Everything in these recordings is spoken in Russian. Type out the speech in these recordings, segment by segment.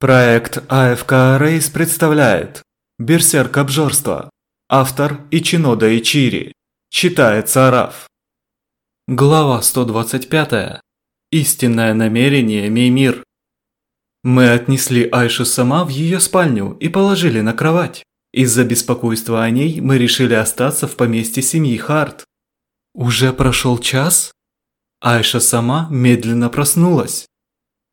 Проект АФК Рейс представляет Берсерк обжорства. Автор Ичинода Ичири. Читает Сараф. Глава 125. Истинное намерение Меймир. Мы отнесли Айшу сама в ее спальню и положили на кровать. Из-за беспокойства о ней мы решили остаться в поместье семьи Харт. Уже прошел час? Айша сама медленно проснулась.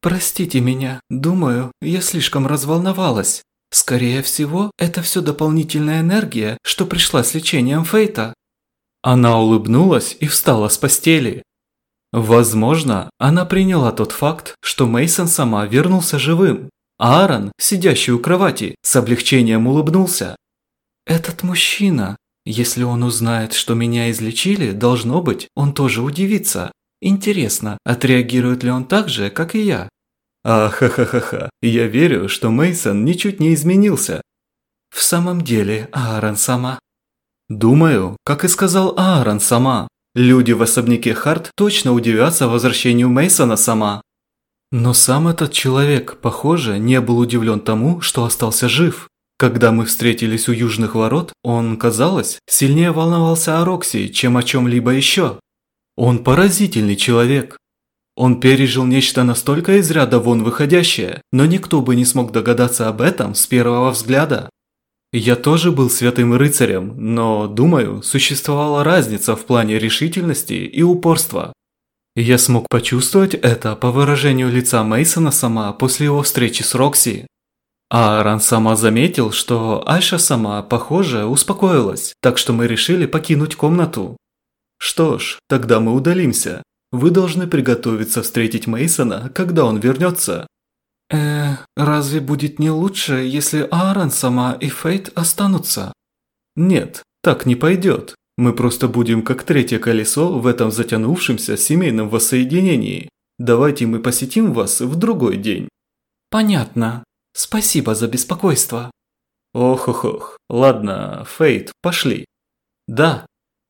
«Простите меня, думаю, я слишком разволновалась. Скорее всего, это все дополнительная энергия, что пришла с лечением Фейта». Она улыбнулась и встала с постели. Возможно, она приняла тот факт, что Мейсон сама вернулся живым. А Аарон, сидящий у кровати, с облегчением улыбнулся. «Этот мужчина, если он узнает, что меня излечили, должно быть, он тоже удивится. Интересно, отреагирует ли он так же, как и я? Ахахахаха, я верю, что Мейсон ничуть не изменился. В самом деле, Аарон сама. Думаю, как и сказал Аарон сама, люди в особняке Харт точно удивятся возвращению Мейсона сама. Но сам этот человек, похоже, не был удивлен тому, что остался жив. Когда мы встретились у Южных Ворот, он, казалось, сильнее волновался о Рокси, чем о чем-либо еще. Он поразительный человек. Он пережил нечто настолько из ряда вон выходящее, но никто бы не смог догадаться об этом с первого взгляда. Я тоже был святым рыцарем, но, думаю, существовала разница в плане решительности и упорства. Я смог почувствовать это по выражению лица Мейсона сама после его встречи с Рокси. А Аран сама заметил, что Айша сама, похоже, успокоилась, так что мы решили покинуть комнату. Что ж, тогда мы удалимся. Вы должны приготовиться встретить Мейсона, когда он вернется. Э, разве будет не лучше, если Аарон сама и Фейт останутся? Нет, так не пойдет. Мы просто будем как третье колесо в этом затянувшемся семейном воссоединении. Давайте мы посетим вас в другой день. Понятно. Спасибо за беспокойство. Ох-ох-ох. Ладно, Фейт, пошли. Да,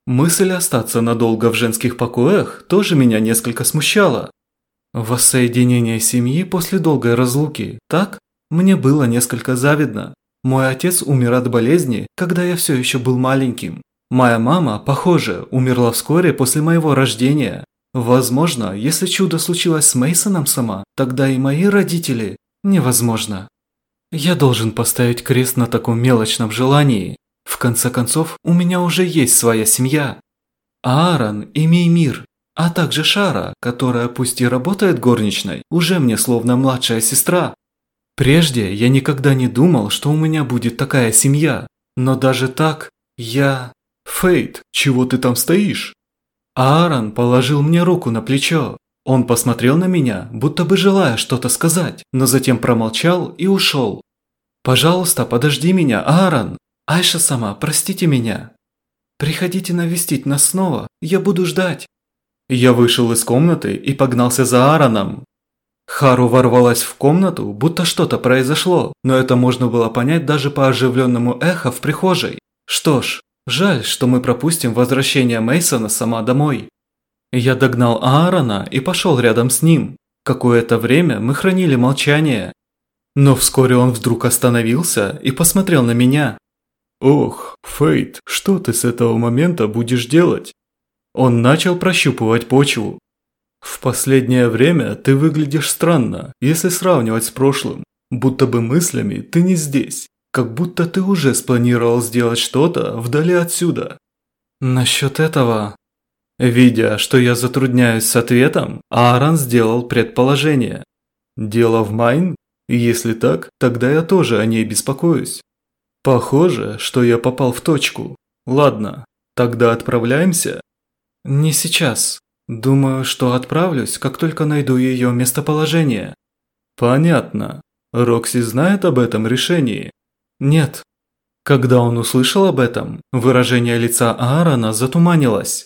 Мысль остаться надолго в женских покоях тоже меня несколько смущала. Воссоединение семьи после долгой разлуки, так? Мне было несколько завидно. Мой отец умер от болезни, когда я все еще был маленьким. Моя мама, похоже, умерла вскоре после моего рождения. Возможно, если чудо случилось с Мейсоном сама, тогда и мои родители невозможно. Я должен поставить крест на таком мелочном желании. В конце концов, у меня уже есть своя семья. Аарон и Меймир, а также Шара, которая пусть и работает горничной, уже мне словно младшая сестра. Прежде я никогда не думал, что у меня будет такая семья, но даже так я... Фейт, чего ты там стоишь? Аарон положил мне руку на плечо. Он посмотрел на меня, будто бы желая что-то сказать, но затем промолчал и ушел. «Пожалуйста, подожди меня, Аарон!» Айша сама, простите меня. Приходите навестить нас снова, я буду ждать. Я вышел из комнаты и погнался за Аароном. Хару ворвалась в комнату, будто что-то произошло, но это можно было понять даже по оживленному эхо в прихожей. Что ж, жаль, что мы пропустим возвращение Мейсона сама домой. Я догнал Аарона и пошел рядом с ним. Какое-то время мы хранили молчание. Но вскоре он вдруг остановился и посмотрел на меня. «Ох, Фейт, что ты с этого момента будешь делать?» Он начал прощупывать почву. «В последнее время ты выглядишь странно, если сравнивать с прошлым. Будто бы мыслями ты не здесь. Как будто ты уже спланировал сделать что-то вдали отсюда». «Насчет этого...» Видя, что я затрудняюсь с ответом, Аарон сделал предположение. «Дело в Майн? Если так, тогда я тоже о ней беспокоюсь. Похоже, что я попал в точку. Ладно, тогда отправляемся? Не сейчас. Думаю, что отправлюсь, как только найду ее местоположение. Понятно. Рокси знает об этом решении? Нет. Когда он услышал об этом, выражение лица Аарона затуманилось.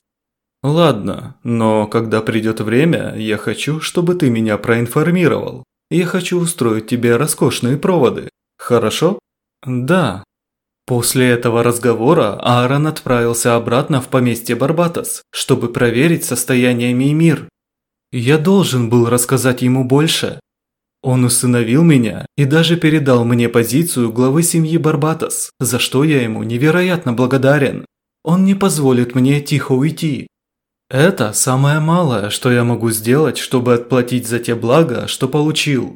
Ладно, но когда придет время, я хочу, чтобы ты меня проинформировал. Я хочу устроить тебе роскошные проводы. Хорошо? Да, После этого разговора Аарон отправился обратно в поместье Барбатос, чтобы проверить состояние Меймир. Я должен был рассказать ему больше. Он усыновил меня и даже передал мне позицию главы семьи Барбатос, за что я ему невероятно благодарен. Он не позволит мне тихо уйти. Это самое малое, что я могу сделать, чтобы отплатить за те блага, что получил.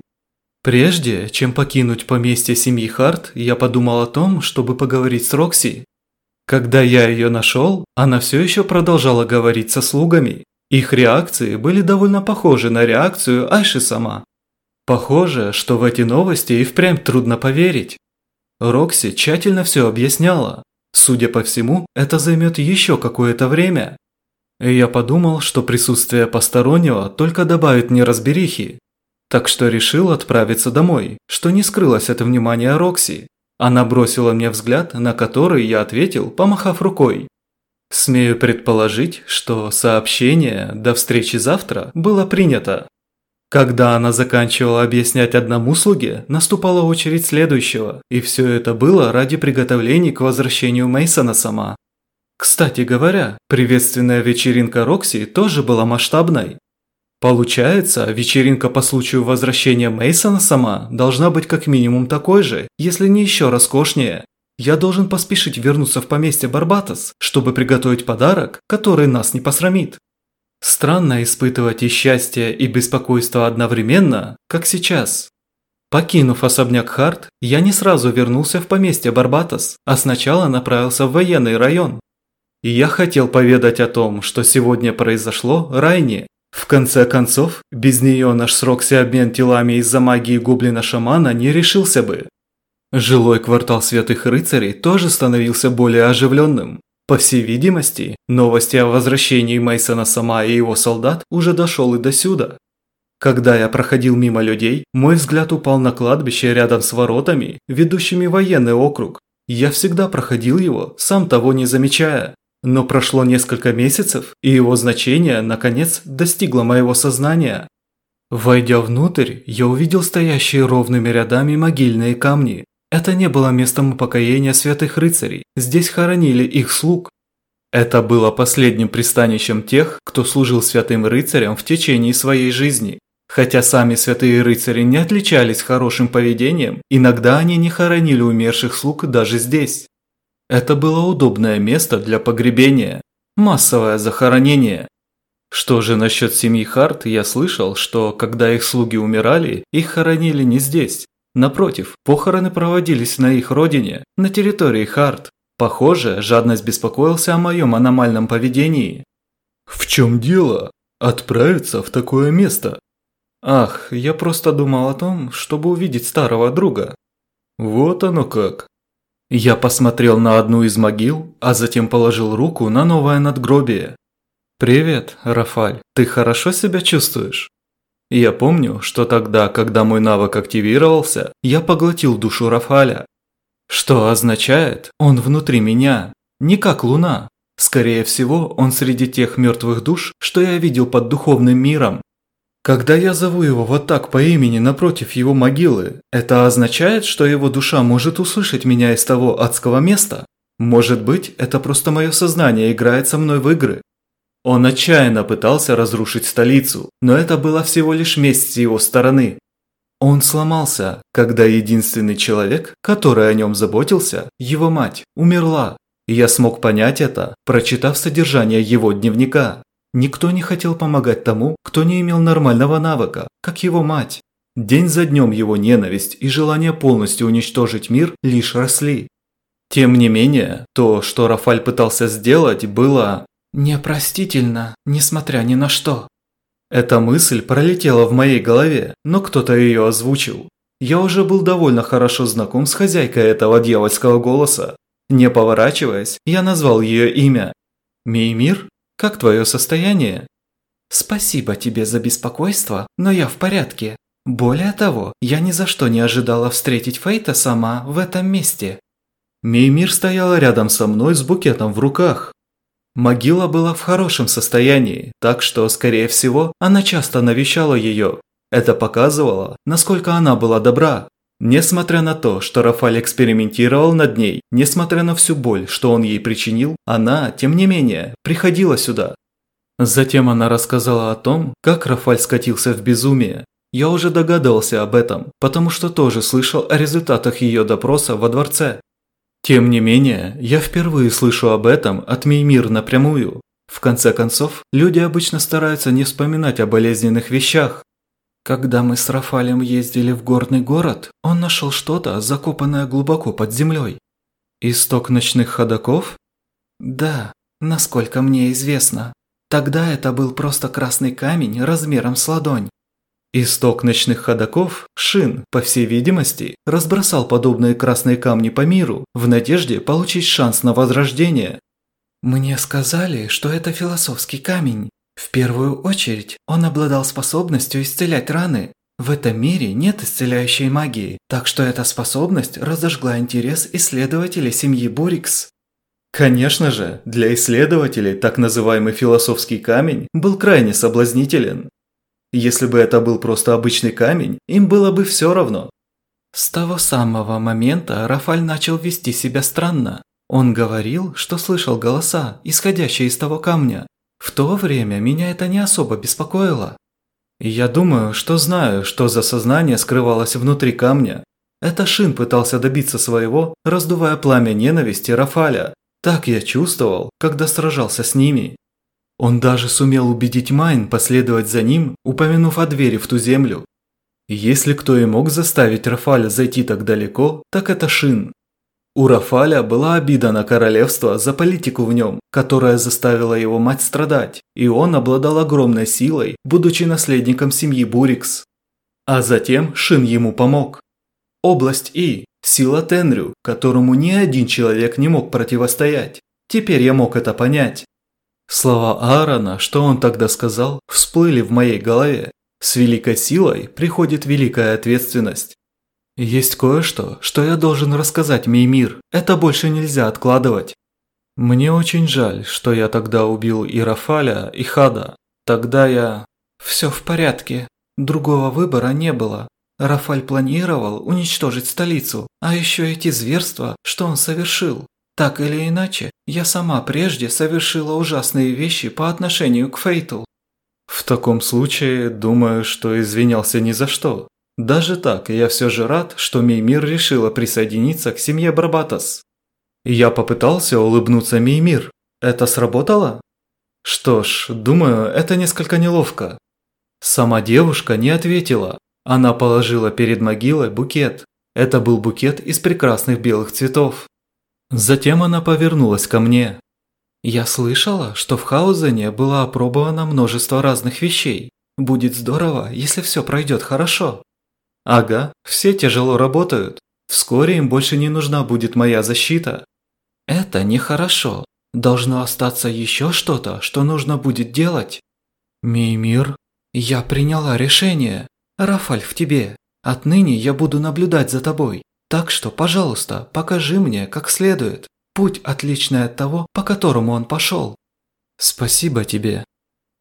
Прежде, чем покинуть поместье семьи Харт, я подумал о том, чтобы поговорить с Рокси. Когда я ее нашел, она все еще продолжала говорить со слугами. Их реакции были довольно похожи на реакцию Айши сама. Похоже, что в эти новости и впрямь трудно поверить. Рокси тщательно все объясняла. Судя по всему, это займет еще какое-то время. И я подумал, что присутствие постороннего только добавит неразберихи. Так что решил отправиться домой, что не скрылось от внимания Рокси. Она бросила мне взгляд, на который я ответил, помахав рукой. Смею предположить, что сообщение «до встречи завтра» было принято. Когда она заканчивала объяснять одному слуге, наступала очередь следующего, и все это было ради приготовлений к возвращению Мейсона сама. Кстати говоря, приветственная вечеринка Рокси тоже была масштабной. Получается, вечеринка по случаю возвращения Мейсона сама должна быть как минимум такой же, если не еще роскошнее. Я должен поспешить вернуться в поместье Барбатос, чтобы приготовить подарок, который нас не посрамит. Странно испытывать и счастье, и беспокойство одновременно, как сейчас. Покинув особняк Харт, я не сразу вернулся в поместье Барбатос, а сначала направился в военный район. И я хотел поведать о том, что сегодня произошло, Райне. В конце концов, без нее наш срокся обмен телами из-за магии гоблина-шамана не решился бы. Жилой квартал Святых Рыцарей тоже становился более оживленным. По всей видимости, новости о возвращении Мейсона сама и его солдат уже дошел и до сюда. Когда я проходил мимо людей, мой взгляд упал на кладбище рядом с воротами, ведущими военный округ. Я всегда проходил его, сам того не замечая. Но прошло несколько месяцев, и его значение, наконец, достигло моего сознания. Войдя внутрь, я увидел стоящие ровными рядами могильные камни, это не было местом упокоения святых рыцарей, здесь хоронили их слуг. Это было последним пристанищем тех, кто служил святым рыцарям в течение своей жизни. Хотя сами святые рыцари не отличались хорошим поведением, иногда они не хоронили умерших слуг даже здесь. Это было удобное место для погребения, массовое захоронение. Что же насчет семьи Харт, я слышал, что когда их слуги умирали, их хоронили не здесь, Напротив, похороны проводились на их родине, на территории Харт. Похоже, жадность беспокоился о моем аномальном поведении. «В чем дело? Отправиться в такое место?» «Ах, я просто думал о том, чтобы увидеть старого друга». «Вот оно как». Я посмотрел на одну из могил, а затем положил руку на новое надгробие. «Привет, Рафаль, ты хорошо себя чувствуешь?» я помню, что тогда, когда мой навык активировался, я поглотил душу Рафаля. Что означает, он внутри меня, не как луна. Скорее всего, он среди тех мертвых душ, что я видел под духовным миром. Когда я зову его вот так по имени напротив его могилы, это означает, что его душа может услышать меня из того адского места? Может быть, это просто мое сознание играет со мной в игры, он отчаянно пытался разрушить столицу, но это была всего лишь месть с его стороны. Он сломался, когда единственный человек, который о нем заботился, его мать, умерла. Я смог понять это, прочитав содержание его дневника. Никто не хотел помогать тому, кто не имел нормального навыка, как его мать. День за днем его ненависть и желание полностью уничтожить мир лишь росли. Тем не менее, то, что Рафаль пытался сделать, было Непростительно, несмотря ни на что. Эта мысль пролетела в моей голове, но кто-то ее озвучил. Я уже был довольно хорошо знаком с хозяйкой этого дьявольского голоса. Не поворачиваясь, я назвал ее имя. «Меймир, как твое состояние?» «Спасибо тебе за беспокойство, но я в порядке. Более того, я ни за что не ожидала встретить Фейта сама в этом месте». Меймир стояла рядом со мной с букетом в руках. Могила была в хорошем состоянии, так что, скорее всего, она часто навещала ее. Это показывало, насколько она была добра. Несмотря на то, что Рафаль экспериментировал над ней, несмотря на всю боль, что он ей причинил, она, тем не менее, приходила сюда. Затем она рассказала о том, как Рафаль скатился в безумие. Я уже догадывался об этом, потому что тоже слышал о результатах ее допроса во дворце. Тем не менее, я впервые слышу об этом от Меймир напрямую. В конце концов, люди обычно стараются не вспоминать о болезненных вещах. Когда мы с Рафалем ездили в горный город, он нашел что-то, закопанное глубоко под землей. Исток ночных ходоков? Да, насколько мне известно. Тогда это был просто красный камень размером с ладонь. Исток ночных ходоков, Шин, по всей видимости, разбросал подобные красные камни по миру в надежде получить шанс на возрождение. Мне сказали, что это философский камень. В первую очередь, он обладал способностью исцелять раны. В этом мире нет исцеляющей магии, так что эта способность разожгла интерес исследователей семьи Бурикс. Конечно же, для исследователей так называемый философский камень был крайне соблазнителен. Если бы это был просто обычный камень, им было бы все равно. С того самого момента Рафаль начал вести себя странно. Он говорил, что слышал голоса, исходящие из того камня. В то время меня это не особо беспокоило. я думаю, что знаю, что за сознание скрывалось внутри камня. Это Шин пытался добиться своего, раздувая пламя ненависти Рафаля. Так я чувствовал, когда сражался с ними. Он даже сумел убедить Майн последовать за ним, упомянув о двери в ту землю. Если кто и мог заставить Рафаля зайти так далеко, так это Шин. У Рафаля была обида на королевство за политику в нем, которая заставила его мать страдать, и он обладал огромной силой, будучи наследником семьи Бурикс. А затем Шин ему помог. Область И – сила Тенрю, которому ни один человек не мог противостоять. Теперь я мог это понять. Слова Аарона, что он тогда сказал, всплыли в моей голове. С великой силой приходит великая ответственность. Есть кое-что, что я должен рассказать Меймир. Это больше нельзя откладывать. Мне очень жаль, что я тогда убил и Рафаля, и Хада. Тогда я... Все в порядке. Другого выбора не было. Рафаль планировал уничтожить столицу, а еще эти зверства, что он совершил. Так или иначе, я сама прежде совершила ужасные вещи по отношению к Фейту. В таком случае, думаю, что извинялся ни за что. Даже так, я все же рад, что Меймир решила присоединиться к семье Барбатос. Я попытался улыбнуться Меймир. Это сработало? Что ж, думаю, это несколько неловко. Сама девушка не ответила. Она положила перед могилой букет. Это был букет из прекрасных белых цветов. Затем она повернулась ко мне. Я слышала, что в Хаузене было опробовано множество разных вещей. Будет здорово, если все пройдет хорошо. Ага, все тяжело работают. Вскоре им больше не нужна будет моя защита. Это нехорошо. Должно остаться еще что-то, что нужно будет делать. Меймир, я приняла решение. Рафаль в тебе. Отныне я буду наблюдать за тобой. Так что, пожалуйста, покажи мне как следует. Путь отличный от того, по которому он пошел. Спасибо тебе.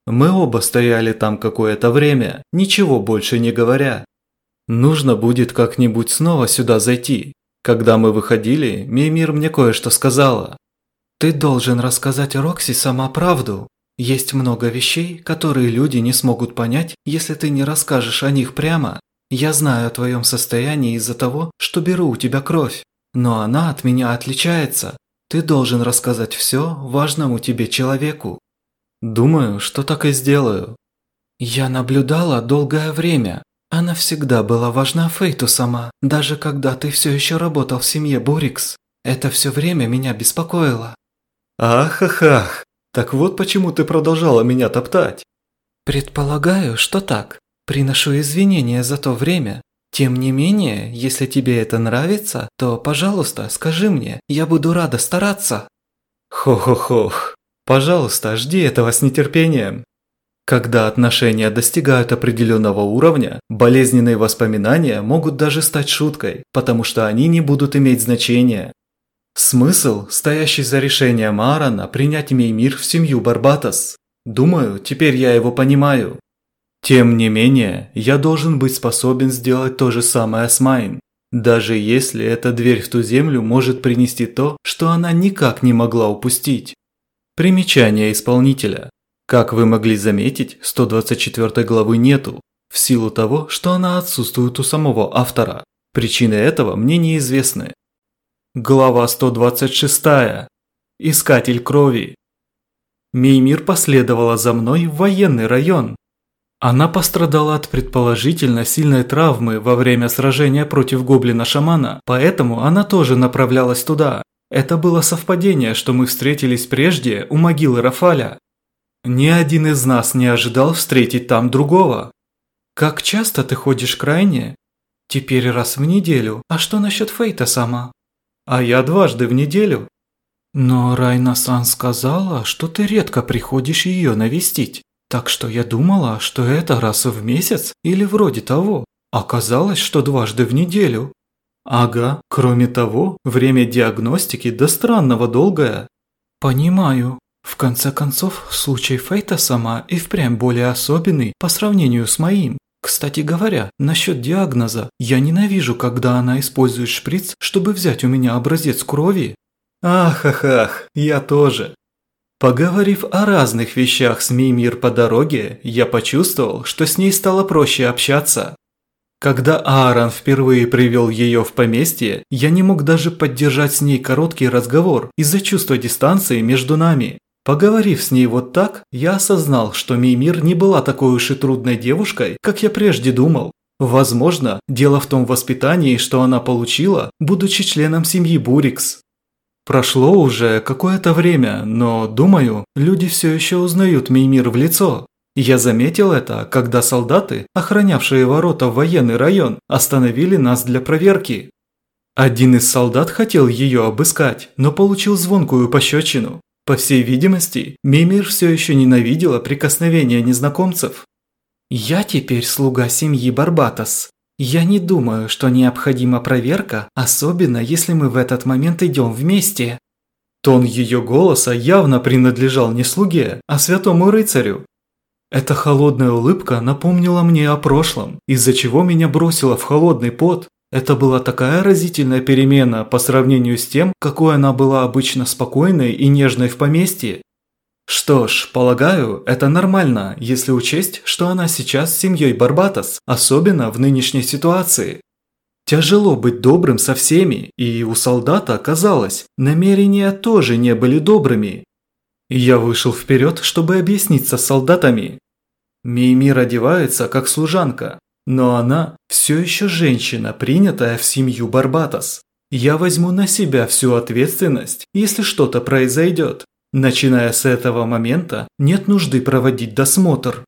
Мы оба стояли там какое-то время, ничего больше не говоря. Нужно будет как-нибудь снова сюда зайти. Когда мы выходили, Меймир мне кое-что сказала. Ты должен рассказать Рокси сама правду. Есть много вещей, которые люди не смогут понять, если ты не расскажешь о них прямо. Я знаю о твоем состоянии из-за того, что беру у тебя кровь, но она от меня отличается. Ты должен рассказать все важному тебе человеку. Думаю, что так и сделаю. Я наблюдала долгое время. Она всегда была важна Фейту сама, даже когда ты все еще работал в семье Бурикс. Это все время меня беспокоило. Ах-ах-ах, так вот почему ты продолжала меня топтать. Предполагаю, что так. Приношу извинения за то время. Тем не менее, если тебе это нравится, то, пожалуйста, скажи мне, я буду рада стараться. Хо-хо-хох. Пожалуйста, жди этого с нетерпением. Когда отношения достигают определенного уровня, болезненные воспоминания могут даже стать шуткой, потому что они не будут иметь значения. Смысл, стоящий за решением Аарона принять мир в семью Барбатос. Думаю, теперь я его понимаю. Тем не менее, я должен быть способен сделать то же самое с Майн. Даже если эта дверь в ту землю может принести то, что она никак не могла упустить. Примечание исполнителя. Как вы могли заметить, 124 главы нету. в силу того, что она отсутствует у самого автора. Причины этого мне неизвестны. Глава 126. Искатель крови. Меймир последовала за мной в военный район. Она пострадала от предположительно сильной травмы во время сражения против гоблина-шамана, поэтому она тоже направлялась туда. Это было совпадение, что мы встретились прежде у могилы Рафаля. Ни один из нас не ожидал встретить там другого. «Как часто ты ходишь крайне?» «Теперь раз в неделю. А что насчет Фейта сама?» «А я дважды в неделю». «Но Райна-сан сказала, что ты редко приходишь ее навестить. Так что я думала, что это раз в месяц или вроде того. Оказалось, что дважды в неделю». «Ага, кроме того, время диагностики до странного долгое». «Понимаю. В конце концов, случай Фейта сама и впрямь более особенный по сравнению с моим. Кстати говоря, насчет диагноза, я ненавижу, когда она использует шприц, чтобы взять у меня образец крови. Ах, ах, ах, я тоже. Поговорив о разных вещах с Мимир по дороге, я почувствовал, что с ней стало проще общаться. Когда Аарон впервые привел ее в поместье, я не мог даже поддержать с ней короткий разговор из-за чувства дистанции между нами. Поговорив с ней вот так, я осознал, что Мимир не была такой уж и трудной девушкой, как я прежде думал. Возможно, дело в том воспитании, что она получила, будучи членом семьи Бурикс. Прошло уже какое-то время, но, думаю, люди все еще узнают Мимир в лицо. Я заметил это, когда солдаты, охранявшие ворота в военный район, остановили нас для проверки. Один из солдат хотел ее обыскать, но получил звонкую пощечину. По всей видимости, Мимир все еще ненавидела прикосновения незнакомцев. «Я теперь слуга семьи Барбатос. Я не думаю, что необходима проверка, особенно если мы в этот момент идем вместе». Тон ее голоса явно принадлежал не слуге, а святому рыцарю. Эта холодная улыбка напомнила мне о прошлом, из-за чего меня бросило в холодный пот, это была такая разительная перемена по сравнению с тем, какой она была обычно спокойной и нежной в поместье. Что ж, полагаю, это нормально, если учесть, что она сейчас с семьей Барбатос, особенно в нынешней ситуации. Тяжело быть добрым со всеми, и у солдата, казалось, намерения тоже не были добрыми. Я вышел вперед, чтобы объясниться с солдатами. Меймир одевается, как служанка, но она все еще женщина, принятая в семью Барбатос. Я возьму на себя всю ответственность, если что-то произойдет. Начиная с этого момента, нет нужды проводить досмотр.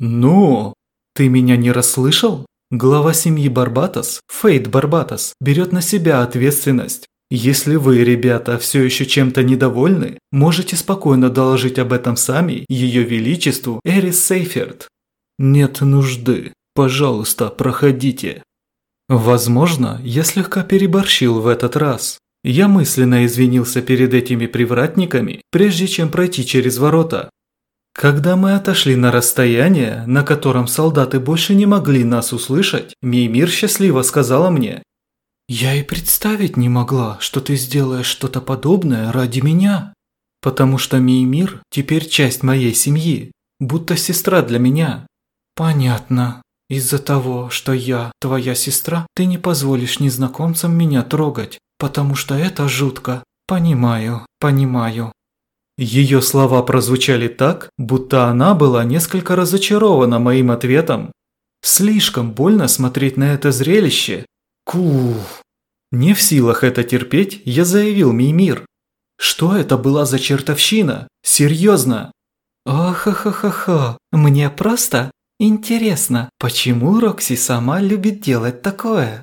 Ну, ты меня не расслышал? Глава семьи Барбатос, Фейт Барбатос, берет на себя ответственность. Если вы, ребята, все еще чем-то недовольны, можете спокойно доложить об этом сами Ее Величеству Эрис Сейферт. Нет нужды. Пожалуйста, проходите. Возможно, я слегка переборщил в этот раз. Я мысленно извинился перед этими привратниками, прежде чем пройти через ворота. Когда мы отошли на расстояние, на котором солдаты больше не могли нас услышать, Меймир счастливо сказала мне. «Я и представить не могла, что ты сделаешь что-то подобное ради меня. Потому что Меймир теперь часть моей семьи, будто сестра для меня». «Понятно», из-за того, что я твоя сестра, ты не позволишь незнакомцам меня трогать, потому что это жутко. Понимаю, понимаю». Ее слова прозвучали так, будто она была несколько разочарована моим ответом. Слишком больно смотреть на это зрелище. Куф. Не в силах это терпеть, я заявил Мимир. Что это была за чертовщина? Серьезно? Ох-ха-ха-ха, мне просто «Интересно, почему Рокси сама любит делать такое?»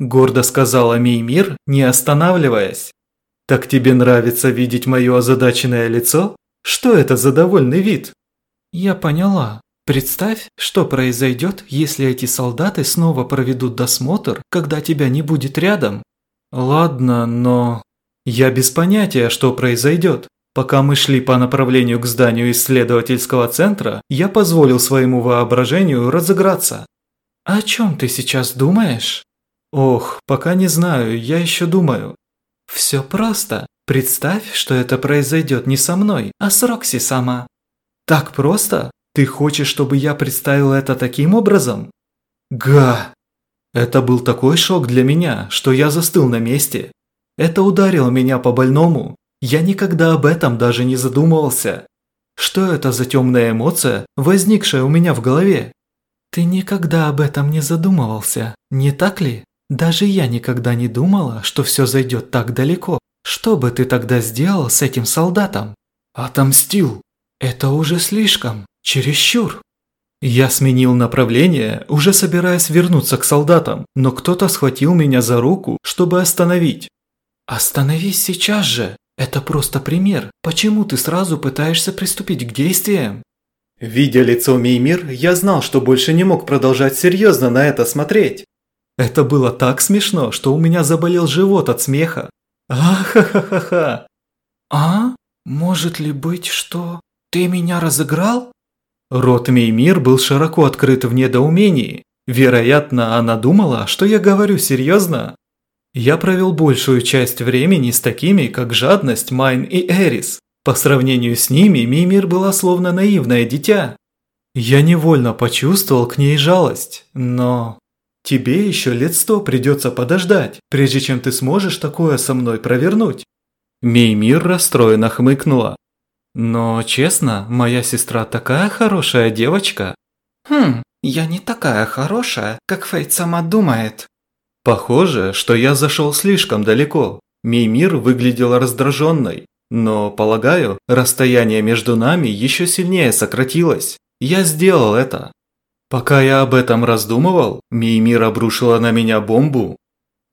Гордо сказала Меймир, не останавливаясь. «Так тебе нравится видеть мое озадаченное лицо? Что это за довольный вид?» «Я поняла. Представь, что произойдет, если эти солдаты снова проведут досмотр, когда тебя не будет рядом». «Ладно, но...» «Я без понятия, что произойдет. Пока мы шли по направлению к зданию исследовательского центра, я позволил своему воображению разыграться. «О чем ты сейчас думаешь?» «Ох, пока не знаю, я еще думаю». «Все просто. Представь, что это произойдет не со мной, а с Рокси сама». «Так просто? Ты хочешь, чтобы я представил это таким образом? Га! Это был такой шок для меня, что я застыл на месте. Это ударило меня по больному. Я никогда об этом даже не задумывался. Что это за темная эмоция, возникшая у меня в голове? Ты никогда об этом не задумывался, не так ли? Даже я никогда не думала, что все зайдет так далеко. Что бы ты тогда сделал с этим солдатом? Отомстил. Это уже слишком, чересчур. Я сменил направление, уже собираясь вернуться к солдатам, но кто-то схватил меня за руку, чтобы остановить. «Остановись сейчас же! Это просто пример. Почему ты сразу пытаешься приступить к действиям?» Видя лицо Меймир, я знал, что больше не мог продолжать серьезно на это смотреть. Это было так смешно, что у меня заболел живот от смеха. Ахахахаха. А? Может ли быть, что ты меня разыграл? Рот Меймир был широко открыт в недоумении. Вероятно, она думала, что я говорю серьезно. Я провел большую часть времени с такими, как жадность, Майн и Эрис. По сравнению с ними, Меймир была словно наивное дитя. Я невольно почувствовал к ней жалость, но... Тебе еще лет сто придется подождать, прежде чем ты сможешь такое со мной провернуть. Меймир расстроенно хмыкнула. Но, честно, моя сестра такая хорошая девочка. Хм, я не такая хорошая, как Фейт сама думает. Похоже, что я зашел слишком далеко. Меймир выглядела раздраженной. Но, полагаю, расстояние между нами еще сильнее сократилось. Я сделал это. Пока я об этом раздумывал, Меймир обрушила на меня бомбу.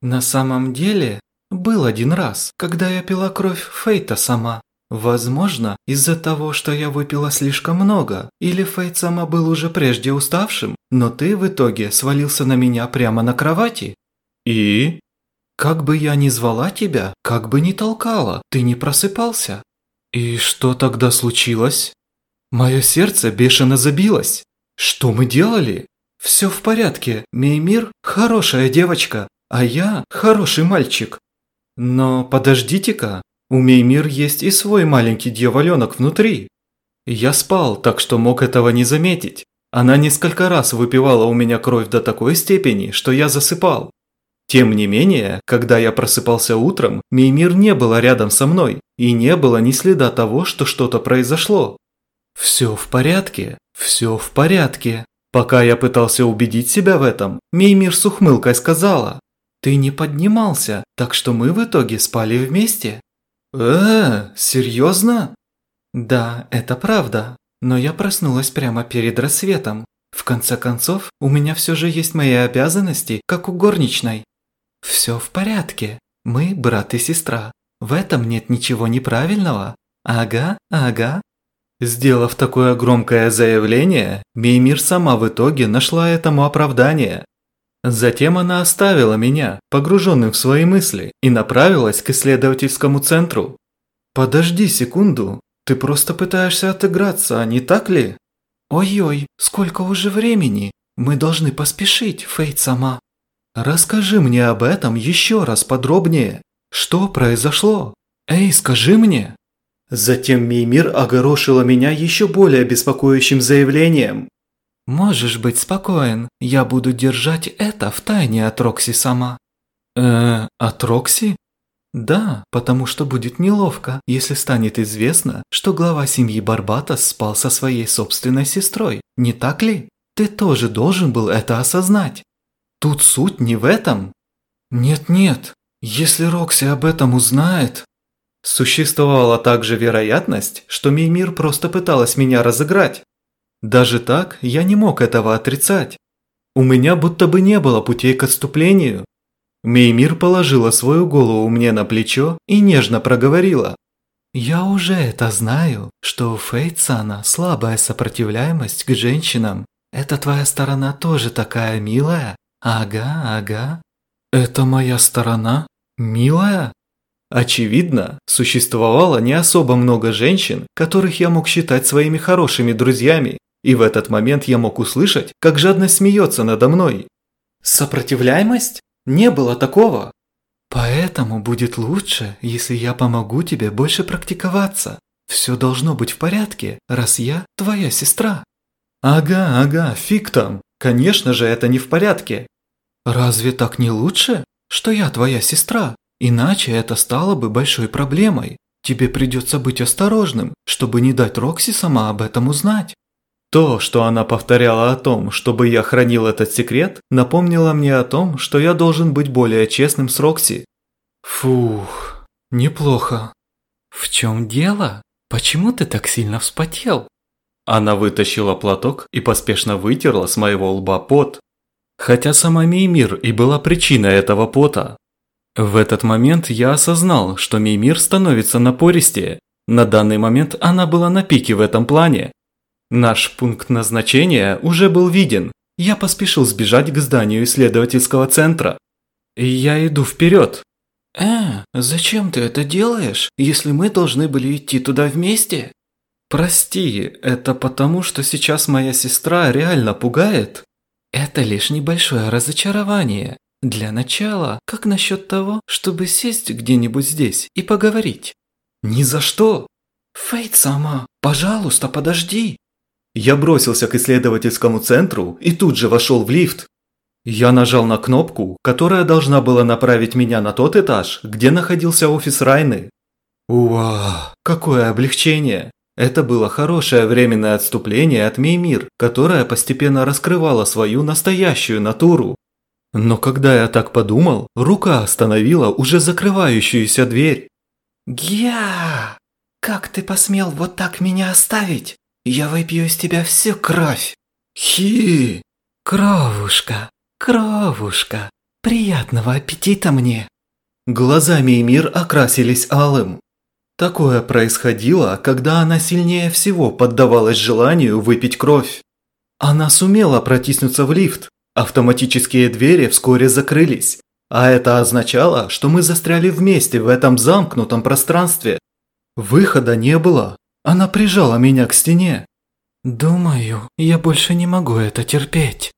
На самом деле, был один раз, когда я пила кровь Фейта сама. Возможно, из-за того, что я выпила слишком много, или Фейт сама был уже прежде уставшим, но ты в итоге свалился на меня прямо на кровати. И? Как бы я ни звала тебя, как бы ни толкала, ты не просыпался. И что тогда случилось? Мое сердце бешено забилось. Что мы делали? Все в порядке, Меймир – хорошая девочка, а я – хороший мальчик. Но подождите-ка, у Меймир есть и свой маленький дьяволенок внутри. Я спал, так что мог этого не заметить. Она несколько раз выпивала у меня кровь до такой степени, что я засыпал. Тем не менее, когда я просыпался утром, Меймир не было рядом со мной, и не было ни следа того, что что-то произошло. Все в порядке, все в порядке. Пока я пытался убедить себя в этом, Меймир с ухмылкой сказала, «Ты не поднимался, так что мы в итоге спали вместе». «Э, серьезно?» «Да, это правда, но я проснулась прямо перед рассветом. В конце концов, у меня все же есть мои обязанности, как у горничной. Все в порядке. Мы брат и сестра. В этом нет ничего неправильного. Ага, ага. Сделав такое громкое заявление, Меймир сама в итоге нашла этому оправдание. Затем она оставила меня, погруженным в свои мысли, и направилась к исследовательскому центру. «Подожди секунду, ты просто пытаешься отыграться, не так ли?» «Ой-ой, сколько уже времени? Мы должны поспешить, Фейт сама». «Расскажи мне об этом еще раз подробнее. Что произошло? Эй, скажи мне!» Затем Меймир огорошила меня еще более беспокоящим заявлением. «Можешь быть спокоен, я буду держать это в тайне от Рокси сама». «Э, от Рокси?» «Да, потому что будет неловко, если станет известно, что глава семьи Барбатос спал со своей собственной сестрой, не так ли? Ты тоже должен был это осознать». Тут суть не в этом. Нет-нет, если Рокси об этом узнает... Существовала также вероятность, что Меймир просто пыталась меня разыграть. Даже так я не мог этого отрицать. У меня будто бы не было путей к отступлению. Меймир положила свою голову мне на плечо и нежно проговорила. «Я уже это знаю, что у Фейтсана слабая сопротивляемость к женщинам. Это твоя сторона тоже такая милая, Ага, ага. Это моя сторона? Милая? Очевидно, существовало не особо много женщин, которых я мог считать своими хорошими друзьями, и в этот момент я мог услышать, как жадно смеется надо мной. Сопротивляемость? Не было такого. Поэтому будет лучше, если я помогу тебе больше практиковаться. Все должно быть в порядке, раз я твоя сестра. Ага, ага, фиг там. Конечно же, это не в порядке. Разве так не лучше, что я твоя сестра? Иначе это стало бы большой проблемой. Тебе придется быть осторожным, чтобы не дать Рокси сама об этом узнать. То, что она повторяла о том, чтобы я хранил этот секрет, напомнило мне о том, что я должен быть более честным с Рокси. Фух, неплохо. В чем дело? Почему ты так сильно вспотел? Она вытащила платок и поспешно вытерла с моего лба пот. Хотя сама Меймир и была причиной этого пота. В этот момент я осознал, что Меймир становится напористее. На данный момент она была на пике в этом плане. Наш пункт назначения уже был виден. Я поспешил сбежать к зданию исследовательского центра. И я иду вперед. «Э, зачем ты это делаешь, если мы должны были идти туда вместе?» «Прости, это потому, что сейчас моя сестра реально пугает?» «Это лишь небольшое разочарование. Для начала, как насчет того, чтобы сесть где-нибудь здесь и поговорить?» «Ни за что!» «Фейт сама, пожалуйста, подожди!» Я бросился к исследовательскому центру и тут же вошел в лифт. Я нажал на кнопку, которая должна была направить меня на тот этаж, где находился офис Райны. Уа, какое облегчение! Это было хорошее временное отступление от Меймир, которая постепенно раскрывала свою настоящую натуру. Но когда я так подумал, рука остановила уже закрывающуюся дверь. «Гя! Как ты посмел вот так меня оставить? Я выпью из тебя всю кровь!» «Хи!» «Кровушка, кровушка, приятного аппетита мне!» Глаза Меймир окрасились алым. Такое происходило, когда она сильнее всего поддавалась желанию выпить кровь. Она сумела протиснуться в лифт. Автоматические двери вскоре закрылись. А это означало, что мы застряли вместе в этом замкнутом пространстве. Выхода не было. Она прижала меня к стене. «Думаю, я больше не могу это терпеть.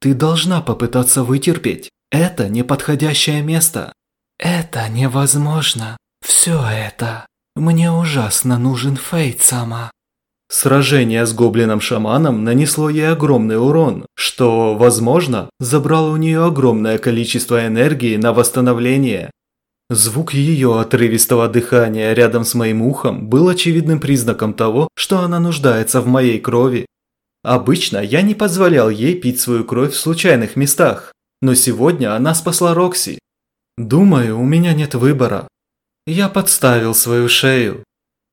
Ты должна попытаться вытерпеть. Это неподходящее место. Это невозможно. Все это. Мне ужасно нужен Фейт сама. Сражение с гоблином-шаманом нанесло ей огромный урон, что, возможно, забрало у нее огромное количество энергии на восстановление. Звук ее отрывистого дыхания рядом с моим ухом был очевидным признаком того, что она нуждается в моей крови. Обычно я не позволял ей пить свою кровь в случайных местах, но сегодня она спасла Рокси. Думаю, у меня нет выбора. Я подставил свою шею.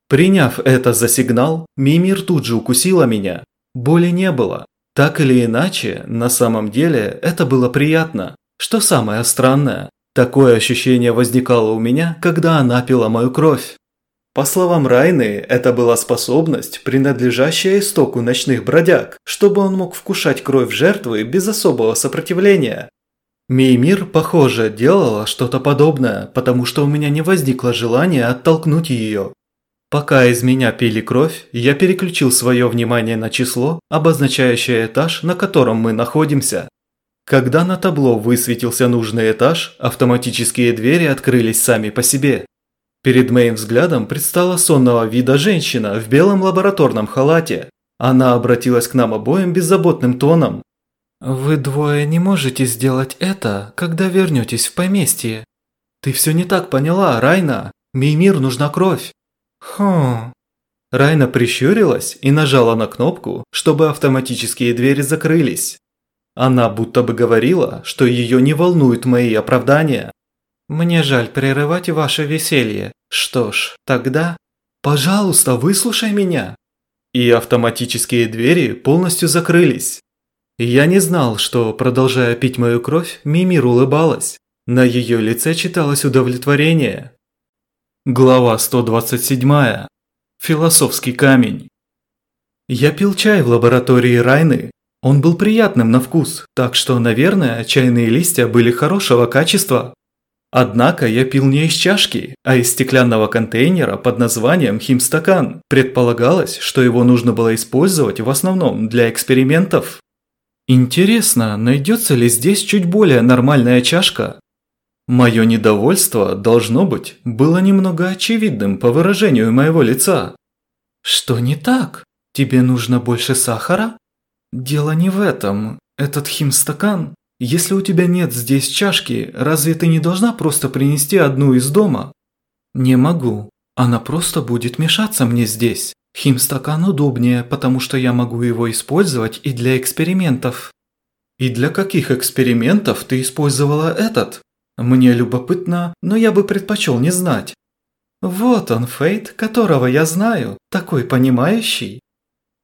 Приняв это за сигнал, Мимир тут же укусила меня. Боли не было. Так или иначе, на самом деле это было приятно. Что самое странное, такое ощущение возникало у меня, когда она пила мою кровь. По словам Райны, это была способность, принадлежащая истоку ночных бродяг, чтобы он мог вкушать кровь жертвы без особого сопротивления. Меймир, похоже, делала что-то подобное, потому что у меня не возникло желания оттолкнуть ее. Пока из меня пили кровь, я переключил свое внимание на число, обозначающее этаж, на котором мы находимся. Когда на табло высветился нужный этаж, автоматические двери открылись сами по себе. Перед моим взглядом предстала сонного вида женщина в белом лабораторном халате. Она обратилась к нам обоим беззаботным тоном. «Вы двое не можете сделать это, когда вернетесь в поместье. Ты все не так поняла, Райна. Меймир нужна кровь». «Хм...» Райна прищурилась и нажала на кнопку, чтобы автоматические двери закрылись. Она будто бы говорила, что ее не волнуют мои оправдания. «Мне жаль прерывать ваше веселье. Что ж, тогда...» «Пожалуйста, выслушай меня!» И автоматические двери полностью закрылись. Я не знал, что, продолжая пить мою кровь, Мимир улыбалась. На ее лице читалось удовлетворение. Глава 127. Философский камень. Я пил чай в лаборатории Райны. Он был приятным на вкус, так что, наверное, чайные листья были хорошего качества. Однако я пил не из чашки, а из стеклянного контейнера под названием химстакан. Предполагалось, что его нужно было использовать в основном для экспериментов. Интересно, найдется ли здесь чуть более нормальная чашка? Мое недовольство, должно быть, было немного очевидным по выражению моего лица. Что не так? Тебе нужно больше сахара? Дело не в этом. Этот химстакан... Если у тебя нет здесь чашки, разве ты не должна просто принести одну из дома? Не могу. Она просто будет мешаться мне здесь. Химстакан удобнее, потому что я могу его использовать и для экспериментов. И для каких экспериментов ты использовала этот? Мне любопытно, но я бы предпочел не знать. Вот он, Фейт, которого я знаю, такой понимающий.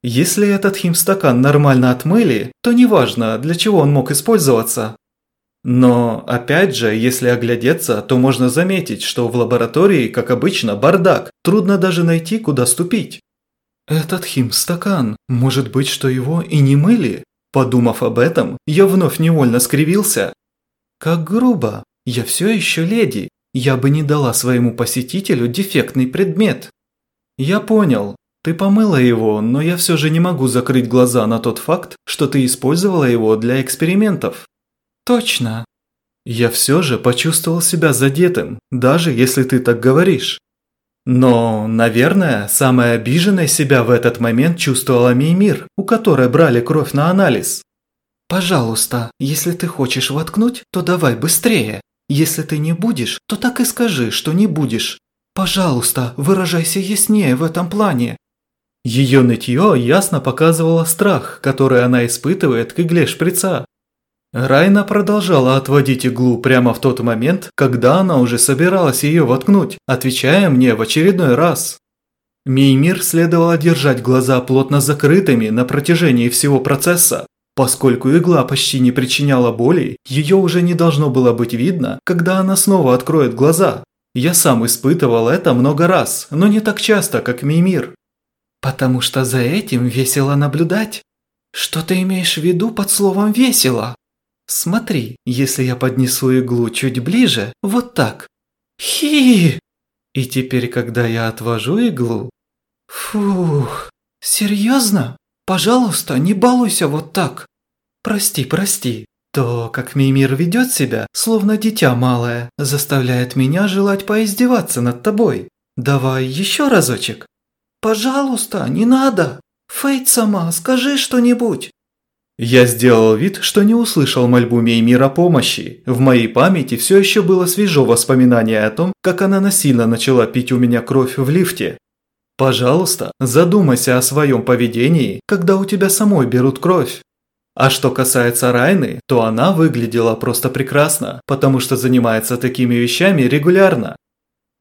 Если этот химстакан нормально отмыли, то неважно, для чего он мог использоваться. Но, опять же, если оглядеться, то можно заметить, что в лаборатории, как обычно, бардак, трудно даже найти, куда ступить. Этот химстакан, может быть, что его и не мыли? Подумав об этом, я вновь невольно скривился. Как грубо, я все еще леди, я бы не дала своему посетителю дефектный предмет. Я понял, ты помыла его, но я все же не могу закрыть глаза на тот факт, что ты использовала его для экспериментов. Точно. Я все же почувствовал себя задетым, даже если ты так говоришь. Но, наверное, самой обиженной себя в этот момент чувствовала Меймир, у которой брали кровь на анализ. «Пожалуйста, если ты хочешь воткнуть, то давай быстрее. Если ты не будешь, то так и скажи, что не будешь. Пожалуйста, выражайся яснее в этом плане. Ее нытье ясно показывало страх, который она испытывает к игле шприца. Райна продолжала отводить иглу прямо в тот момент, когда она уже собиралась ее воткнуть, отвечая мне в очередной раз. Меймир следовало держать глаза плотно закрытыми на протяжении всего процесса. Поскольку игла почти не причиняла боли, ее уже не должно было быть видно, когда она снова откроет глаза. Я сам испытывал это много раз, но не так часто, как Меймир. Потому что за этим весело наблюдать. Что ты имеешь в виду под словом «весело»? Смотри, если я поднесу иглу чуть ближе, вот так. Хи! И теперь, когда я отвожу иглу... Фух, серьезно? Пожалуйста, не балуйся вот так. Прости, прости. То, как Мимир ведет себя, словно дитя малое, заставляет меня желать поиздеваться над тобой. Давай еще разочек. «Пожалуйста, не надо! Фейт сама, скажи что-нибудь!» Я сделал вид, что не услышал мольбу Меймира помощи. В моей памяти все еще было свежо воспоминание о том, как она насильно начала пить у меня кровь в лифте. Пожалуйста, задумайся о своем поведении, когда у тебя самой берут кровь. А что касается Райны, то она выглядела просто прекрасно, потому что занимается такими вещами регулярно.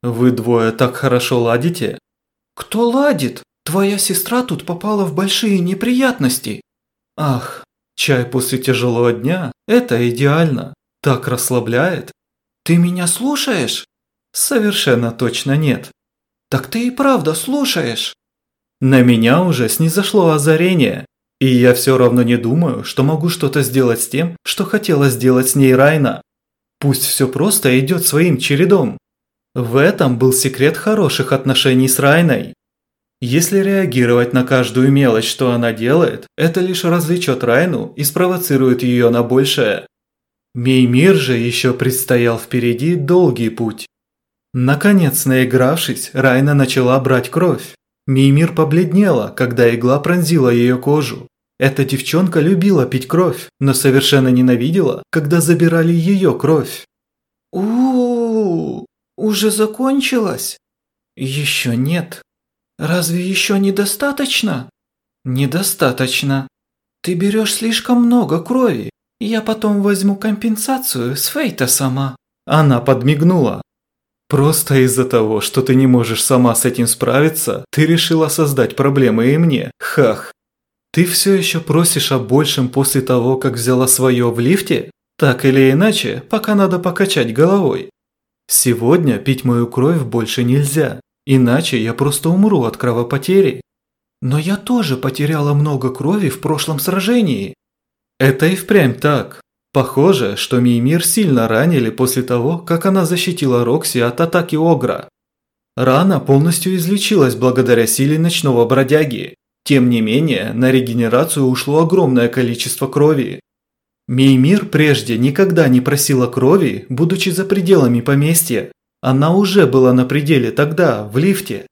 Вы двое так хорошо ладите, «Кто ладит? Твоя сестра тут попала в большие неприятности». «Ах, чай после тяжелого дня – это идеально. Так расслабляет». «Ты меня слушаешь?» «Совершенно точно нет». «Так ты и правда слушаешь». На меня уже снизошло озарение, и я все равно не думаю, что могу что-то сделать с тем, что хотела сделать с ней Райна. Пусть все просто идет своим чередом. В этом был секрет хороших отношений с Райной. Если реагировать на каждую мелочь, что она делает, это лишь развлечет Райну и спровоцирует ее на большее. Меймир же еще предстоял впереди долгий путь. Наконец, наигравшись, Райна начала брать кровь. Меймир побледнела, когда игла пронзила ее кожу. Эта девчонка любила пить кровь, но совершенно ненавидела, когда забирали ее кровь. у «Уже закончилось?» «Еще нет». «Разве еще недостаточно?» «Недостаточно. Ты берешь слишком много крови. Я потом возьму компенсацию с Фейта сама». Она подмигнула. «Просто из-за того, что ты не можешь сама с этим справиться, ты решила создать проблемы и мне. Хах. Ты все еще просишь о большем после того, как взяла свое в лифте? Так или иначе, пока надо покачать головой. Сегодня пить мою кровь больше нельзя, иначе я просто умру от кровопотери. Но я тоже потеряла много крови в прошлом сражении. Это и впрямь так. Похоже, что Мимир сильно ранили после того, как она защитила Рокси от атаки Огра. Рана полностью излечилась благодаря силе ночного бродяги. Тем не менее, на регенерацию ушло огромное количество крови. Меймир прежде никогда не просила крови, будучи за пределами поместья. Она уже была на пределе тогда, в лифте.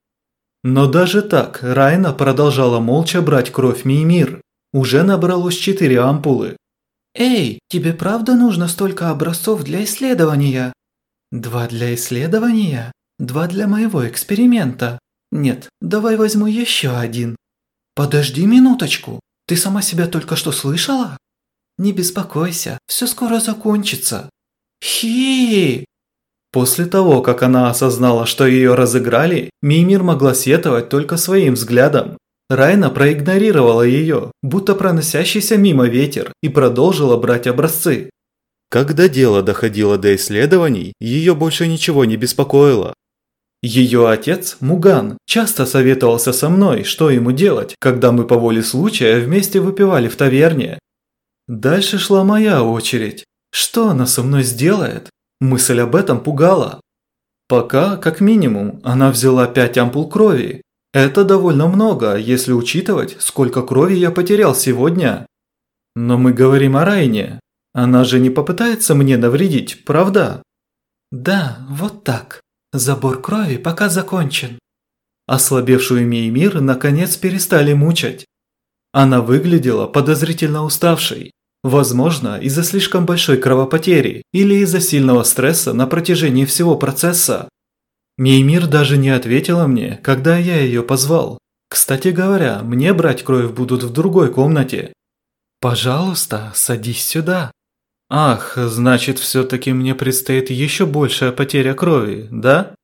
Но даже так Райна продолжала молча брать кровь Меймир. Уже набралось четыре ампулы. «Эй, тебе правда нужно столько образцов для исследования?» «Два для исследования? Два для моего эксперимента. Нет, давай возьму еще один». «Подожди минуточку, ты сама себя только что слышала?» «Не беспокойся, все скоро закончится». «Хи!» После того, как она осознала, что ее разыграли, Мимир могла сетовать только своим взглядом. Райна проигнорировала ее, будто проносящийся мимо ветер, и продолжила брать образцы. Когда дело доходило до исследований, ее больше ничего не беспокоило. Ее отец, Муган, часто советовался со мной, что ему делать, когда мы по воле случая вместе выпивали в таверне. Дальше шла моя очередь. Что она со мной сделает? Мысль об этом пугала. Пока, как минимум, она взяла пять ампул крови, это довольно много, если учитывать, сколько крови я потерял сегодня. Но мы говорим о Райне. Она же не попытается мне навредить, правда? Да, вот так. Забор крови пока закончен. Ослабевшую Меймир наконец перестали мучать. Она выглядела подозрительно уставшей. Возможно, из-за слишком большой кровопотери или из-за сильного стресса на протяжении всего процесса. Меймир даже не ответила мне, когда я ее позвал. Кстати говоря, мне брать кровь будут в другой комнате. Пожалуйста, садись сюда. Ах, значит, все-таки мне предстоит еще большая потеря крови, да?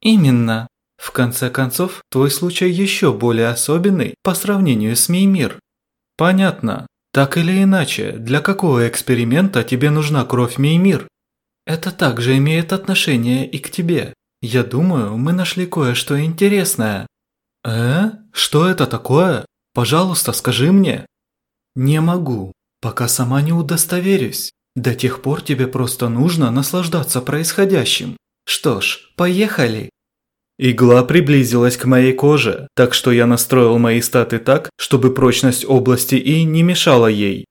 Именно. В конце концов, твой случай еще более особенный по сравнению с Меймир. Понятно. Так или иначе, для какого эксперимента тебе нужна кровь Меймир? Это также имеет отношение и к тебе. Я думаю, мы нашли кое-что интересное. Э? Что это такое? Пожалуйста, скажи мне. Не могу, пока сама не удостоверюсь. До тех пор тебе просто нужно наслаждаться происходящим. Что ж, поехали. Игла приблизилась к моей коже, так что я настроил мои статы так, чтобы прочность области И не мешала ей.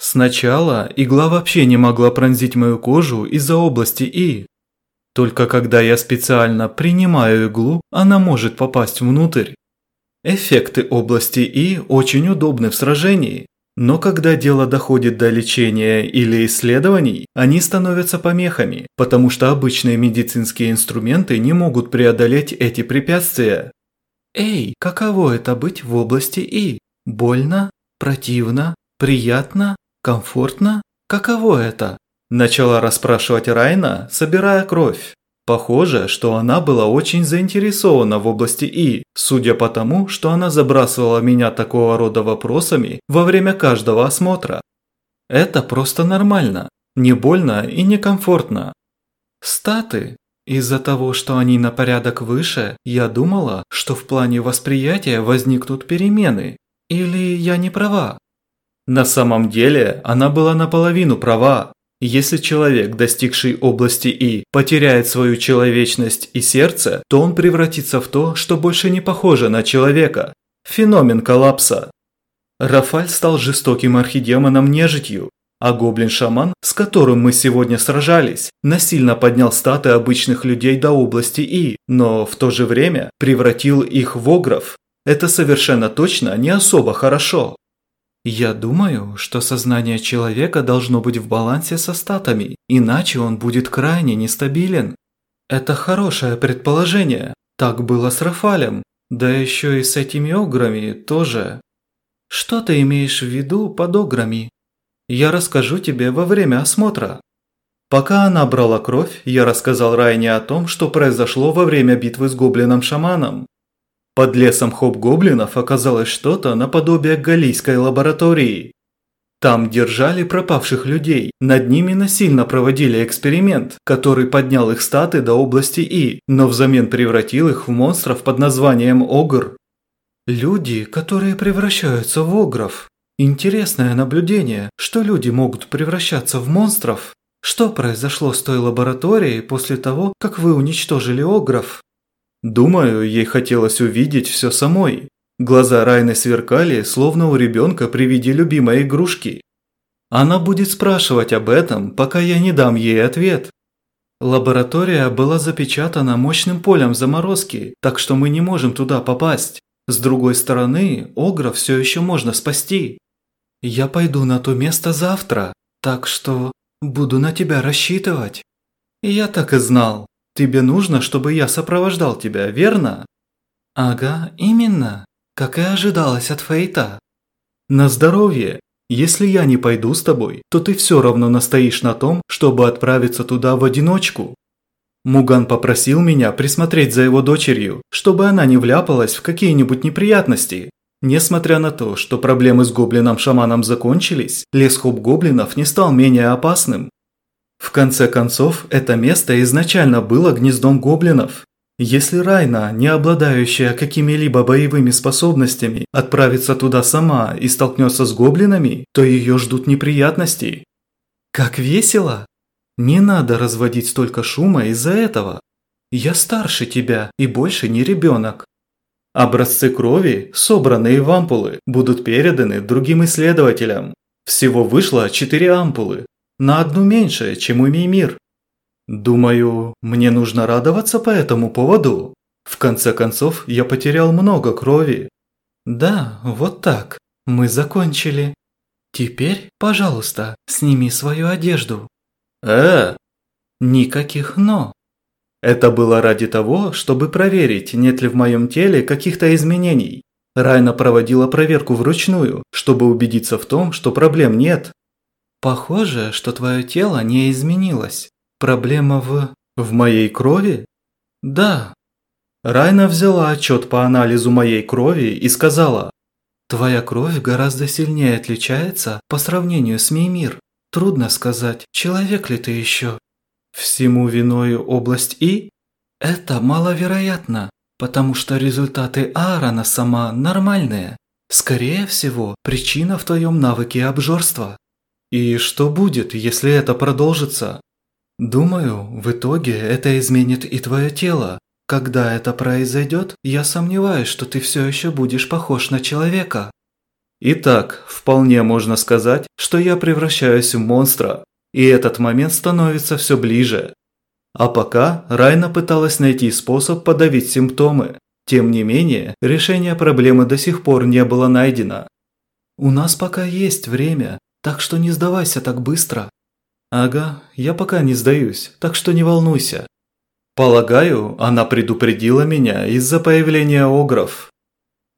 Сначала игла вообще не могла пронзить мою кожу из-за области И, только когда я специально принимаю иглу, она может попасть внутрь. Эффекты области И очень удобны в сражении, но когда дело доходит до лечения или исследований, они становятся помехами, потому что обычные медицинские инструменты не могут преодолеть эти препятствия. Эй, каково это быть в области И? Больно? Противно? Приятно? Комфортно? Каково это? Начала расспрашивать Райна, собирая кровь. Похоже, что она была очень заинтересована в области И, судя по тому, что она забрасывала меня такого рода вопросами во время каждого осмотра. Это просто нормально, не больно и не комфортно. Статы. Из-за того, что они на порядок выше, я думала, что в плане восприятия возникнут перемены. Или я не права? На самом деле, она была наполовину права. Если человек, достигший области И, потеряет свою человечность и сердце, то он превратится в то, что больше не похоже на человека. Феномен коллапса. Рафаль стал жестоким архидемоном-нежитью, а гоблин-шаман, с которым мы сегодня сражались, насильно поднял статы обычных людей до области И, но в то же время превратил их в огров. Это совершенно точно не особо хорошо. Я думаю, что сознание человека должно быть в балансе со статами, иначе он будет крайне нестабилен. Это хорошее предположение. Так было с Рафалем. Да еще и с этими ограми тоже. Что ты имеешь в виду под ограми? Я расскажу тебе во время осмотра. Пока она брала кровь, я рассказал Райне о том, что произошло во время битвы с гоблином-шаманом. Под лесом хоп-гоблинов оказалось что-то наподобие галийской лаборатории. Там держали пропавших людей, над ними насильно проводили эксперимент, который поднял их статы до области И, но взамен превратил их в монстров под названием Огр. Люди, которые превращаются в Огров. Интересное наблюдение, что люди могут превращаться в монстров. Что произошло с той лабораторией после того, как вы уничтожили Огров? Думаю, ей хотелось увидеть все самой. Глаза Райны сверкали, словно у ребенка при виде любимой игрушки. Она будет спрашивать об этом, пока я не дам ей ответ. Лаборатория была запечатана мощным полем заморозки, так что мы не можем туда попасть. С другой стороны, Огра все еще можно спасти. Я пойду на то место завтра, так что буду на тебя рассчитывать. Я так и знал. Тебе нужно, чтобы я сопровождал тебя, верно? Ага, именно. Как и ожидалось от Фейта. На здоровье. Если я не пойду с тобой, то ты все равно настоишь на том, чтобы отправиться туда в одиночку. Муган попросил меня присмотреть за его дочерью, чтобы она не вляпалась в какие-нибудь неприятности. Несмотря на то, что проблемы с гоблином-шаманом закончились, лес хоп-гоблинов не стал менее опасным. В конце концов, это место изначально было гнездом гоблинов. Если Райна, не обладающая какими-либо боевыми способностями, отправится туда сама и столкнется с гоблинами, то ее ждут неприятности. Как весело! Не надо разводить столько шума из-за этого. Я старше тебя и больше не ребенок. Образцы крови, собранные в ампулы, будут переданы другим исследователям. Всего вышло 4 ампулы, на одну меньше, чем у Мимир. Думаю, мне нужно радоваться по этому поводу. В конце концов, я потерял много крови. Да, вот так. Мы закончили. Теперь, пожалуйста, сними свою одежду. Э, никаких «но». Это было ради того, чтобы проверить, нет ли в моем теле каких-то изменений. Райна проводила проверку вручную, чтобы убедиться в том, что проблем нет. Похоже, что твое тело не изменилось. Проблема в... В моей крови? Да. Райна взяла отчет по анализу моей крови и сказала. Твоя кровь гораздо сильнее отличается по сравнению с Мимир. Трудно сказать, человек ли ты еще. Всему виною область И? Это маловероятно, потому что результаты Аарона сама нормальные. Скорее всего, причина в твоем навыке обжорства. И что будет, если это продолжится? Думаю, в итоге это изменит и твое тело. Когда это произойдет, я сомневаюсь, что ты все еще будешь похож на человека. Итак, вполне можно сказать, что я превращаюсь в монстра, и этот момент становится все ближе. А пока Райна пыталась найти способ подавить симптомы. Тем не менее, решение проблемы до сих пор не было найдено. «У нас пока есть время, так что не сдавайся так быстро». «Ага, я пока не сдаюсь, так что не волнуйся». Полагаю, она предупредила меня из-за появления огров.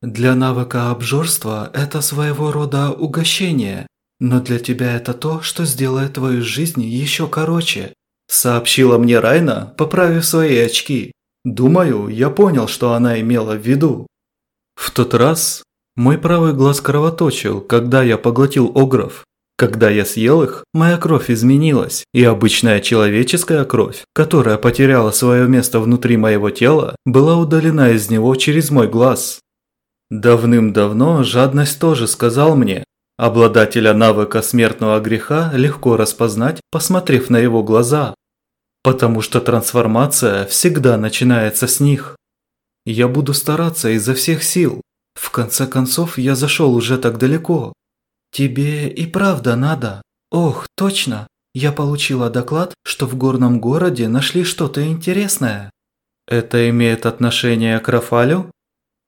Для навыка обжорства это своего рода угощение, но для тебя это то, что сделает твою жизнь еще короче», сообщила мне Райна, поправив свои очки. Думаю, я понял, что она имела в виду. В тот раз мой правый глаз кровоточил, когда я поглотил огров. Когда я съел их, моя кровь изменилась, и обычная человеческая кровь, которая потеряла свое место внутри моего тела, была удалена из него через мой глаз. Давным-давно жадность тоже сказал мне, Обладателя навыка смертного греха легко распознать, посмотрев на его глаза. Потому что трансформация всегда начинается с них. Я буду стараться изо всех сил. В конце концов, я зашел уже так далеко. Тебе и правда надо. Ох, точно. Я получила доклад, что в горном городе нашли что-то интересное. Это имеет отношение к Рафалю?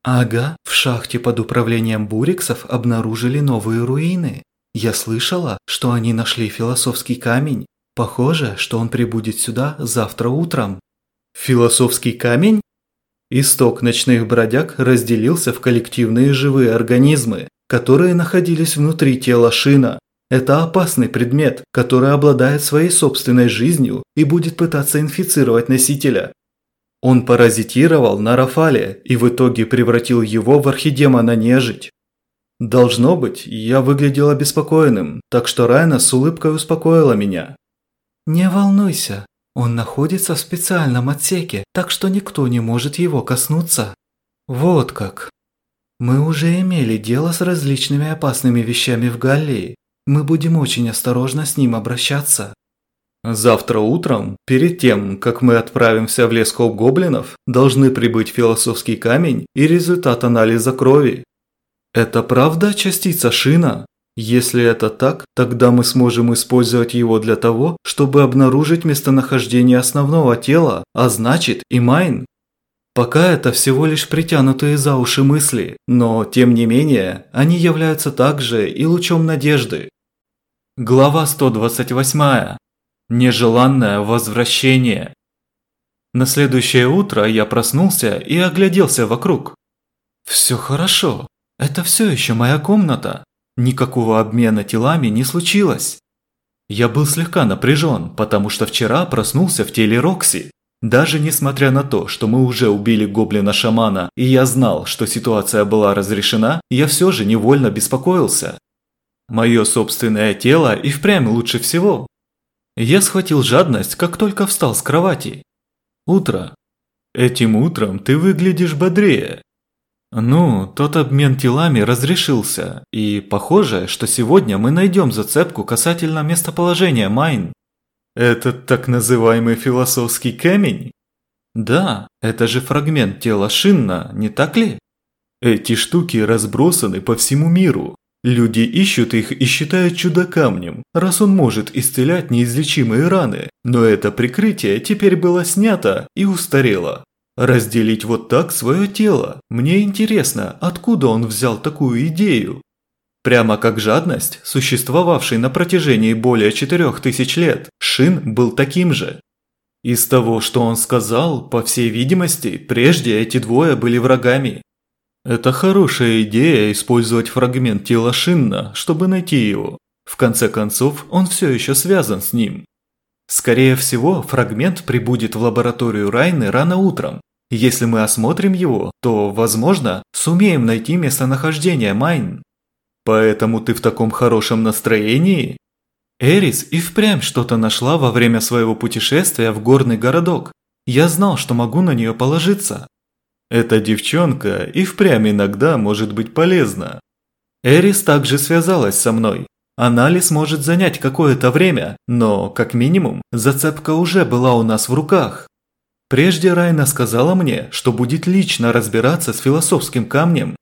Ага, в шахте под управлением Буриксов обнаружили новые руины. Я слышала, что они нашли философский камень. Похоже, что он прибудет сюда завтра утром. Философский камень? Исток ночных бродяг разделился в коллективные живые организмы, которые находились внутри тела Шина. Это опасный предмет, который обладает своей собственной жизнью и будет пытаться инфицировать носителя. Он паразитировал на Рафале и в итоге превратил его в архидемона нежить. Должно быть, я выглядел обеспокоенным, так что Райна с улыбкой успокоила меня. «Не волнуйся, он находится в специальном отсеке, так что никто не может его коснуться». «Вот как». «Мы уже имели дело с различными опасными вещами в Галлии. Мы будем очень осторожно с ним обращаться». Завтра утром, перед тем, как мы отправимся в лес гоблинов, должны прибыть философский камень и результат анализа крови. Это правда частица шина? Если это так, тогда мы сможем использовать его для того, чтобы обнаружить местонахождение основного тела, а значит и майн. Пока это всего лишь притянутые за уши мысли, но, тем не менее, они являются также и лучом надежды. Глава 128. Нежеланное возвращение. На следующее утро я проснулся и огляделся вокруг. Все хорошо. Это все еще моя комната. Никакого обмена телами не случилось. Я был слегка напряжен, потому что вчера проснулся в теле Рокси. Даже несмотря на то, что мы уже убили гоблина-шамана, и я знал, что ситуация была разрешена, я все же невольно беспокоился. Мое собственное тело и впрямь лучше всего. Я схватил жадность, как только встал с кровати. Утро. Этим утром ты выглядишь бодрее. Ну, тот обмен телами разрешился, и похоже, что сегодня мы найдем зацепку касательно местоположения Майн. Этот так называемый философский камень? Да, это же фрагмент тела Шинна, не так ли? Эти штуки разбросаны по всему миру. Люди ищут их и считают чудо-камнем, раз он может исцелять неизлечимые раны. Но это прикрытие теперь было снято и устарело. Разделить вот так свое тело. Мне интересно, откуда он взял такую идею. Прямо как жадность, существовавший на протяжении более четырех тысяч лет, Шин был таким же. Из того, что он сказал, по всей видимости, прежде эти двое были врагами. Это хорошая идея использовать фрагмент тела Шинна, чтобы найти его. В конце концов, он все еще связан с ним. Скорее всего, фрагмент прибудет в лабораторию Райны рано утром. Если мы осмотрим его, то, возможно, сумеем найти местонахождение Майн. Поэтому ты в таком хорошем настроении? Эрис и впрямь что-то нашла во время своего путешествия в горный городок. Я знал, что могу на нее положиться. Эта девчонка и впрямь иногда может быть полезна. Эрис также связалась со мной. Анализ может занять какое-то время, но, как минимум, зацепка уже была у нас в руках. Прежде Райна сказала мне, что будет лично разбираться с философским камнем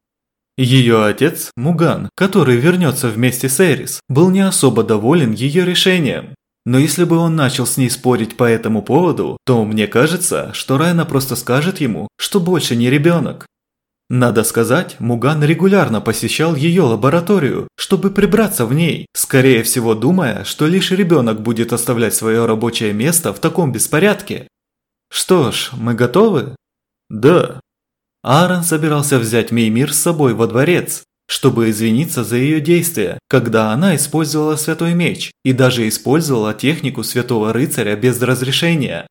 ее отец, Муган, который вернется вместе с Эрис, был не особо доволен ее решением. Но если бы он начал с ней спорить по этому поводу, то мне кажется, что Райна просто скажет ему, что больше не ребенок. Надо сказать, Муган регулярно посещал ее лабораторию, чтобы прибраться в ней, скорее всего думая, что лишь ребенок будет оставлять свое рабочее место в таком беспорядке. Что ж, мы готовы? Да, Аарон собирался взять Меймир с собой во дворец, чтобы извиниться за ее действия, когда она использовала Святой Меч и даже использовала технику Святого Рыцаря без разрешения.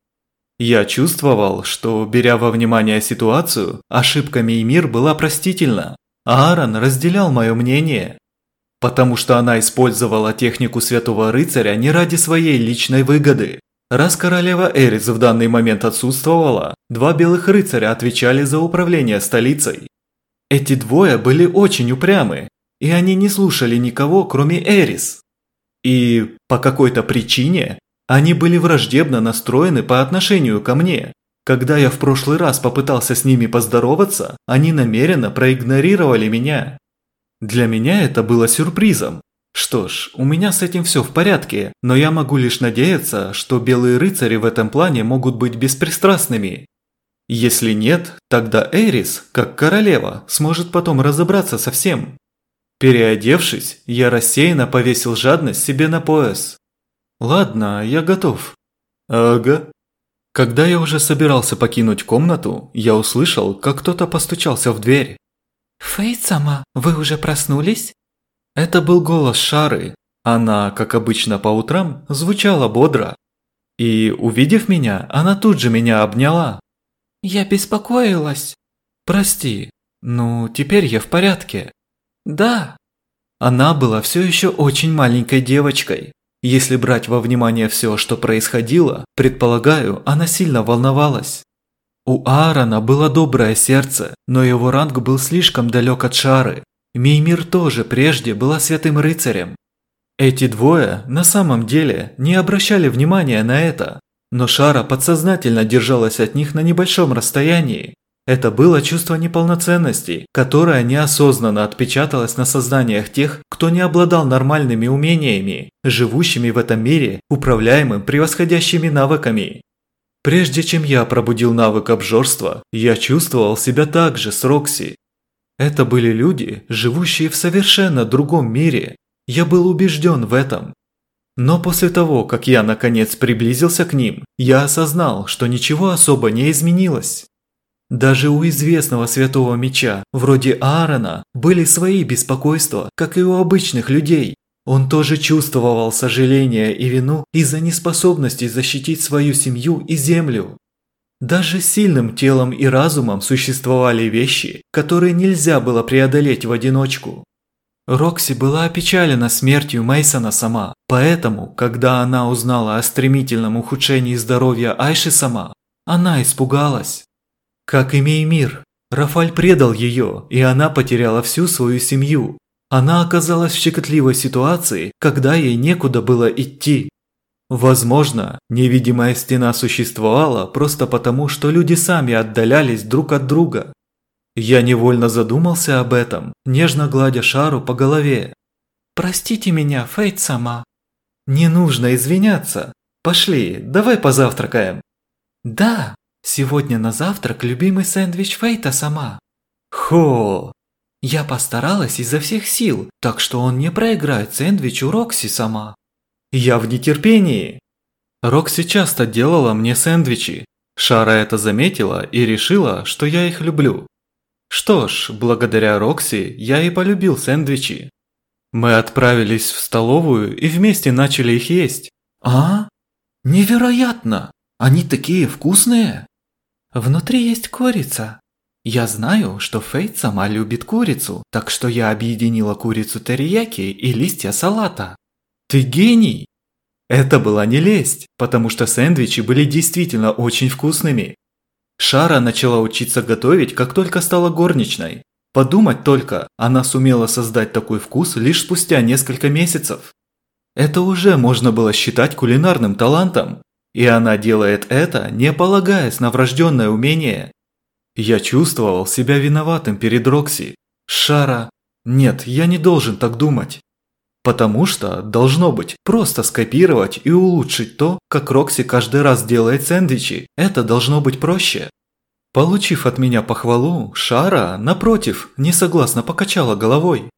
Я чувствовал, что, беря во внимание ситуацию, ошибка Меймир была простительна. Аарон разделял мое мнение. Потому что она использовала технику Святого Рыцаря не ради своей личной выгоды, Раз королева Эрис в данный момент отсутствовала, два белых рыцаря отвечали за управление столицей. Эти двое были очень упрямы, и они не слушали никого, кроме Эрис. И по какой-то причине они были враждебно настроены по отношению ко мне. Когда я в прошлый раз попытался с ними поздороваться, они намеренно проигнорировали меня. Для меня это было сюрпризом, что ж, у меня с этим все в порядке, но я могу лишь надеяться, что белые рыцари в этом плане могут быть беспристрастными. Если нет, тогда Эрис, как королева, сможет потом разобраться со всем. Переодевшись, я рассеянно повесил жадность себе на пояс. Ладно, я готов. Ага. Когда я уже собирался покинуть комнату, я услышал, как кто-то постучался в дверь. «Фейт-сама, вы уже проснулись?» Это был голос Шары. Она, как обычно по утрам, звучала бодро. И, увидев меня, она тут же меня обняла. «Я беспокоилась». «Прости, ну, теперь я в порядке». «Да». Она была все еще очень маленькой девочкой. Если брать во внимание все, что происходило, предполагаю, она сильно волновалась. У Аарона было доброе сердце, но его ранг был слишком далек от Шары, Меймир тоже прежде была святым рыцарем. Эти двое на самом деле не обращали внимания на это, но Шара подсознательно держалась от них на небольшом расстоянии. Это было чувство неполноценности, которое неосознанно отпечаталось на сознаниях тех, кто не обладал нормальными умениями, живущими в этом мире, управляемым превосходящими навыками. Прежде чем я пробудил навык обжорства, я чувствовал себя так же с Рокси. Это были люди, живущие в совершенно другом мире. Я был убежден в этом. Но после того, как я наконец приблизился к ним, я осознал, что ничего особо не изменилось. Даже у известного святого меча, вроде Аарона, были свои беспокойства, как и у обычных людей. Он тоже чувствовал сожаление и вину из-за неспособности защитить свою семью и землю. Даже сильным телом и разумом существовали вещи, которые нельзя было преодолеть в одиночку. Рокси была опечалена смертью Мейсона сама, поэтому, когда она узнала о стремительном ухудшении здоровья Айши сама, она испугалась. Как и Меймир, Рафаль предал ее, и она потеряла всю свою семью. Она оказалась в щекотливой ситуации, когда ей некуда было идти. Возможно, невидимая стена существовала просто потому, что люди сами отдалялись друг от друга. Я невольно задумался об этом, нежно гладя шару по голове. «Простите меня, Фейт сама». «Не нужно извиняться. Пошли, давай позавтракаем». «Да», Сегодня на завтрак любимый сэндвич Фейта сама. Хо! Я постаралась изо всех сил, так что он не проиграет сэндвич у Рокси сама. Я в нетерпении. Рокси часто делала мне сэндвичи. Шара это заметила и решила, что я их люблю. Что ж, благодаря Рокси я и полюбил сэндвичи. Мы отправились в столовую и вместе начали их есть. А? Невероятно! Они такие вкусные! Внутри есть курица. Я знаю, что Фейт сама любит курицу, так что я объединила курицу терияки и листья салата. Ты гений! Это была не лесть, потому что сэндвичи были действительно очень вкусными. Шара начала учиться готовить, как только стала горничной. Подумать только, она сумела создать такой вкус лишь спустя несколько месяцев. Это уже можно было считать кулинарным талантом. И она делает это, не полагаясь на врожденное умение. Я чувствовал себя виноватым перед Рокси. Шара... Нет, я не должен так думать. Потому что, должно быть, просто скопировать и улучшить то, как Рокси каждый раз делает сэндвичи. Это должно быть проще. Получив от меня похвалу, Шара, напротив, несогласно покачала головой.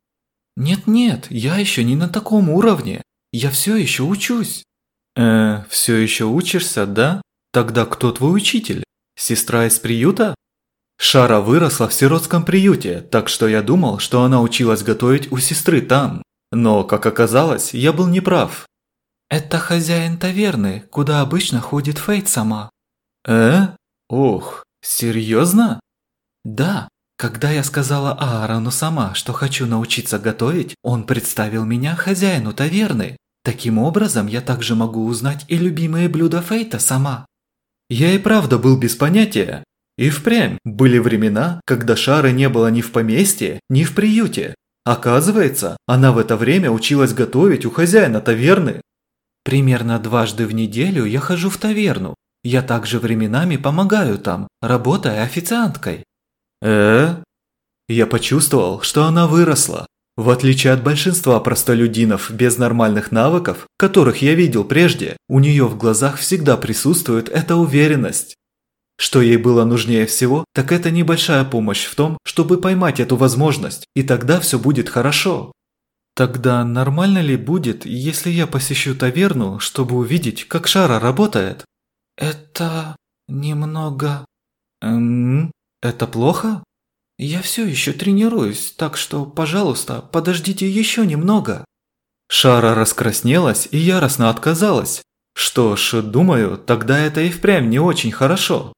«Нет-нет, я еще не на таком уровне. Я все еще учусь». Э, все еще учишься, да? Тогда кто твой учитель? Сестра из приюта? Шара выросла в сиротском приюте, так что я думал, что она училась готовить у сестры там. Но, как оказалось, я был неправ. Это хозяин таверны, куда обычно ходит Фейт сама. Э? Ох, серьезно? Да. Когда я сказала Аарону сама, что хочу научиться готовить, он представил меня хозяину таверны. Таким образом, я также могу узнать и любимые блюда Фейта сама. Я и правда был без понятия. И впрямь были времена, когда Шары не было ни в поместье, ни в приюте. Оказывается, она в это время училась готовить у хозяина таверны. Примерно дважды в неделю я хожу в таверну. Я также временами помогаю там, работая официанткой. Э? Я почувствовал, что она выросла, в отличие от большинства простолюдинов без нормальных навыков, которых я видел прежде, у нее в глазах всегда присутствует эта уверенность. Что ей было нужнее всего, так это небольшая помощь в том, чтобы поймать эту возможность, и тогда все будет хорошо. Тогда нормально ли будет, если я посещу таверну, чтобы увидеть, как Шара работает? Это немного... Эм, это плохо? «Я все еще тренируюсь, так что, пожалуйста, подождите еще немного». Шара раскраснелась и яростно отказалась. Что ж, думаю, тогда это и впрямь не очень хорошо.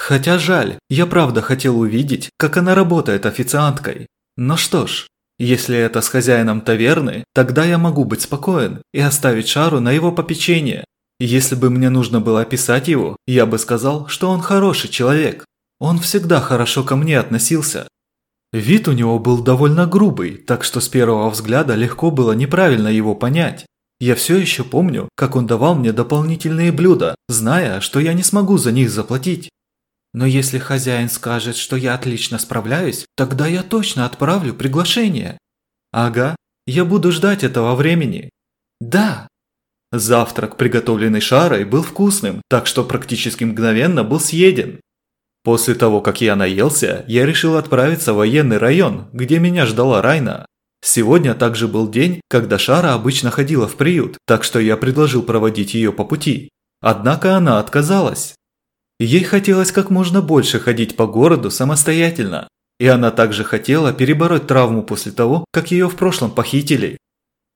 Хотя жаль, я правда хотел увидеть, как она работает официанткой. Но что ж, если это с хозяином таверны, тогда я могу быть спокоен и оставить Шару на его попечение. Если бы мне нужно было описать его, я бы сказал, что он хороший человек. Он всегда хорошо ко мне относился. Вид у него был довольно грубый, так что с первого взгляда легко было неправильно его понять. Я все еще помню, как он давал мне дополнительные блюда, зная, что я не смогу за них заплатить. Но если хозяин скажет, что я отлично справляюсь, тогда я точно отправлю приглашение. Ага, я буду ждать этого времени. Да. Завтрак, приготовленный Шарой, был вкусным, так что практически мгновенно был съеден. После того, как я наелся, я решил отправиться в военный район, где меня ждала Райна. Сегодня также был день, когда Шара обычно ходила в приют, так что я предложил проводить ее по пути. Однако она отказалась. Ей хотелось как можно больше ходить по городу самостоятельно, и она также хотела перебороть травму после того, как ее в прошлом похитили.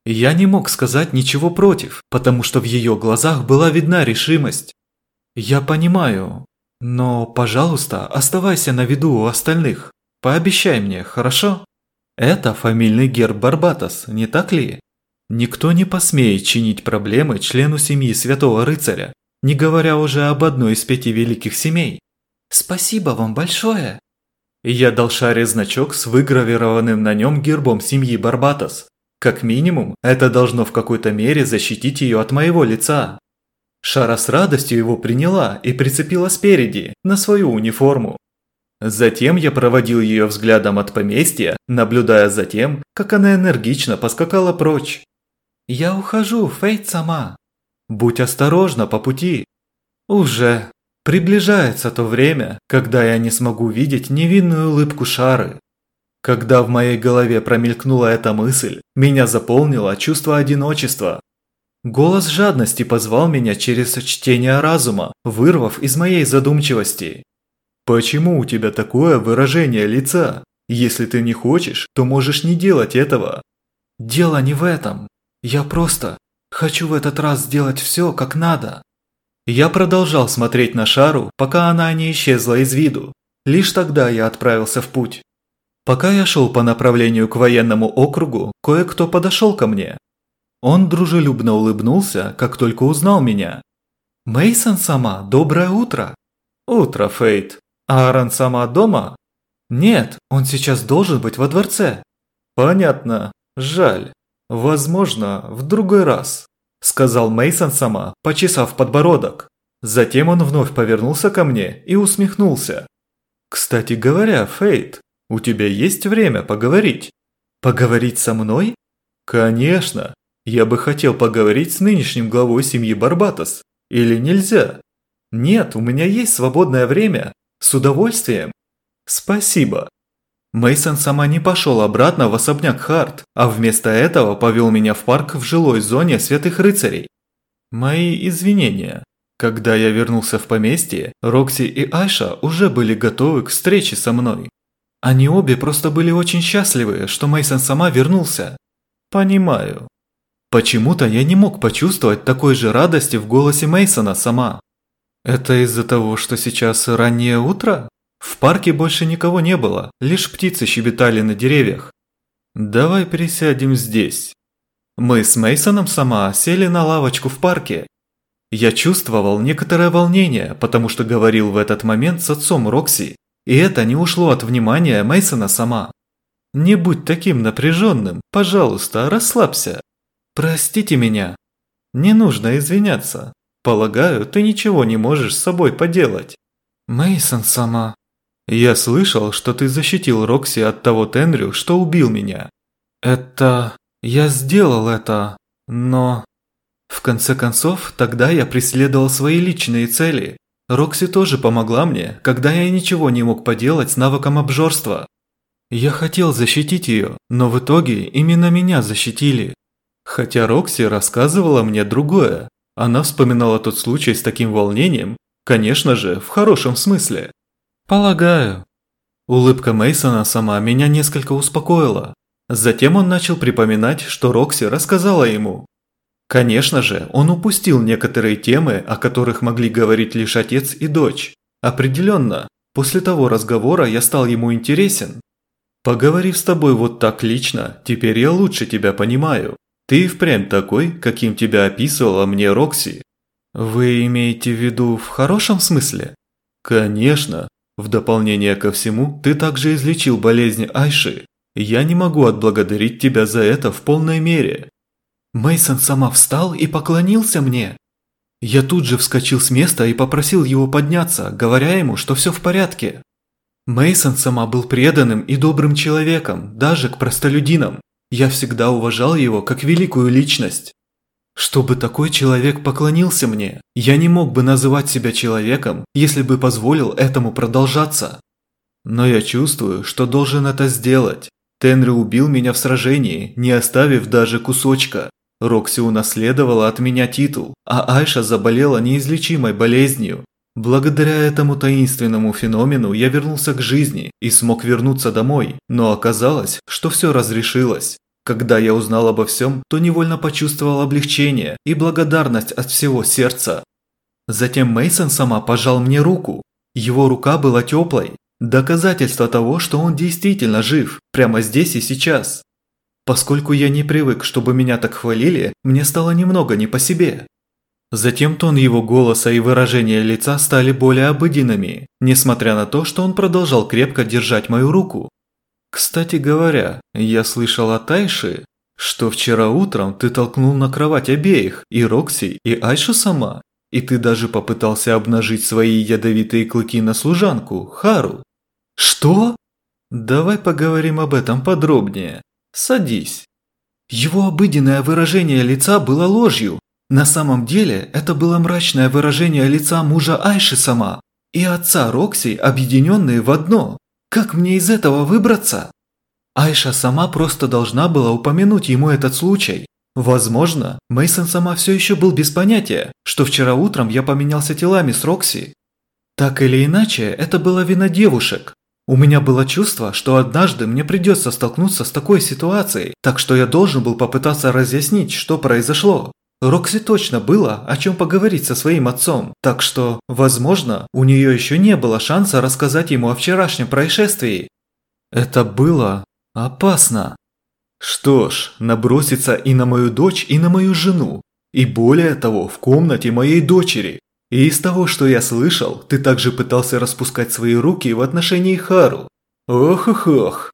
Я не мог сказать ничего против, потому что в ее глазах была видна решимость. Я понимаю, но, пожалуйста, оставайся на виду у остальных. Пообещай мне, хорошо? Это фамильный герб Барбатос, не так ли? Никто не посмеет чинить проблемы члену семьи Святого Рыцаря, не говоря уже об одной из пяти великих семей. Спасибо вам большое. Я дал Шаре значок с выгравированным на нем гербом семьи Барбатос. Как минимум, это должно в какой-то мере защитить ее от моего лица. Шара с радостью его приняла и прицепила спереди, на свою униформу. Затем я проводил ее взглядом от поместья, наблюдая за тем, как она энергично поскакала прочь. «Я ухожу, Фейт сама. Будь осторожна по пути. Уже приближается то время, когда я не смогу видеть невинную улыбку Шары. Когда в моей голове промелькнула эта мысль, меня заполнило чувство одиночества, Голос жадности позвал меня через чтение разума, вырвав из моей задумчивости. «Почему у тебя такое выражение лица? Если ты не хочешь, то можешь не делать этого». «Дело не в этом. Я просто хочу в этот раз сделать все как надо». Я продолжал смотреть на шару, пока она не исчезла из виду. Лишь тогда я отправился в путь. Пока я шел по направлению к военному округу, кое-кто подошел ко мне. Он дружелюбно улыбнулся, как только узнал меня. Мейсон сама, доброе утро. Утро, Фейт. Аарон сама дома? Нет, он сейчас должен быть во дворце. Понятно. Жаль. Возможно, в другой раз, сказал Мейсон сама, почесав подбородок. Затем он вновь повернулся ко мне и усмехнулся. Кстати говоря, Фейт, у тебя есть время поговорить? Поговорить со мной? Конечно. Я бы хотел поговорить с нынешним главой семьи Барбатос. Или нельзя? Нет, у меня есть свободное время. С удовольствием. Спасибо. Мейсон сама не пошел обратно в особняк Харт, а вместо этого повел меня в парк в жилой зоне Святых Рыцарей. Мои извинения. Когда я вернулся в поместье, Рокси и Айша уже были готовы к встрече со мной. Они обе просто были очень счастливы, что Мейсон сама вернулся. Понимаю. Почему-то я не мог почувствовать такой же радости в голосе Мейсона сама. Это из-за того, что сейчас раннее утро? В парке больше никого не было, лишь птицы щебетали на деревьях. Давай пересядем здесь. Мы с Мейсоном сама сели на лавочку в парке. Я чувствовал некоторое волнение, потому что говорил в этот момент с отцом Рокси, и это не ушло от внимания Мейсона сама. Не будь таким напряженным, пожалуйста, расслабься. «Простите меня. Не нужно извиняться. Полагаю, ты ничего не можешь с собой поделать». Мейсон сама. Я слышал, что ты защитил Рокси от того Тенрю, что убил меня. Это... Я сделал это, но... В конце концов, тогда я преследовал свои личные цели. Рокси тоже помогла мне, когда я ничего не мог поделать с навыком обжорства. Я хотел защитить ее, но в итоге именно меня защитили. Хотя Рокси рассказывала мне другое. Она вспоминала тот случай с таким волнением, конечно же, в хорошем смысле. Полагаю. Улыбка Мейсона сама меня несколько успокоила. Затем он начал припоминать, что Рокси рассказала ему. Конечно же, он упустил некоторые темы, о которых могли говорить лишь отец и дочь. Определенно, после того разговора я стал ему интересен. Поговорив с тобой вот так лично, теперь я лучше тебя понимаю. Ты впрямь такой, каким тебя описывала мне Рокси. Вы имеете в виду в хорошем смысле? Конечно. В дополнение ко всему, ты также излечил болезнь Айши. Я не могу отблагодарить тебя за это в полной мере. Мейсон сама встал и поклонился мне. Я тут же вскочил с места и попросил его подняться, говоря ему, что все в порядке. Мейсон сама был преданным и добрым человеком, даже к простолюдинам. Я всегда уважал его как великую личность. Чтобы такой человек поклонился мне, я не мог бы называть себя человеком, если бы позволил этому продолжаться. Но я чувствую, что должен это сделать. Тенри убил меня в сражении, не оставив даже кусочка. Рокси унаследовала от меня титул, а Айша заболела неизлечимой болезнью. Благодаря этому таинственному феномену я вернулся к жизни и смог вернуться домой, но оказалось, что все разрешилось. Когда я узнал обо всем, то невольно почувствовал облегчение и благодарность от всего сердца. Затем Мейсон сама пожал мне руку. Его рука была теплой, доказательство того, что он действительно жив, прямо здесь и сейчас. Поскольку я не привык, чтобы меня так хвалили, мне стало немного не по себе. Затем тон его голоса и выражение лица стали более обыденными, несмотря на то, что он продолжал крепко держать мою руку. Кстати говоря, я слышал от Айши, что вчера утром ты толкнул на кровать обеих, и Рокси, и Айшу сама, и ты даже попытался обнажить свои ядовитые клыки на служанку, Хару. Что? Давай поговорим об этом подробнее. Садись. Его обыденное выражение лица было ложью. На самом деле, это было мрачное выражение лица мужа Айши сама и отца Рокси, объединенные в одно. Как мне из этого выбраться? Айша сама просто должна была упомянуть ему этот случай. Возможно, Мейсон сама все еще был без понятия, что вчера утром я поменялся телами с Рокси. Так или иначе, это была вина девушек. У меня было чувство, что однажды мне придется столкнуться с такой ситуацией, так что я должен был попытаться разъяснить, что произошло. Рокси точно было о чем поговорить со своим отцом, так что, возможно, у нее еще не было шанса рассказать ему о вчерашнем происшествии. Это было опасно. Что ж, наброситься и на мою дочь, и на мою жену. И более того, в комнате моей дочери. И из того, что я слышал, ты также пытался распускать свои руки в отношении Хару. Ох-ох-ох.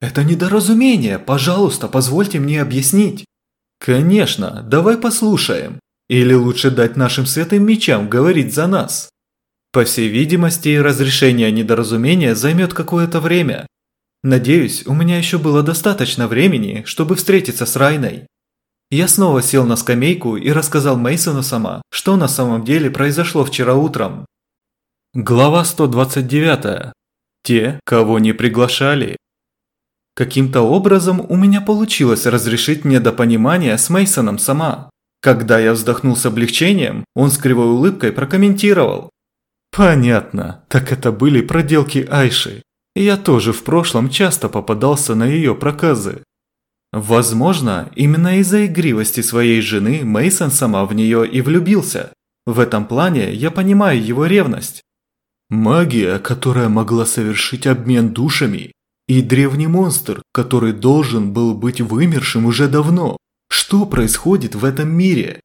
Это недоразумение, пожалуйста, позвольте мне объяснить. Конечно, давай послушаем. Или лучше дать нашим святым мечам говорить за нас. По всей видимости, разрешение недоразумения займет какое-то время. Надеюсь, у меня еще было достаточно времени, чтобы встретиться с Райной. Я снова сел на скамейку и рассказал Мейсону сама, что на самом деле произошло вчера утром. Глава 129. Те, кого не приглашали. Каким-то образом у меня получилось разрешить недопонимание с Мейсоном сама. Когда я вздохнул с облегчением, он с кривой улыбкой прокомментировал. Понятно, так это были проделки Айши. Я тоже в прошлом часто попадался на ее проказы. Возможно, именно из-за игривости своей жены Мейсон сама в нее и влюбился. В этом плане я понимаю его ревность. Магия, которая могла совершить обмен душами, и древний монстр, который должен был быть вымершим уже давно. Что происходит в этом мире?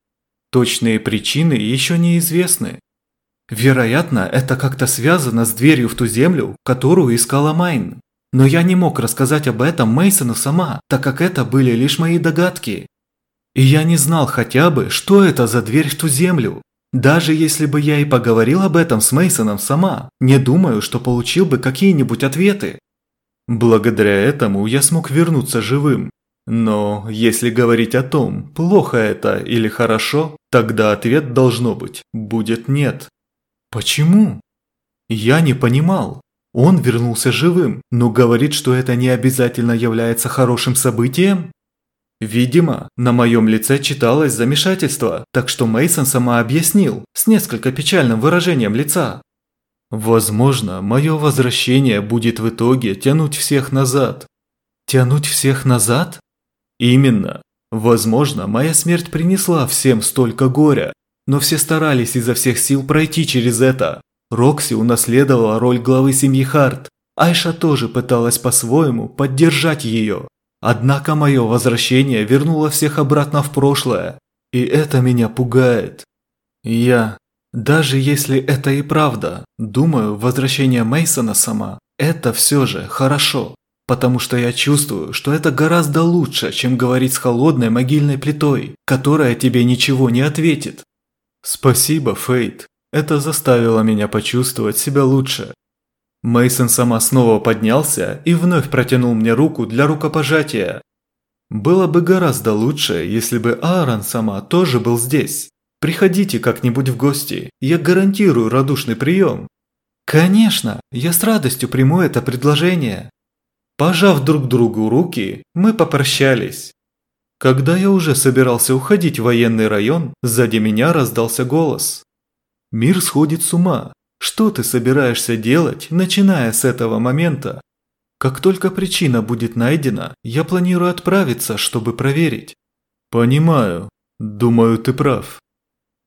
Точные причины еще неизвестны. Вероятно, это как-то связано с дверью в ту землю, которую искала Майн. Но я не мог рассказать об этом Мейсону сама, так как это были лишь мои догадки. И я не знал хотя бы, что это за дверь в ту землю. Даже если бы я и поговорил об этом с Мейсоном сама, не думаю, что получил бы какие-нибудь ответы. Благодаря этому я смог вернуться живым. Но если говорить о том, плохо это или хорошо, тогда ответ должно быть, будет нет. Почему? Я не понимал. Он вернулся живым, но говорит, что это не обязательно является хорошим событием? Видимо, на моем лице читалось замешательство, так что Мейсон сама объяснил, с несколько печальным выражением лица. Возможно, мое возвращение будет в итоге тянуть всех назад. Тянуть всех назад? Именно. Возможно, моя смерть принесла всем столько горя, но все старались изо всех сил пройти через это. Рокси унаследовала роль главы семьи Харт. Айша тоже пыталась по-своему поддержать ее. Однако мое возвращение вернуло всех обратно в прошлое. И это меня пугает. Я даже если это и правда, думаю, возвращение Мейсона сама – это все же хорошо. Потому что я чувствую, что это гораздо лучше, чем говорить с холодной могильной плитой, которая тебе ничего не ответит. Спасибо, Фейт. Это заставило меня почувствовать себя лучше. Мейсон сама снова поднялся и вновь протянул мне руку для рукопожатия. Было бы гораздо лучше, если бы Аарон сама тоже был здесь. Приходите как-нибудь в гости, я гарантирую радушный прием. Конечно, я с радостью приму это предложение. Пожав друг другу руки, мы попрощались. Когда я уже собирался уходить в военный район, сзади меня раздался голос. «Мир сходит с ума. Что ты собираешься делать, начиная с этого момента? Как только причина будет найдена, я планирую отправиться, чтобы проверить». «Понимаю. Думаю, ты прав».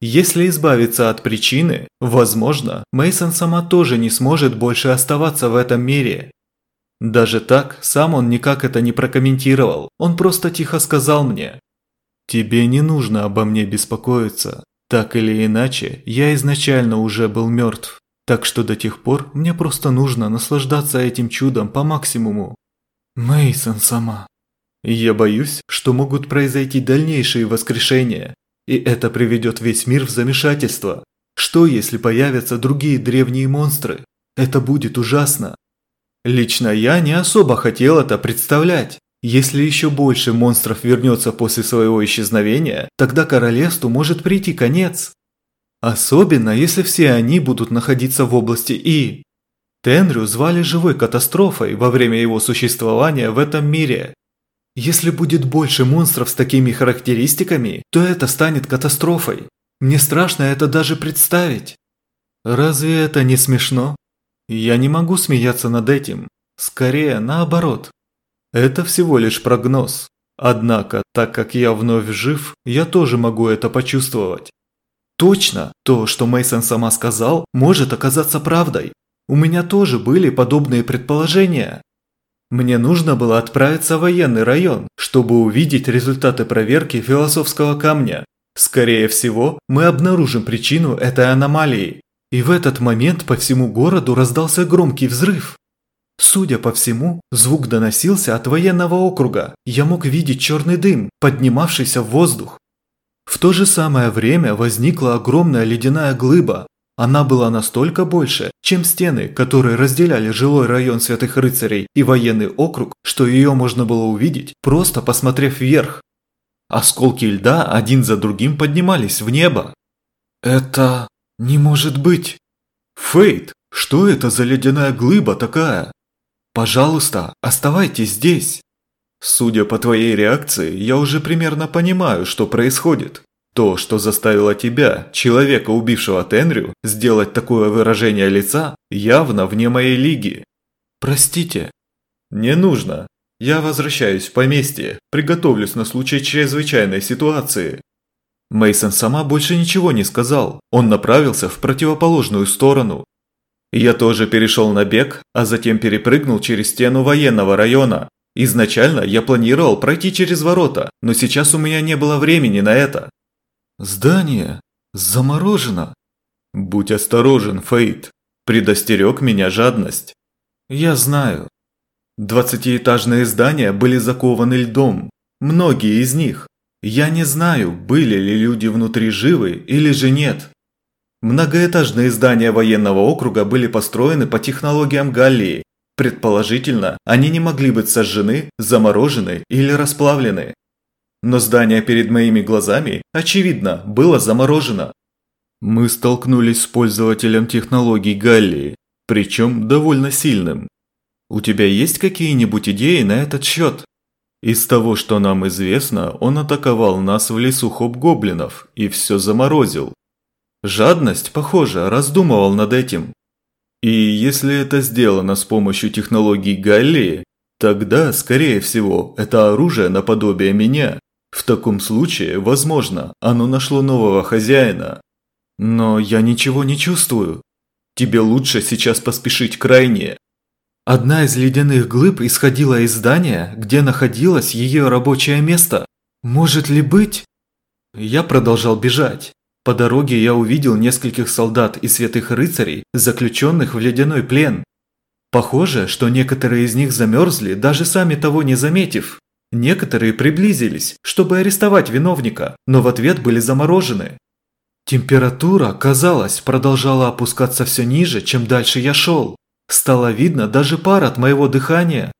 Если избавиться от причины, возможно, Мейсон сама тоже не сможет больше оставаться в этом мире. Даже так, сам он никак это не прокомментировал, он просто тихо сказал мне. «Тебе не нужно обо мне беспокоиться. Так или иначе, я изначально уже был мертв, так что до тех пор мне просто нужно наслаждаться этим чудом по максимуму». Мейсон сама. Я боюсь, что могут произойти дальнейшие воскрешения, и это приведет весь мир в замешательство. Что если появятся другие древние монстры? Это будет ужасно. Лично я не особо хотел это представлять. Если еще больше монстров вернется после своего исчезновения, тогда королевству может прийти конец. Особенно, если все они будут находиться в области И. Тенрю звали живой катастрофой во время его существования в этом мире. Если будет больше монстров с такими характеристиками, то это станет катастрофой. Мне страшно это даже представить. Разве это не смешно? Я не могу смеяться над этим. Скорее, наоборот. Это всего лишь прогноз. Однако, так как я вновь жив, я тоже могу это почувствовать. Точно, то, что Мейсон сама сказал, может оказаться правдой. У меня тоже были подобные предположения. Мне нужно было отправиться в военный район, чтобы увидеть результаты проверки философского камня. Скорее всего, мы обнаружим причину этой аномалии. И в этот момент по всему городу раздался громкий взрыв. Судя по всему, звук доносился от военного округа. Я мог видеть черный дым, поднимавшийся в воздух. В то же самое время возникла огромная ледяная глыба. Она была настолько больше, чем стены, которые разделяли жилой район Святых Рыцарей и военный округ, что ее можно было увидеть, просто посмотрев вверх. Осколки льда один за другим поднимались в небо. Это... «Не может быть!» «Фейт, что это за ледяная глыба такая?» «Пожалуйста, оставайтесь здесь!» «Судя по твоей реакции, я уже примерно понимаю, что происходит. То, что заставило тебя, человека, убившего Тенрю, сделать такое выражение лица, явно вне моей лиги. Простите». «Не нужно. Я возвращаюсь в поместье, приготовлюсь на случай чрезвычайной ситуации». Мейсон сама больше ничего не сказал. Он направился в противоположную сторону. Я тоже перешел на бег, а затем перепрыгнул через стену военного района. Изначально я планировал пройти через ворота, но сейчас у меня не было времени на это. Здание заморожено. Будь осторожен, Фейт. Предостерег меня жадность. Я знаю. Двадцатиэтажные здания были закованы льдом. Многие из них. Я не знаю, были ли люди внутри живы или же нет. Многоэтажные здания военного округа были построены по технологиям Галлии. Предположительно, они не могли быть сожжены, заморожены или расплавлены. Но здание перед моими глазами, очевидно, было заморожено. Мы столкнулись с пользователем технологий Галлии, причем довольно сильным. У тебя есть какие-нибудь идеи на этот счет? Из того, что нам известно, он атаковал нас в лесу хоп-гоблинов и все заморозил. Жадность, похоже, раздумывал над этим. И если это сделано с помощью технологий Галлии, тогда, скорее всего, это оружие наподобие меня. В таком случае, возможно, оно нашло нового хозяина. Но я ничего не чувствую. Тебе лучше сейчас поспешить крайне. Одна из ледяных глыб исходила из здания, где находилось ее рабочее место. Может ли быть? Я продолжал бежать. По дороге я увидел нескольких солдат и святых рыцарей, заключенных в ледяной плен. Похоже, что некоторые из них замерзли, даже сами того не заметив. Некоторые приблизились, чтобы арестовать виновника, но в ответ были заморожены. Температура, казалось, продолжала опускаться все ниже, чем дальше я шел. Стало видно даже пар от моего дыхания.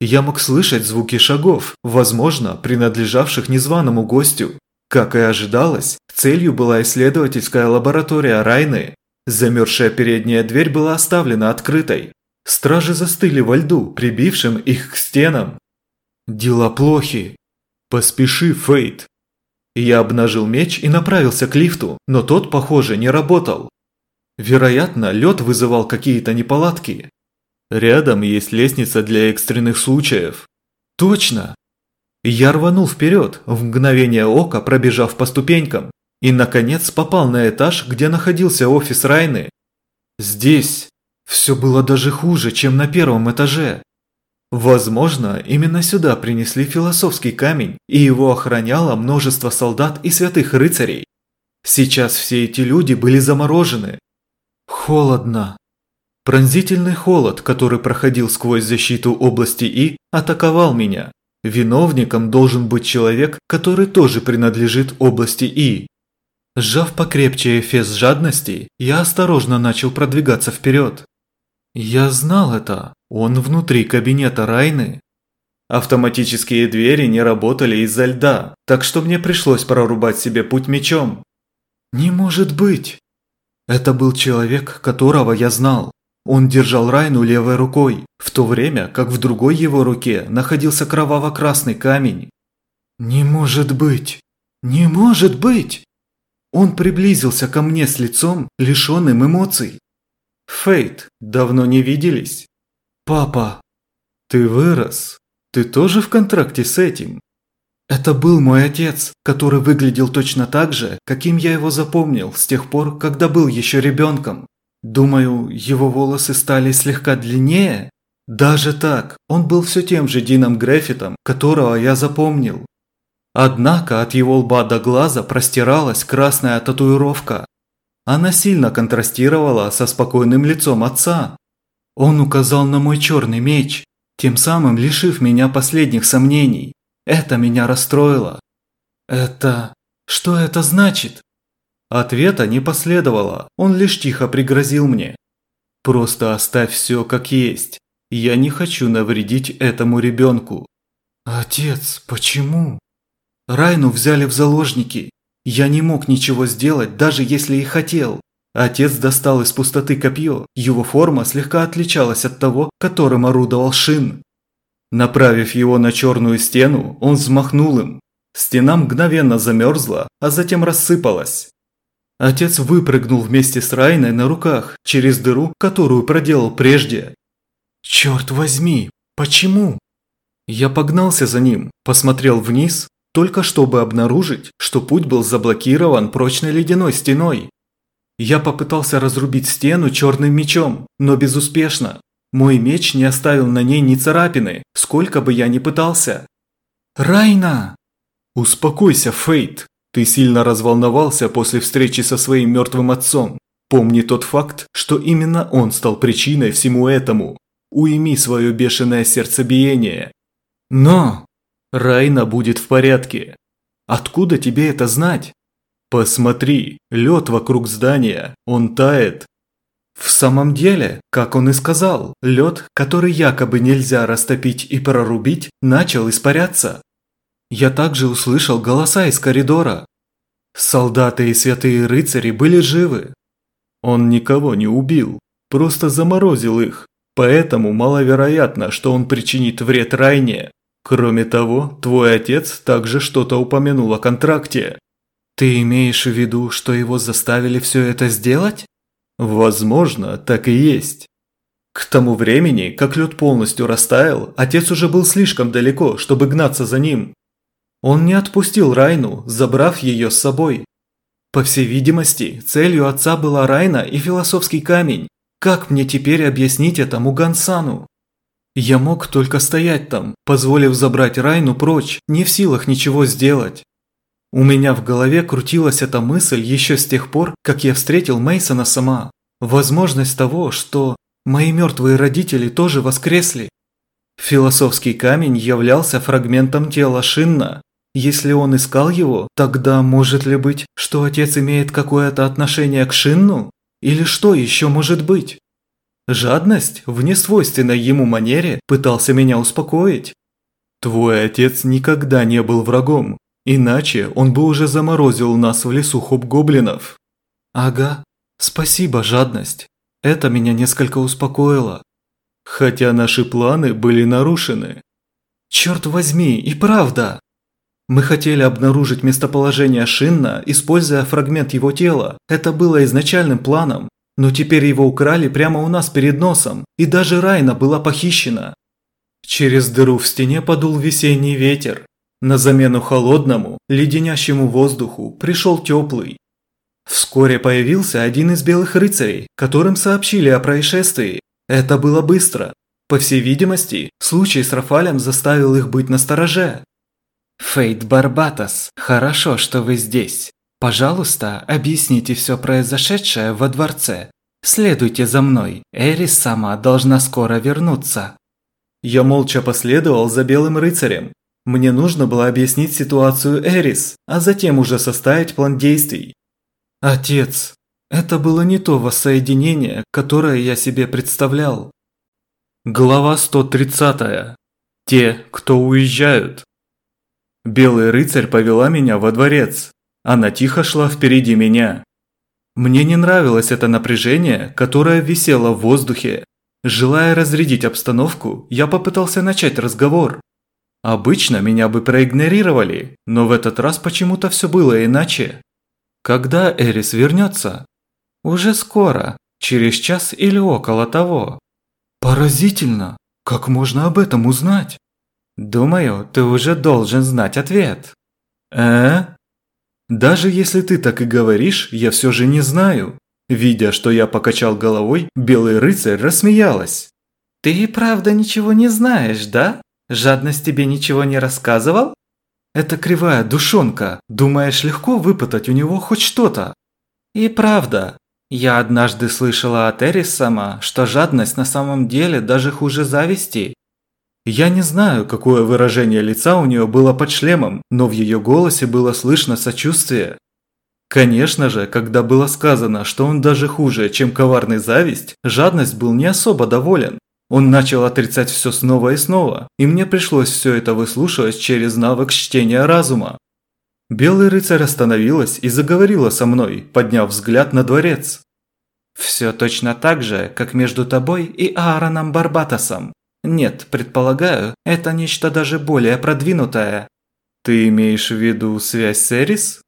Я мог слышать звуки шагов, возможно, принадлежавших незваному гостю. Как и ожидалось, целью была исследовательская лаборатория Райны. Замерзшая передняя дверь была оставлена открытой. Стражи застыли во льду, прибившим их к стенам. Дела плохи. Поспеши, Фейт. Я обнажил меч и направился к лифту, но тот, похоже, не работал. Вероятно, лед вызывал какие-то неполадки. Рядом есть лестница для экстренных случаев. Точно! Я рванул вперед, в мгновение ока пробежав по ступенькам, и, наконец, попал на этаж, где находился офис Райны. Здесь все было даже хуже, чем на первом этаже. Возможно, именно сюда принесли философский камень, и его охраняло множество солдат и святых рыцарей. Сейчас все эти люди были заморожены. Холодно. Пронзительный холод, который проходил сквозь защиту области И, атаковал меня. Виновником должен быть человек, который тоже принадлежит области И. Сжав покрепче эфес жадности, я осторожно начал продвигаться вперед. Я знал это. Он внутри кабинета Райны. Автоматические двери не работали из-за льда, так что мне пришлось прорубать себе путь мечом. Не может быть! Это был человек, которого я знал. Он держал Райну левой рукой, в то время как в другой его руке находился кроваво-красный камень. Не может быть! Не может быть! Он приблизился ко мне с лицом, лишенным эмоций. Фейт, давно не виделись. Папа, ты вырос. Ты тоже в контракте с этим? Это был мой отец, который выглядел точно так же, каким я его запомнил с тех пор, когда был еще ребенком. Думаю, его волосы стали слегка длиннее. Даже так, он был все тем же Дином Греффитом, которого я запомнил. Однако от его лба до глаза простиралась красная татуировка, она сильно контрастировала со спокойным лицом отца. Он указал на мой черный меч, тем самым лишив меня последних сомнений. Это меня расстроило. Это... что это значит? Ответа не последовало, он лишь тихо пригрозил мне. Просто оставь все как есть. Я не хочу навредить этому ребенку. Отец, почему? Райну взяли в заложники, я не мог ничего сделать, даже если и хотел. Отец достал из пустоты копье, его форма слегка отличалась от того, которым орудовал Шин. Направив его на черную стену, он взмахнул им. Стена мгновенно замерзла, а затем рассыпалась. Отец выпрыгнул вместе с Райной на руках через дыру, которую проделал прежде. «Черт возьми, почему?» Я погнался за ним, посмотрел вниз только чтобы обнаружить, что путь был заблокирован прочной ледяной стеной. Я попытался разрубить стену черным мечом, но безуспешно. Мой меч не оставил на ней ни царапины, сколько бы я ни пытался. «Райна!» «Успокойся, Фейт. Ты сильно разволновался после встречи со своим мертвым отцом. Помни тот факт, что именно он стал причиной всему этому. Уйми свое бешеное сердцебиение». «Но...» Райна будет в порядке. Откуда тебе это знать? Посмотри, лед вокруг здания, он тает. В самом деле, как он и сказал, лед, который якобы нельзя растопить и прорубить, начал испаряться. Я также услышал голоса из коридора. Солдаты и святые рыцари были живы. Он никого не убил, просто заморозил их, поэтому маловероятно, что он причинит вред Райне. Кроме того, твой отец также что-то упомянул о контракте. Ты имеешь в виду, что его заставили все это сделать? Возможно, так и есть. К тому времени, как лед полностью растаял, отец уже был слишком далеко, чтобы гнаться за ним. Он не отпустил Райну, забрав ее с собой. По всей видимости, целью отца была Райна и философский камень. Как мне теперь объяснить это Мугансану? Я мог только стоять там, позволив забрать Райну прочь, не в силах ничего сделать. У меня в голове крутилась эта мысль еще с тех пор, как я встретил Мейсона сама. Возможность того, что мои мертвые родители тоже воскресли. Философский камень являлся фрагментом тела Шинна. Если он искал его, тогда может ли быть, что отец имеет какое-то отношение к Шинну? Или что еще может быть? Жадность в несвойственной ему манере пытался меня успокоить. Твой отец никогда не был врагом, иначе он бы уже заморозил нас в лесу хоп-гоблинов. Ага, спасибо, жадность. Это меня несколько успокоило. Хотя наши планы были нарушены. Черт возьми, и правда. Мы хотели обнаружить местоположение Шинна, используя фрагмент его тела. Это было изначальным планом. Но теперь его украли прямо у нас перед носом, и даже Райна была похищена. Через дыру в стене подул весенний ветер. На замену холодному, леденящему воздуху пришел теплый. Вскоре появился один из белых рыцарей, которым сообщили о происшествии. Это было быстро. По всей видимости, случай с Рафалем заставил их быть настороже. «Фейт Барбатос, хорошо, что вы здесь. Пожалуйста, объясните все произошедшее во дворце. Следуйте за мной, Эрис сама должна скоро вернуться». Я молча последовал за Белым Рыцарем. Мне нужно было объяснить ситуацию Эрис, а затем уже составить план действий. Отец, это было не то воссоединение, которое я себе представлял. Глава 130. Те, кто уезжают. Белый рыцарь повела меня во дворец. Она тихо шла впереди меня. Мне не нравилось это напряжение, которое висело в воздухе. Желая разрядить обстановку, я попытался начать разговор. Обычно меня бы проигнорировали, но в этот раз почему-то все было иначе. Когда Эрис вернется? Уже скоро, через час или около того. Поразительно! Как можно об этом узнать? Думаю, ты уже должен знать ответ. Э? Даже если ты так и говоришь, я все же не знаю. Видя, что я покачал головой, белый рыцарь рассмеялась. Ты и правда ничего не знаешь, да? Жадность тебе ничего не рассказывал? Это кривая душонка. Думаешь, легко выпытать у него хоть что-то? И правда. Я однажды слышала от Эрис сама, что жадность на самом деле даже хуже зависти. Я не знаю, какое выражение лица у нее было под шлемом, но в ее голосе было слышно сочувствие. Конечно же, когда было сказано, что он даже хуже, чем коварный зависть, жадность был не особо доволен. Он начал отрицать все снова и снова, и мне пришлось все это выслушивать через навык чтения разума. Белый рыцарь остановилась и заговорила со мной, подняв взгляд на дворец. «Все точно так же, как между тобой и Аароном Барбатосом. Нет, предполагаю, это нечто даже более продвинутое». «Ты имеешь в виду связь с Эрис?»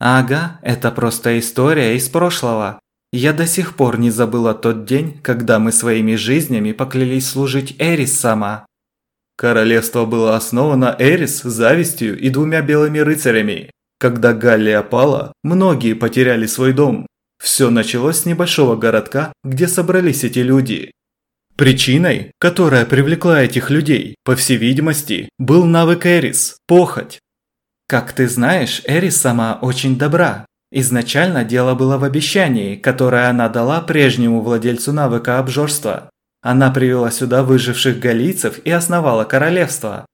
«Ага, это просто история из прошлого. Я до сих пор не забыла тот день, когда мы своими жизнями поклялись служить Эрис сама. Королевство было основано Эрис, завистью и двумя белыми рыцарями. Когда Галлия пала, многие потеряли свой дом. Все началось с небольшого городка, где собрались эти люди. Причиной, которая привлекла этих людей, по всей видимости, был навык Эрис – похоть. Как ты знаешь, Эрис сама очень добра. Изначально дело было в обещании, которое она дала прежнему владельцу навыка обжорства. Она привела сюда выживших галийцев и основала королевство.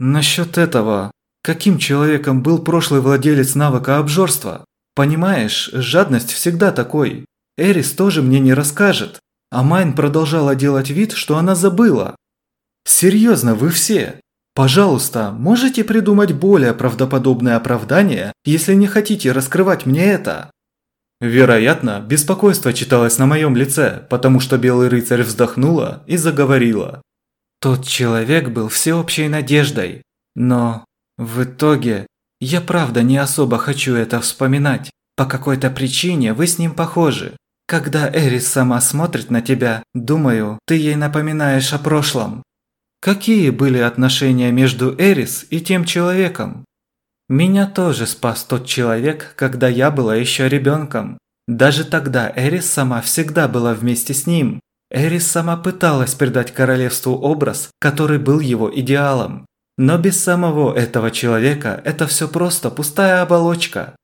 Насчет этого, каким человеком был прошлый владелец навыка обжорства? Понимаешь, жадность всегда такой. Эрис тоже мне не расскажет. А Майн продолжала делать вид, что она забыла. Серьезно, вы все? Пожалуйста, можете придумать более правдоподобное оправдание, если не хотите раскрывать мне это? Вероятно, беспокойство читалось на моем лице, потому что Белый Рыцарь вздохнула и заговорила. Тот человек был всеобщей надеждой, но в итоге я правда не особо хочу это вспоминать. По какой-то причине вы с ним похожи. Когда Эрис сама смотрит на тебя, думаю, ты ей напоминаешь о прошлом. Какие были отношения между Эрис и тем человеком? Меня тоже спас тот человек, когда я была еще ребенком. Даже тогда Эрис сама всегда была вместе с ним. Эрис сама пыталась придать королевству образ, который был его идеалом. Но без самого этого человека это все просто пустая оболочка.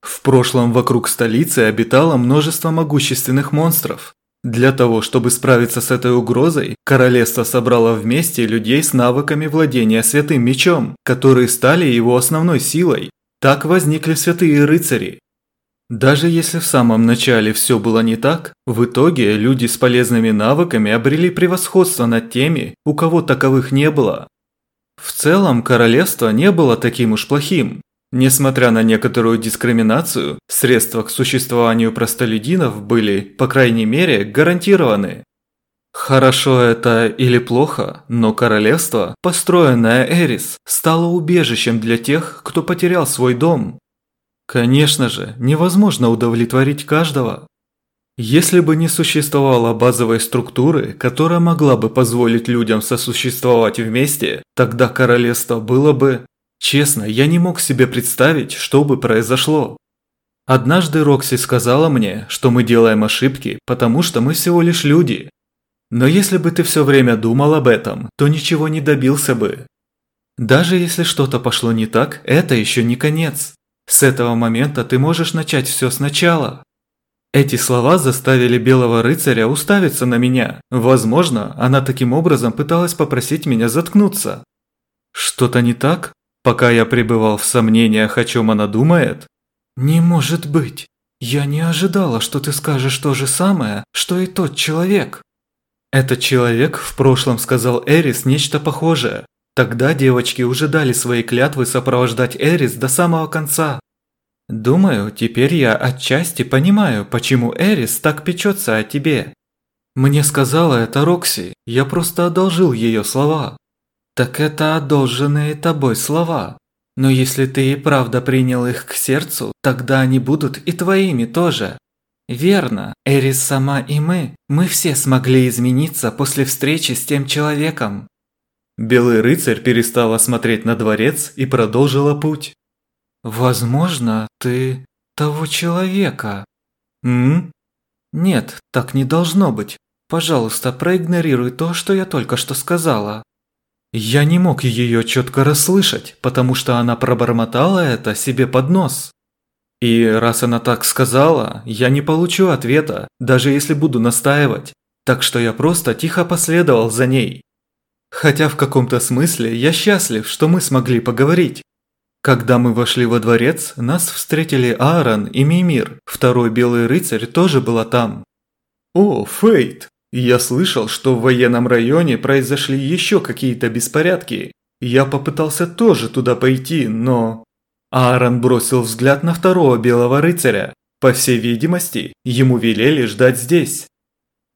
В прошлом вокруг столицы обитало множество могущественных монстров. Для того, чтобы справиться с этой угрозой, королевство собрало вместе людей с навыками владения святым мечом, которые стали его основной силой. Так возникли святые рыцари. Даже если в самом начале все было не так, в итоге люди с полезными навыками обрели превосходство над теми, у кого таковых не было. В целом, королевство не было таким уж плохим. Несмотря на некоторую дискриминацию, средства к существованию простолюдинов были, по крайней мере, гарантированы. Хорошо это или плохо, но королевство, построенное Эрис, стало убежищем для тех, кто потерял свой дом. Конечно же, невозможно удовлетворить каждого. Если бы не существовало базовой структуры, которая могла бы позволить людям сосуществовать вместе, тогда королевство было бы... Честно, я не мог себе представить, что бы произошло. Однажды Рокси сказала мне, что мы делаем ошибки, потому что мы всего лишь люди. Но если бы ты все время думал об этом, то ничего не добился бы. Даже если что-то пошло не так, это еще не конец. С этого момента ты можешь начать все сначала. Эти слова заставили белого рыцаря уставиться на меня. Возможно, она таким образом пыталась попросить меня заткнуться. Что-то не так? Пока я пребывал в сомнениях, о чем она думает? Не может быть. Я не ожидала, что ты скажешь то же самое, что и тот человек. Этот человек в прошлом сказал Эрис нечто похожее. Тогда девочки уже дали свои клятвы сопровождать Эрис до самого конца. Думаю, теперь я отчасти понимаю, почему Эрис так печется о тебе. Мне сказала это Рокси, я просто одолжил ее слова. Так это одолженные тобой слова. Но если ты и правда принял их к сердцу, тогда они будут и твоими тоже. Верно, Эрис сама и мы, мы все смогли измениться после встречи с тем человеком. Белый рыцарь перестала смотреть на дворец и продолжила путь. «Возможно, ты того человека». «М?» «Нет, так не должно быть. Пожалуйста, проигнорируй то, что я только что сказала». Я не мог ее четко расслышать, потому что она пробормотала это себе под нос. И раз она так сказала, я не получу ответа, даже если буду настаивать, так что я просто тихо последовал за ней. Хотя в каком-то смысле я счастлив, что мы смогли поговорить. Когда мы вошли во дворец, нас встретили Аарон и Мимир, второй белый рыцарь тоже была там. О, Фейт! Я слышал, что в военном районе произошли еще какие-то беспорядки. Я попытался тоже туда пойти, но... Аарон бросил взгляд на второго белого рыцаря. По всей видимости, ему велели ждать здесь.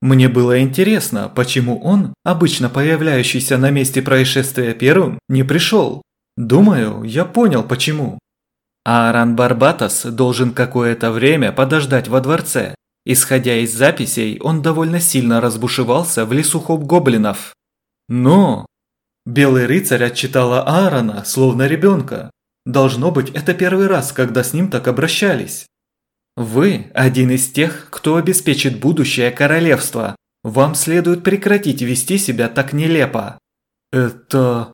Мне было интересно, почему он, обычно появляющийся на месте происшествия первым, не пришел. Думаю, я понял почему. Аарон Барбатос должен какое-то время подождать во дворце. Исходя из записей, он довольно сильно разбушевался в лесу хоп-гоблинов. Но... Белый рыцарь отчитала Аарона, словно ребенка. Должно быть, это первый раз, когда с ним так обращались. Вы – один из тех, кто обеспечит будущее королевства. Вам следует прекратить вести себя так нелепо. Это...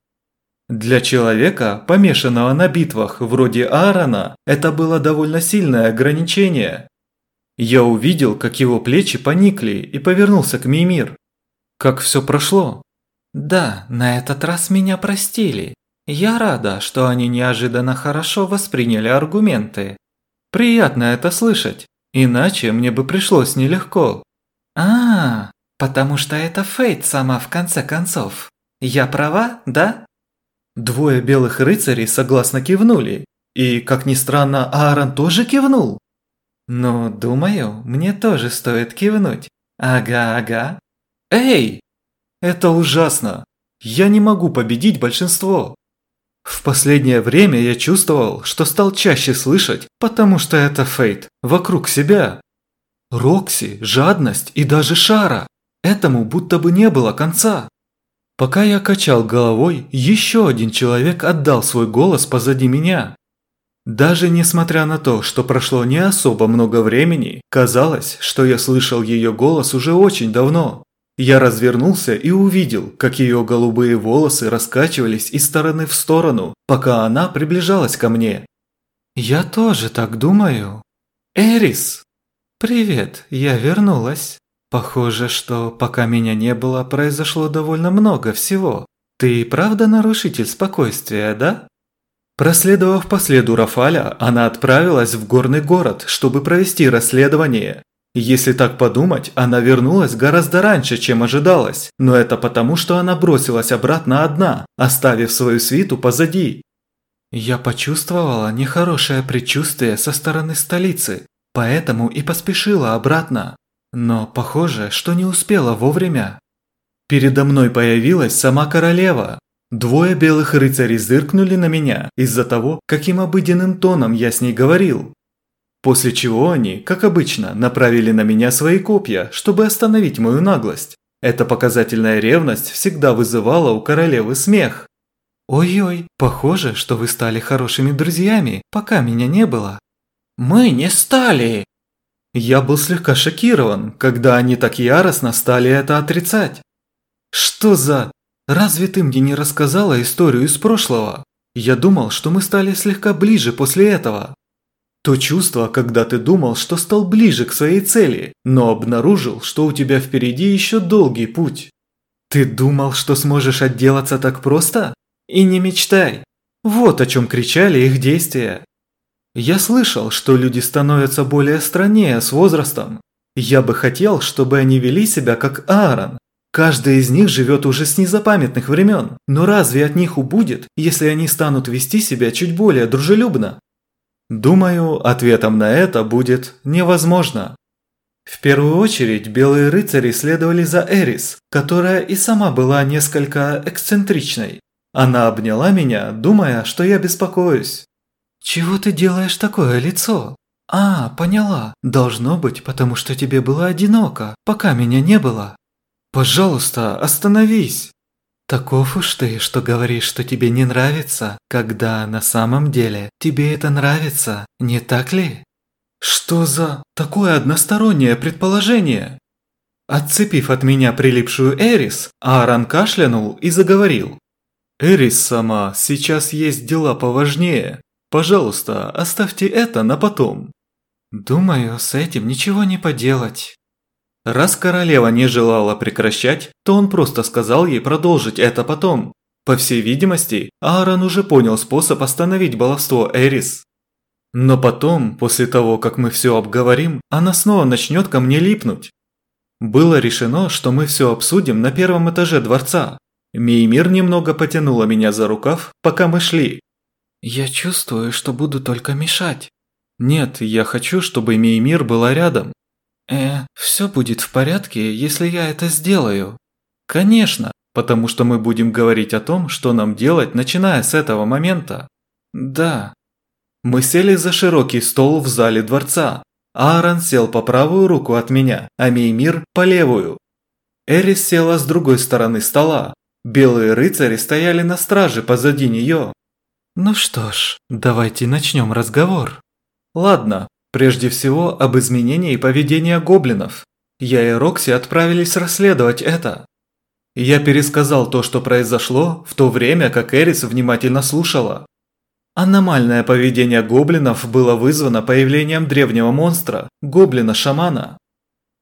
Для человека, помешанного на битвах вроде Аарона, это было довольно сильное ограничение. Я увидел, как его плечи поникли и повернулся к Мимир. Как все прошло? Да, на этот раз меня простили. Я рада, что они неожиданно хорошо восприняли аргументы. Приятно это слышать, иначе мне бы пришлось нелегко. А, -а, -а потому что это Фейт сама в конце концов. Я права, да? Двое белых рыцарей согласно кивнули, и, как ни странно, Аарон тоже кивнул. Ну, думаю, мне тоже стоит кивнуть. Ага, ага. Эй! Это ужасно. Я не могу победить большинство. В последнее время я чувствовал, что стал чаще слышать, потому что это фейт, вокруг себя. Рокси, жадность и даже шара. Этому будто бы не было конца. Пока я качал головой, еще один человек отдал свой голос позади меня. Даже несмотря на то, что прошло не особо много времени, казалось, что я слышал ее голос уже очень давно. Я развернулся и увидел, как ее голубые волосы раскачивались из стороны в сторону, пока она приближалась ко мне. «Я тоже так думаю. Эрис!» «Привет, я вернулась. Похоже, что пока меня не было, произошло довольно много всего. Ты правда нарушитель спокойствия, да?» Проследовав по следу Рафаля, она отправилась в горный город, чтобы провести расследование. Если так подумать, она вернулась гораздо раньше, чем ожидалось, но это потому, что она бросилась обратно одна, оставив свою свиту позади. Я почувствовала нехорошее предчувствие со стороны столицы, поэтому и поспешила обратно. Но похоже, что не успела вовремя. Передо мной появилась сама королева, Двое белых рыцарей зыркнули на меня из-за того, каким обыденным тоном я с ней говорил. После чего они, как обычно, направили на меня свои копья, чтобы остановить мою наглость. Эта показательная ревность всегда вызывала у королевы смех. «Ой-ой, похоже, что вы стали хорошими друзьями, пока меня не было». «Мы не стали!» Я был слегка шокирован, когда они так яростно стали это отрицать. Что за... Разве ты мне не рассказала историю из прошлого? Я думал, что мы стали слегка ближе после этого. То чувство, когда ты думал, что стал ближе к своей цели, но обнаружил, что у тебя впереди еще долгий путь. Ты думал, что сможешь отделаться так просто? И не мечтай. Вот о чем кричали их действия. Я слышал, что люди становятся более страннее с возрастом. Я бы хотел, чтобы они вели себя как Аарон, Каждый из них живет уже с незапамятных времен, но разве от них убудет, если они станут вести себя чуть более дружелюбно? Думаю, ответом на это будет невозможно. В первую очередь, белые рыцари следовали за Эрис, которая и сама была несколько эксцентричной. Она обняла меня, думая, что я беспокоюсь. «Чего ты делаешь такое лицо?» «А, поняла. Должно быть, потому что тебе было одиноко, пока меня не было». Пожалуйста, остановись. Таков уж ты, что говоришь, что тебе не нравится, когда на самом деле тебе это нравится, не так ли? Что за такое одностороннее предположение? Отцепив от меня прилипшую Эрис, Аарон кашлянул и заговорил. «Эрис сама, сейчас есть дела поважнее. Пожалуйста, оставьте это на потом». «Думаю, с этим ничего не поделать». Раз королева не желала прекращать, то он просто сказал ей продолжить это потом. По всей видимости, Аарон уже понял способ остановить баловство Эрис. Но потом, после того, как мы все обговорим, она снова начнет ко мне липнуть. Было решено, что мы все обсудим на первом этаже дворца. Меймир немного потянула меня за рукав, пока мы шли. «Я чувствую, что буду только мешать». «Нет, я хочу, чтобы Меймир была рядом. «Э, все будет в порядке, если я это сделаю?» «Конечно, потому что мы будем говорить о том, что нам делать, начиная с этого момента». «Да». Мы сели за широкий стол в зале дворца. Аарон сел по правую руку от меня, а Меймир – по левую. Эрис села с другой стороны стола. Белые рыцари стояли на страже позади нее. «Ну что ж, давайте начнем разговор». «Ладно, Прежде всего, об изменении поведения гоблинов. Я и Рокси отправились расследовать это. Я пересказал то, что произошло, в то время как Эрис внимательно слушала. Аномальное поведение гоблинов было вызвано появлением древнего монстра, гоблина-шамана.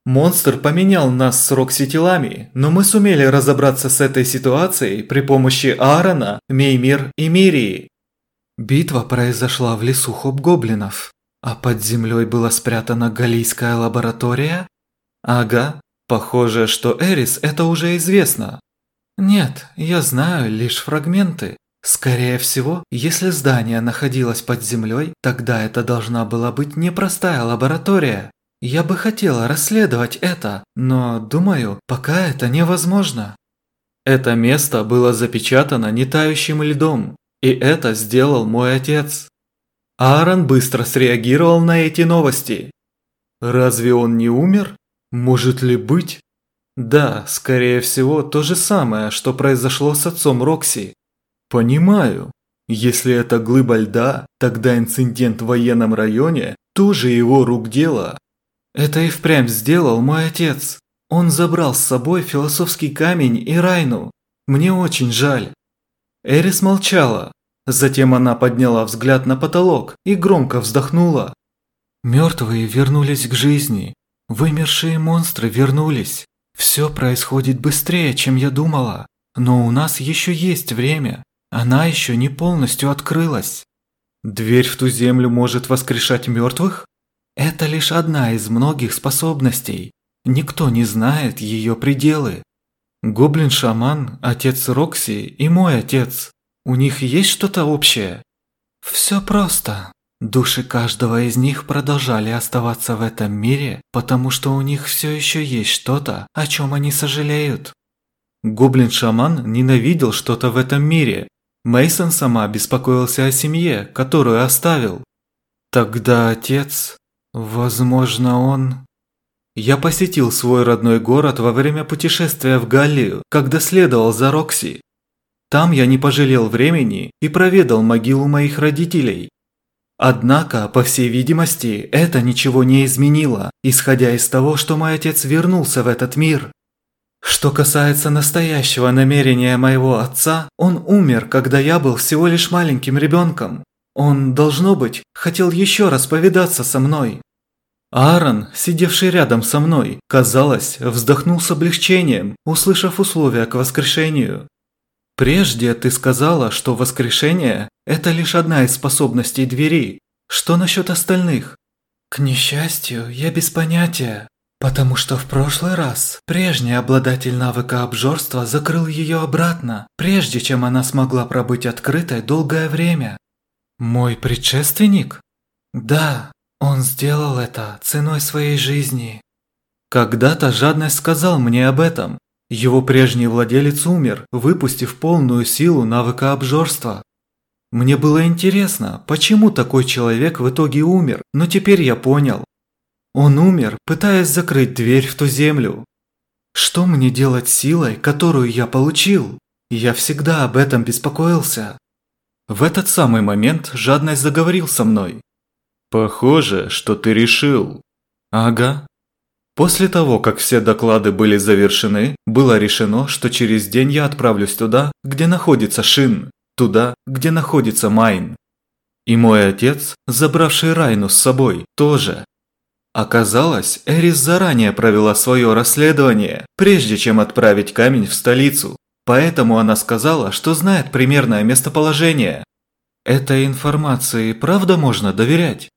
Монстр поменял нас с Рокси телами, но мы сумели разобраться с этой ситуацией при помощи Аарона, Меймир и Мирии. Битва произошла в лесу хоп-гоблинов. А под землей была спрятана галийская лаборатория? Ага, похоже, что Эрис это уже известно. Нет, я знаю лишь фрагменты. Скорее всего, если здание находилось под землей, тогда это должна была быть непростая лаборатория. Я бы хотела расследовать это, но, думаю, пока это невозможно. Это место было запечатано нетающим льдом, и это сделал мой отец. Аарон быстро среагировал на эти новости. Разве он не умер? Может ли быть? Да, скорее всего, то же самое, что произошло с отцом Рокси. Понимаю. Если это глыба льда, тогда инцидент в военном районе тоже его рук дело. Это и впрямь сделал мой отец. Он забрал с собой философский камень и Райну. Мне очень жаль. Эрис молчала, Затем она подняла взгляд на потолок и громко вздохнула. Мертвые вернулись к жизни. Вымершие монстры вернулись. Все происходит быстрее, чем я думала. Но у нас еще есть время. Она еще не полностью открылась. Дверь в ту землю может воскрешать мертвых? Это лишь одна из многих способностей. Никто не знает ее пределы. Гоблин-шаман, отец Рокси и мой отец. У них есть что-то общее? Все просто. Души каждого из них продолжали оставаться в этом мире, потому что у них все еще есть что-то, о чем они сожалеют. Гоблин-шаман ненавидел что-то в этом мире. Мейсон сама беспокоился о семье, которую оставил. Тогда отец... Возможно, он... Я посетил свой родной город во время путешествия в Галлию, когда следовал за Рокси. Там я не пожалел времени и проведал могилу моих родителей. Однако, по всей видимости, это ничего не изменило, исходя из того, что мой отец вернулся в этот мир. Что касается настоящего намерения моего отца, он умер, когда я был всего лишь маленьким ребенком. Он, должно быть, хотел еще раз повидаться со мной. Аарон, сидевший рядом со мной, казалось, вздохнул с облегчением, услышав условия к воскрешению. Прежде ты сказала, что воскрешение – это лишь одна из способностей двери. Что насчет остальных? К несчастью, я без понятия. Потому что в прошлый раз прежний обладатель навыка обжорства закрыл ее обратно, прежде чем она смогла пробыть открытой долгое время. Мой предшественник? Да, он сделал это ценой своей жизни. Когда-то жадность сказал мне об этом, его прежний владелец умер, выпустив полную силу навыка обжорства. Мне было интересно, почему такой человек в итоге умер, но теперь я понял. Он умер, пытаясь закрыть дверь в ту землю. Что мне делать силой, которую я получил? Я всегда об этом беспокоился. В этот самый момент жадность заговорил со мной. «Похоже, что ты решил». «Ага, После того, как все доклады были завершены, было решено, что через день я отправлюсь туда, где находится Шин, туда, где находится Майн. И мой отец, забравший Райну с собой, тоже. Оказалось, Эрис заранее провела свое расследование, прежде чем отправить камень в столицу. Поэтому она сказала, что знает примерное местоположение. Этой информации правда можно доверять?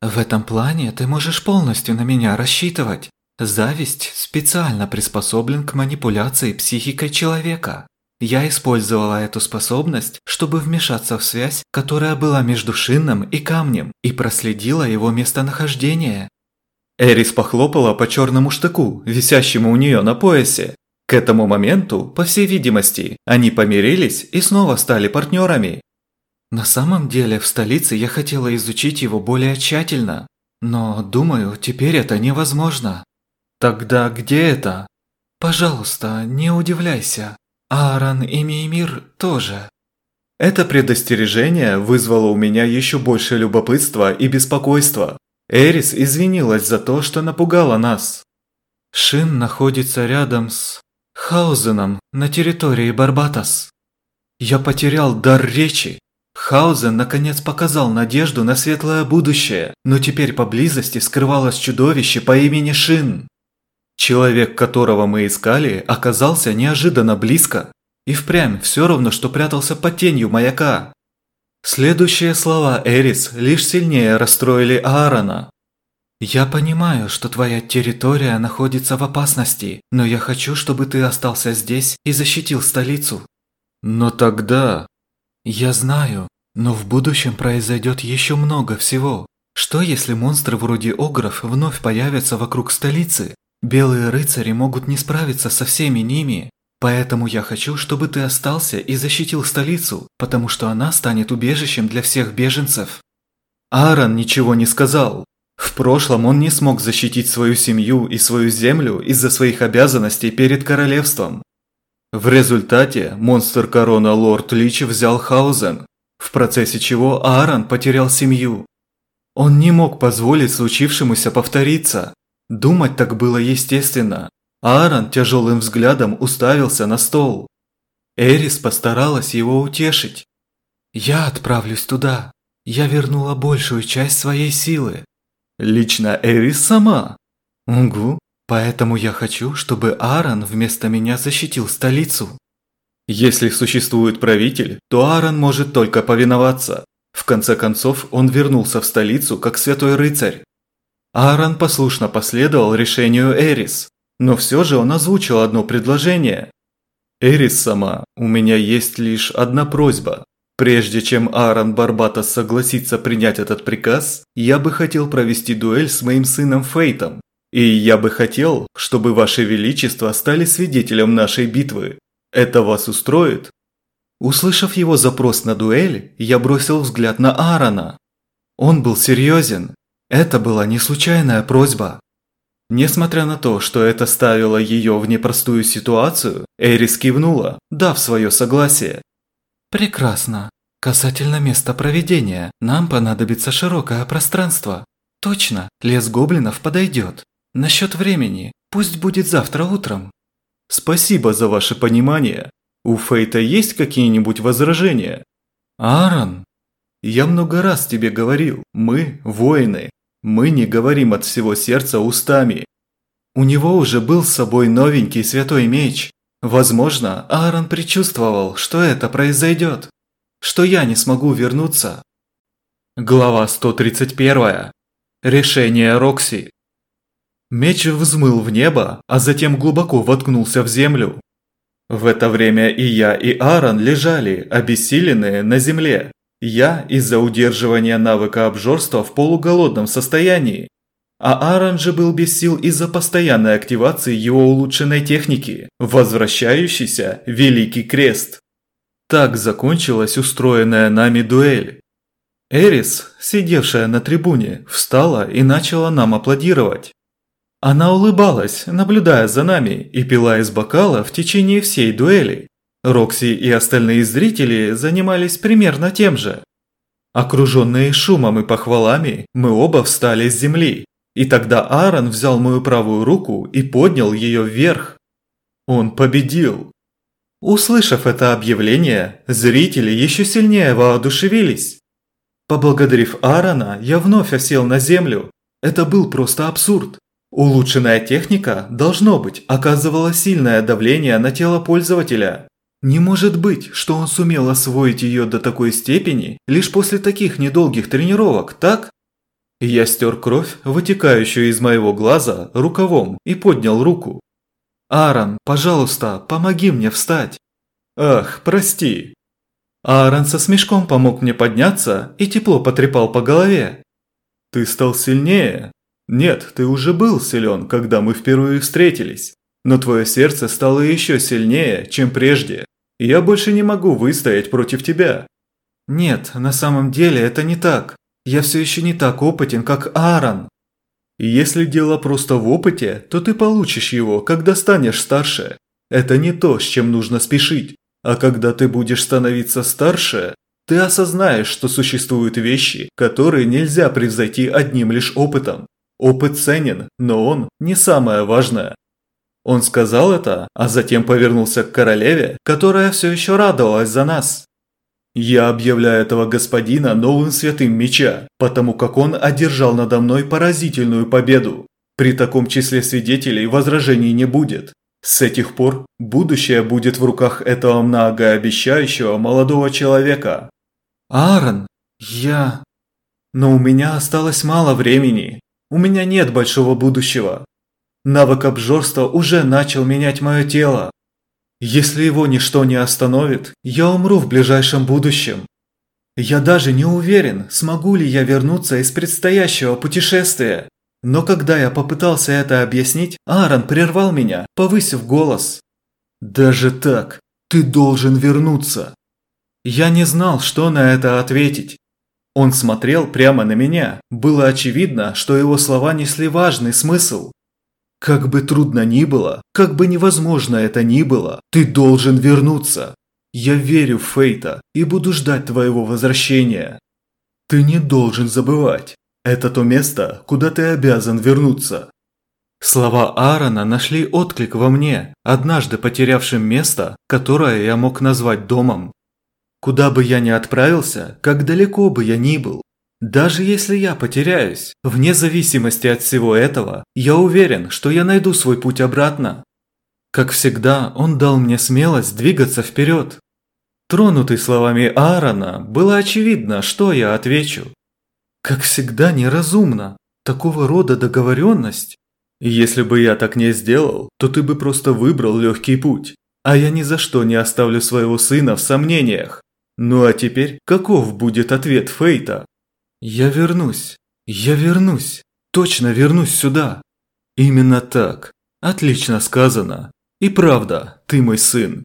В этом плане ты можешь полностью на меня рассчитывать. Зависть специально приспособлен к манипуляции психикой человека. Я использовала эту способность, чтобы вмешаться в связь, которая была между шином и камнем, и проследила его местонахождение. Эрис похлопала по черному штыку, висящему у нее на поясе. К этому моменту, по всей видимости, они помирились и снова стали партнерами. На самом деле, в столице я хотела изучить его более тщательно, но, думаю, теперь это невозможно. Тогда где это? Пожалуйста, не удивляйся. Аарон и Меймир тоже. Это предостережение вызвало у меня еще больше любопытства и беспокойства. Эрис извинилась за то, что напугала нас. Шин находится рядом с Хаузеном на территории Барбатос. Я потерял дар речи. Хаузен наконец показал надежду на светлое будущее, но теперь поблизости скрывалось чудовище по имени Шин. Человек, которого мы искали, оказался неожиданно близко. И впрямь все равно, что прятался под тенью маяка. Следующие слова Эрис лишь сильнее расстроили Аарона. «Я понимаю, что твоя территория находится в опасности, но я хочу, чтобы ты остался здесь и защитил столицу». «Но тогда...» «Я знаю, но в будущем произойдет еще много всего. Что если монстры вроде Огров вновь появятся вокруг столицы? Белые рыцари могут не справиться со всеми ними, поэтому я хочу, чтобы ты остался и защитил столицу, потому что она станет убежищем для всех беженцев». Аарон ничего не сказал. В прошлом он не смог защитить свою семью и свою землю из-за своих обязанностей перед королевством. В результате монстр корона Лорд Лич взял Хаузен, в процессе чего Аарон потерял семью. Он не мог позволить случившемуся повториться. Думать так было естественно. Аарон тяжелым взглядом уставился на стол. Эрис постаралась его утешить. «Я отправлюсь туда. Я вернула большую часть своей силы». «Лично Эрис сама?» «Угу. Поэтому я хочу, чтобы Аарон вместо меня защитил столицу». Если существует правитель, то Аарон может только повиноваться. В конце концов, он вернулся в столицу как святой рыцарь. Аарон послушно последовал решению Эрис, но все же он озвучил одно предложение. «Эрис сама, у меня есть лишь одна просьба. Прежде чем Аарон Барбатос согласится принять этот приказ, я бы хотел провести дуэль с моим сыном Фейтом. И я бы хотел, чтобы Ваше Величество стали свидетелем нашей битвы. Это вас устроит?» Услышав его запрос на дуэль, я бросил взгляд на Аарона. Он был серьезен. Это была не случайная просьба. Несмотря на то, что это ставило ее в непростую ситуацию, Эрис кивнула, дав свое согласие. Прекрасно. Касательно места проведения, нам понадобится широкое пространство. Точно, лес гоблинов подойдет. Насчет времени, пусть будет завтра утром. Спасибо за ваше понимание. У Фейта есть какие-нибудь возражения? Аарон, я много раз тебе говорил, мы воины. Мы не говорим от всего сердца устами. У него уже был с собой новенький святой меч. Возможно, Аарон предчувствовал, что это произойдет. Что я не смогу вернуться. Глава 131. Решение Рокси. Меч взмыл в небо, а затем глубоко воткнулся в землю. В это время и я, и Аарон лежали, обессиленные, на земле. Я из-за удерживания навыка обжорства в полуголодном состоянии, а Аарон же был без сил из-за постоянной активации его улучшенной техники, возвращающийся Великий Крест. Так закончилась устроенная нами дуэль. Эрис, сидевшая на трибуне, встала и начала нам аплодировать. Она улыбалась, наблюдая за нами, и пила из бокала в течение всей дуэли. Рокси и остальные зрители занимались примерно тем же. Окруженные шумом и похвалами, мы оба встали с земли, и тогда Аарон взял мою правую руку и поднял ее вверх. Он победил. Услышав это объявление, зрители еще сильнее воодушевились. Поблагодарив Аарона, я вновь осел на землю. Это был просто абсурд. Улучшенная техника, должно быть, оказывала сильное давление на тело пользователя. Не может быть, что он сумел освоить ее до такой степени лишь после таких недолгих тренировок, так? Я стер кровь, вытекающую из моего глаза, рукавом и поднял руку. «Аарон, пожалуйста, помоги мне встать!» «Ах, прости!» Аарон со смешком помог мне подняться и тепло потрепал по голове. «Ты стал сильнее?» «Нет, ты уже был силен, когда мы впервые встретились, но твое сердце стало еще сильнее, чем прежде. Я больше не могу выстоять против тебя». «Нет, на самом деле это не так. Я все еще не так опытен, как Аарон. Если дело просто в опыте, то ты получишь его, когда станешь старше. Это не то, с чем нужно спешить. А когда ты будешь становиться старше, ты осознаешь, что существуют вещи, которые нельзя превзойти одним лишь опытом. Опыт ценен, но он не самое важное. Он сказал это, а затем повернулся к королеве, которая все еще радовалась за нас. Я объявляю этого господина новым святым меча, потому как он одержал надо мной поразительную победу. При таком числе свидетелей возражений не будет. С этих пор будущее будет в руках этого многообещающего молодого человека. Аарон, я... Но у меня осталось мало времени. У меня нет большого будущего. Навык обжорства уже начал менять мое тело. Если его ничто не остановит, я умру в ближайшем будущем. Я даже не уверен, смогу ли я вернуться из предстоящего путешествия. Но когда я попытался это объяснить, Аарон прервал меня, повысив голос. «Даже так, ты должен вернуться». Я не знал, что на это ответить. Он смотрел прямо на меня. Было очевидно, что его слова несли важный смысл. Как бы трудно ни было, как бы невозможно это ни было, ты должен вернуться. Я верю в Фейта и буду ждать твоего возвращения. Ты не должен забывать. Это то место, куда ты обязан вернуться. Слова Аарона нашли отклик во мне, однажды потерявшим место, которое я мог назвать домом. Куда бы я ни отправился, как далеко бы я ни был, даже если я потеряюсь, вне зависимости от всего этого, я уверен, что я найду свой путь обратно. Как всегда, он дал мне смелость двигаться вперед. Тронутый словами Аарона, было очевидно, что я отвечу. Как всегда, неразумно. Такого рода договоренность. Если бы я так не сделал, то ты бы просто выбрал легкий путь. А я ни за что не оставлю своего сына в сомнениях. Ну а теперь, каков будет ответ Фейта? Я вернусь. Я вернусь. Точно вернусь сюда. Именно так. Отлично сказано. И правда, ты мой сын.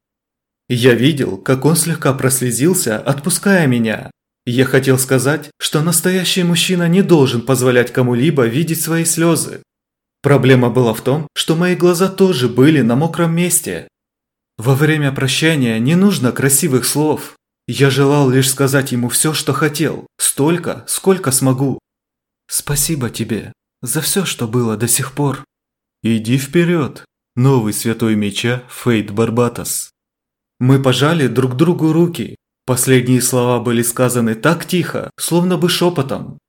Я видел, как он слегка прослезился, отпуская меня. Я хотел сказать, что настоящий мужчина не должен позволять кому-либо видеть свои слезы. Проблема была в том, что мои глаза тоже были на мокром месте. Во время прощания не нужно красивых слов. Я желал лишь сказать ему все, что хотел, столько, сколько смогу. Спасибо тебе за все, что было до сих пор. Иди вперед. Новый святой меча Фейт Барбатос. Мы пожали друг другу руки. Последние слова были сказаны так тихо, словно бы шепотом.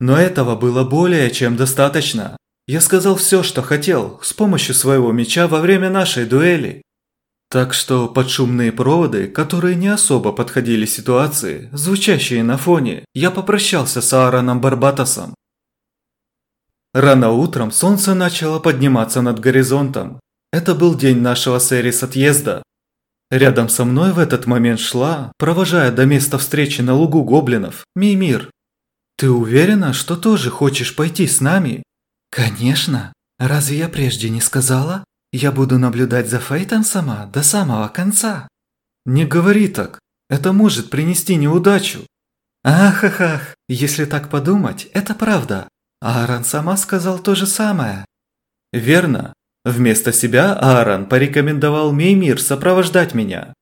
Но этого было более чем достаточно. Я сказал все, что хотел, с помощью своего меча во время нашей дуэли. Так что под шумные проводы, которые не особо подходили ситуации, звучащие на фоне, я попрощался с Аароном Барбатосом. Рано утром солнце начало подниматься над горизонтом. Это был день нашего с Эрис отъезда. Рядом со мной в этот момент шла, провожая до места встречи на лугу гоблинов, Мимир. «Ты уверена, что тоже хочешь пойти с нами?» «Конечно. Разве я прежде не сказала? Я буду наблюдать за Фейтом сама до самого конца». «Не говори так. Это может принести неудачу». «Ах, ах, ах. Если так подумать, это правда. Аарон сама сказал то же самое. Верно. Вместо себя Аарон порекомендовал Меймир сопровождать меня.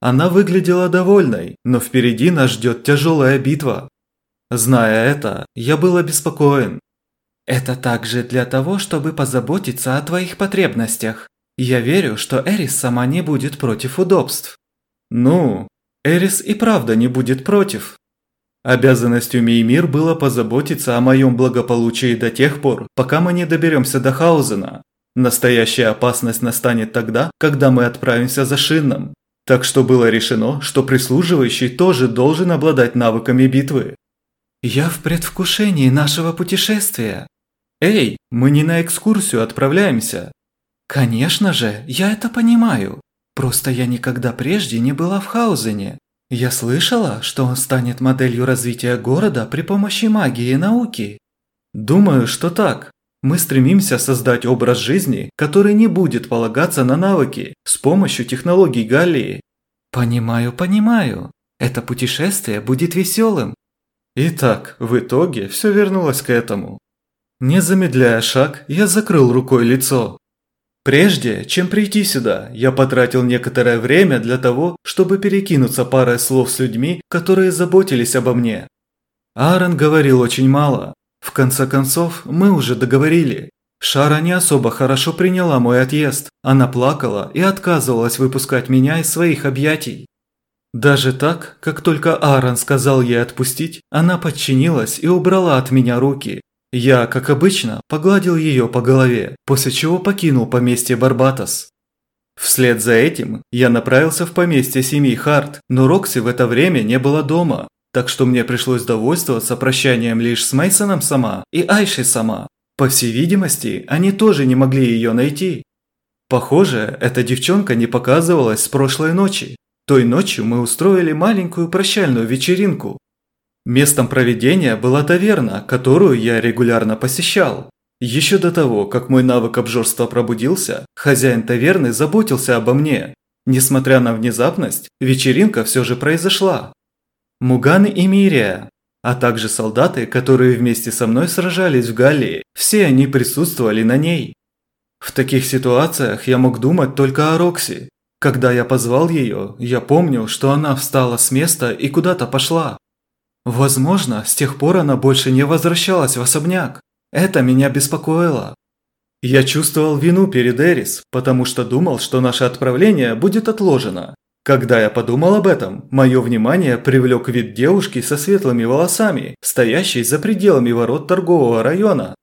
Она выглядела довольной, но впереди нас ждет тяжелая битва. Зная это, я был обеспокоен. Это также для того, чтобы позаботиться о твоих потребностях. Я верю, что Эрис сама не будет против удобств. Ну, Эрис и правда не будет против. Обязанностью Меймир было позаботиться о моем благополучии до тех пор, пока мы не доберемся до Хаузена. Настоящая опасность настанет тогда, когда мы отправимся за Шинном. Так что было решено, что прислуживающий тоже должен обладать навыками битвы. «Я в предвкушении нашего путешествия. Эй, мы не на экскурсию отправляемся». «Конечно же, я это понимаю. Просто я никогда прежде не была в Хаузене. Я слышала, что он станет моделью развития города при помощи магии и науки. Думаю, что так. Мы стремимся создать образ жизни, который не будет полагаться на навыки с помощью технологий Галлии. Понимаю, понимаю. Это путешествие будет веселым. Итак, в итоге все вернулось к этому. Не замедляя шаг, я закрыл рукой лицо. Прежде, чем прийти сюда, я потратил некоторое время для того, чтобы перекинуться парой слов с людьми, которые заботились обо мне. Аарон говорил очень мало. В конце концов, мы уже договорили. Шара не особо хорошо приняла мой отъезд. Она плакала и отказывалась выпускать меня из своих объятий. Даже так, как только Аарон сказал ей отпустить, она подчинилась и убрала от меня руки, я, как обычно, погладил ее по голове, после чего покинул поместье Барбатос. Вслед за этим я направился в поместье семьи Харт, но Рокси в это время не было дома, так что мне пришлось довольствоваться прощанием лишь с Мейсоном сама и Айшей сама. По всей видимости, они тоже не могли ее найти. Похоже, эта девчонка не показывалась с прошлой ночи. Той ночью мы устроили маленькую прощальную вечеринку, Местом проведения была таверна, которую я регулярно посещал. Еще до того, как мой навык обжорства пробудился, хозяин таверны заботился обо мне. Несмотря на внезапность, вечеринка все же произошла. Муганы и Мирия, а также солдаты, которые вместе со мной сражались в Галлии, все они присутствовали на ней. В таких ситуациях я мог думать только о Рокси. Когда я позвал ее, я помнил, что она встала с места и куда-то пошла. Возможно, с тех пор она больше не возвращалась в особняк. Это меня беспокоило. Я чувствовал вину перед Эрис, потому что думал, что наше отправление будет отложено. Когда я подумал об этом, мое внимание привлек вид девушки со светлыми волосами, стоящей за пределами ворот торгового района.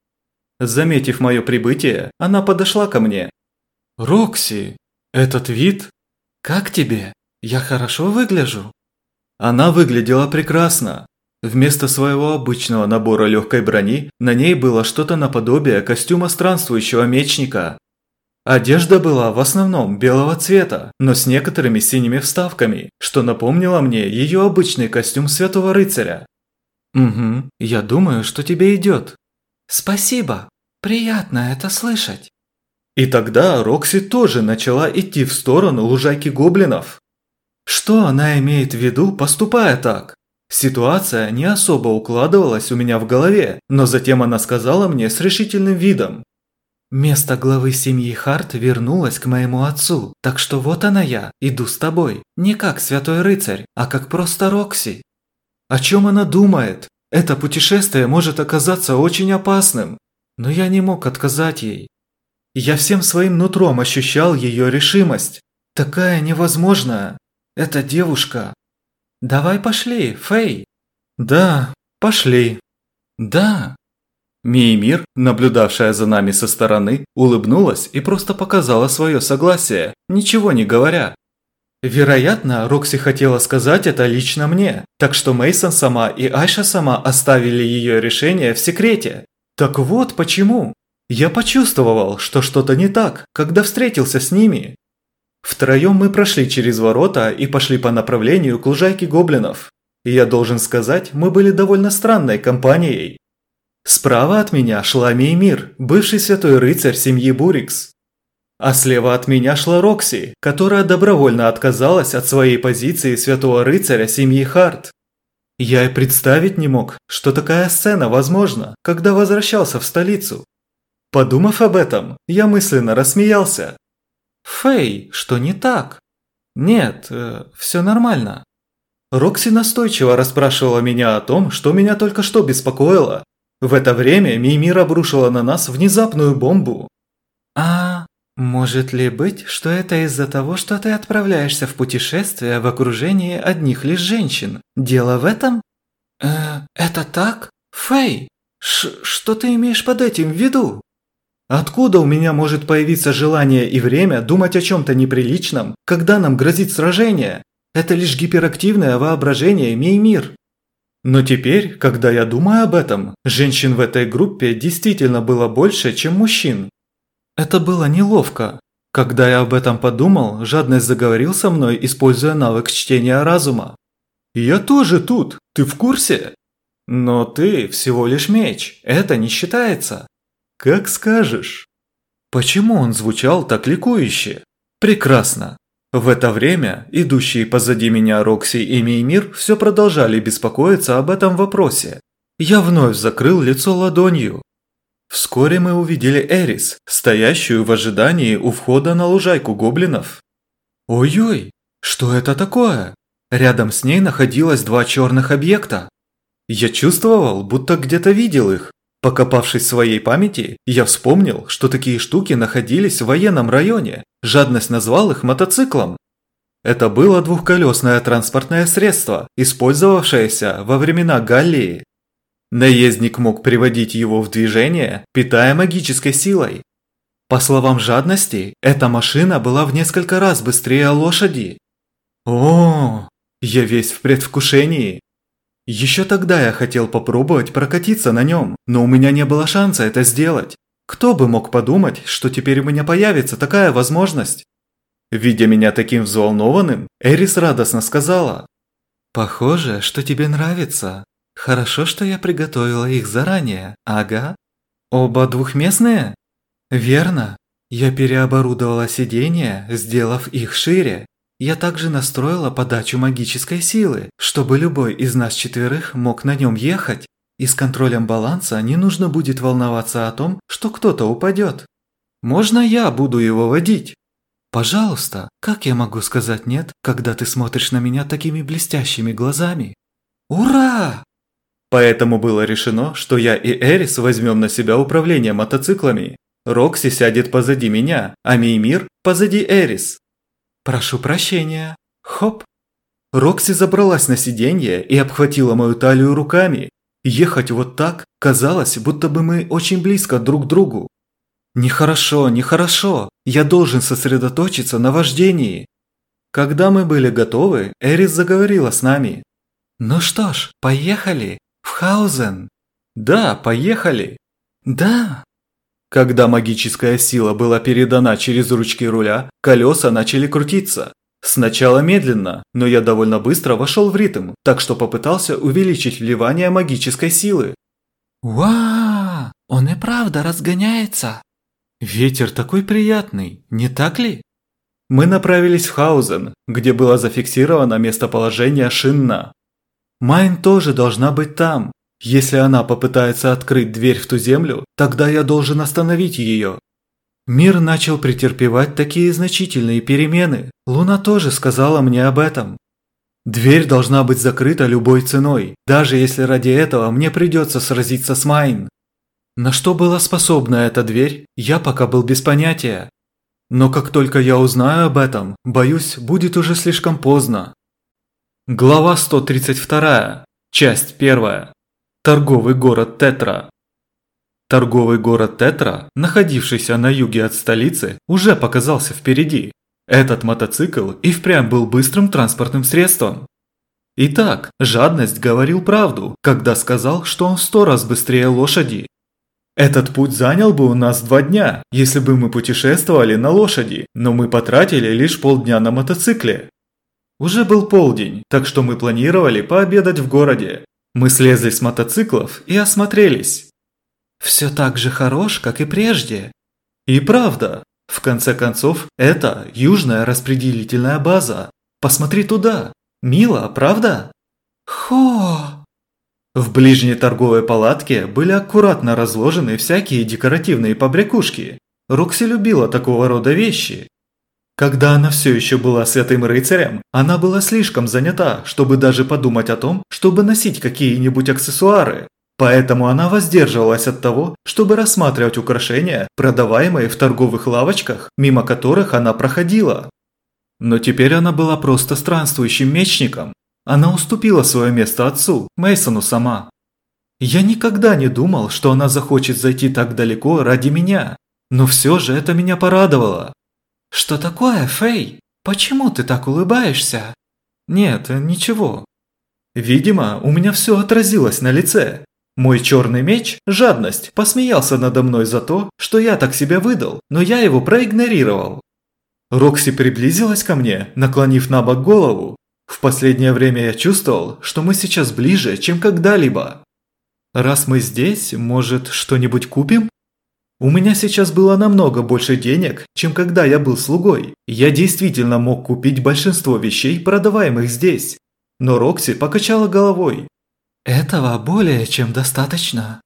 Заметив мое прибытие, она подошла ко мне. Рокси, этот вид? Как тебе? Я хорошо выгляжу? Она выглядела прекрасно. Вместо своего обычного набора легкой брони на ней было что-то наподобие костюма странствующего мечника. Одежда была в основном белого цвета, но с некоторыми синими вставками, что напомнило мне ее обычный костюм святого рыцаря. «Угу, я думаю, что тебе идет». «Спасибо, приятно это слышать». И тогда Рокси тоже начала идти в сторону лужайки гоблинов. Что она имеет в виду, поступая так? Ситуация не особо укладывалась у меня в голове, но затем она сказала мне с решительным видом. Место главы семьи Харт вернулось к моему отцу, так что вот она я, иду с тобой. Не как святой рыцарь, а как просто Рокси. О чем она думает? Это путешествие может оказаться очень опасным. Но я не мог отказать ей. Я всем своим нутром ощущал ее решимость. Такая невозможная. Эта девушка. Давай пошли, Фэй. Да, пошли. Да. Миемир, наблюдавшая за нами со стороны, улыбнулась и просто показала свое согласие, ничего не говоря. Вероятно, Рокси хотела сказать это лично мне, так что Мейсон сама и Айша сама оставили ее решение в секрете. Так вот почему. Я почувствовал, что что-то не так, когда встретился с ними. Втроем мы прошли через ворота и пошли по направлению к лужайке гоблинов. И я должен сказать, мы были довольно странной компанией. Справа от меня шла Меймир, бывший святой рыцарь семьи Бурикс. А слева от меня шла Рокси, которая добровольно отказалась от своей позиции святого рыцаря семьи Харт. Я и представить не мог, что такая сцена возможна, когда возвращался в столицу. Подумав об этом, я мысленно рассмеялся. «Фэй, что не так?» «Нет, э, все нормально». Рокси настойчиво расспрашивала меня о том, что меня только что беспокоило. В это время Мимир обрушила на нас внезапную бомбу. «А, может ли быть, что это из-за того, что ты отправляешься в путешествие в окружении одних лишь женщин? Дело в этом?» «Э, это так? Фэй, ш что ты имеешь под этим в виду?» Откуда у меня может появиться желание и время думать о чем-то неприличном, когда нам грозит сражение? Это лишь гиперактивное воображение Меймир. Но теперь, когда я думаю об этом, женщин в этой группе действительно было больше, чем мужчин. Это было неловко. Когда я об этом подумал, жадность заговорил со мной, используя навык чтения разума. «Я тоже тут, ты в курсе?» «Но ты всего лишь меч, это не считается». «Как скажешь». Почему он звучал так ликующе? Прекрасно. В это время идущие позади меня Рокси и Меймир все продолжали беспокоиться об этом вопросе. Я вновь закрыл лицо ладонью. Вскоре мы увидели Эрис, стоящую в ожидании у входа на лужайку гоблинов. Ой-ой, что это такое? Рядом с ней находилось два черных объекта. Я чувствовал, будто где-то видел их, Покопавшись в своей памяти, я вспомнил, что такие штуки находились в военном районе. Жадность назвал их мотоциклом. Это было двухколесное транспортное средство, использовавшееся во времена Галлии. Наездник мог приводить его в движение, питая магической силой. По словам жадности, эта машина была в несколько раз быстрее лошади. О, я весь в предвкушении. Еще тогда я хотел попробовать прокатиться на нем, но у меня не было шанса это сделать. Кто бы мог подумать, что теперь у меня появится такая возможность? Видя меня таким взволнованным, Эрис радостно сказала. «Похоже, что тебе нравится. Хорошо, что я приготовила их заранее, ага. Оба двухместные?» «Верно. Я переоборудовала сиденья, сделав их шире, я также настроила подачу магической силы, чтобы любой из нас четверых мог на нем ехать, и с контролем баланса не нужно будет волноваться о том, что кто-то упадет. Можно я буду его водить? Пожалуйста, как я могу сказать нет, когда ты смотришь на меня такими блестящими глазами? Ура! Поэтому было решено, что я и Эрис возьмем на себя управление мотоциклами. Рокси сядет позади меня, а Меймир позади Эрис. «Прошу прощения. Хоп!» Рокси забралась на сиденье и обхватила мою талию руками. Ехать вот так казалось, будто бы мы очень близко друг к другу. «Нехорошо, нехорошо. Я должен сосредоточиться на вождении. Когда мы были готовы, Эрис заговорила с нами. Ну что ж, поехали. В Хаузен. Да, поехали. Да. Когда магическая сила была передана через ручки руля, колеса начали крутиться. Сначала медленно, но я довольно быстро вошел в ритм, так что попытался увеличить вливание магической силы. Вау! Он и правда разгоняется. Ветер такой приятный, не так ли? Мы направились в Хаузен, где было зафиксировано местоположение Шинна. Майн тоже должна быть там. Если она попытается открыть дверь в ту землю, тогда я должен остановить ее. Мир начал претерпевать такие значительные перемены. Луна тоже сказала мне об этом. Дверь должна быть закрыта любой ценой, даже если ради этого мне придется сразиться с Майн. На что была способна эта дверь, я пока был без понятия. Но как только я узнаю об этом, боюсь, будет уже слишком поздно. Глава 132. Часть 1. Торговый город Тетра. Торговый город Тетра, находившийся на юге от столицы, уже показался впереди. Этот мотоцикл и впрямь был быстрым транспортным средством. Итак, жадность говорил правду, когда сказал, что он сто раз быстрее лошади. Этот путь занял бы у нас два дня, если бы мы путешествовали на лошади, но мы потратили лишь полдня на мотоцикле. Уже был полдень, так что мы планировали пообедать в городе. Мы слезли с мотоциклов и осмотрелись. Все так же хорош, как и прежде. И правда. В конце концов, это южная распределительная база. Посмотри туда. Мило, правда? Хо! В ближней торговой палатке были аккуратно разложены всякие декоративные побрякушки. Рокси любила такого рода вещи. Когда она все еще была с этим рыцарем, она была слишком занята, чтобы даже подумать о том, чтобы носить какие-нибудь аксессуары. Поэтому она воздерживалась от того, чтобы рассматривать украшения, продаваемые в торговых лавочках, мимо которых она проходила. Но теперь она была просто странствующим мечником. Она уступила свое место отцу, Мейсону сама. Я никогда не думал, что она захочет зайти так далеко ради меня. Но все же это меня порадовало. Что такое, Фэй? Почему ты так улыбаешься? Нет, ничего. Видимо, у меня все отразилось на лице. Мой черный меч, жадность, посмеялся надо мной за то, что я так себя выдал, но я его проигнорировал. Рокси приблизилась ко мне, наклонив на бок голову. В последнее время я чувствовал, что мы сейчас ближе, чем когда-либо. Раз мы здесь, может, что-нибудь купим? У меня сейчас было намного больше денег, чем когда я был слугой. Я действительно мог купить большинство вещей, продаваемых здесь. Но Рокси покачала головой. Этого более чем достаточно.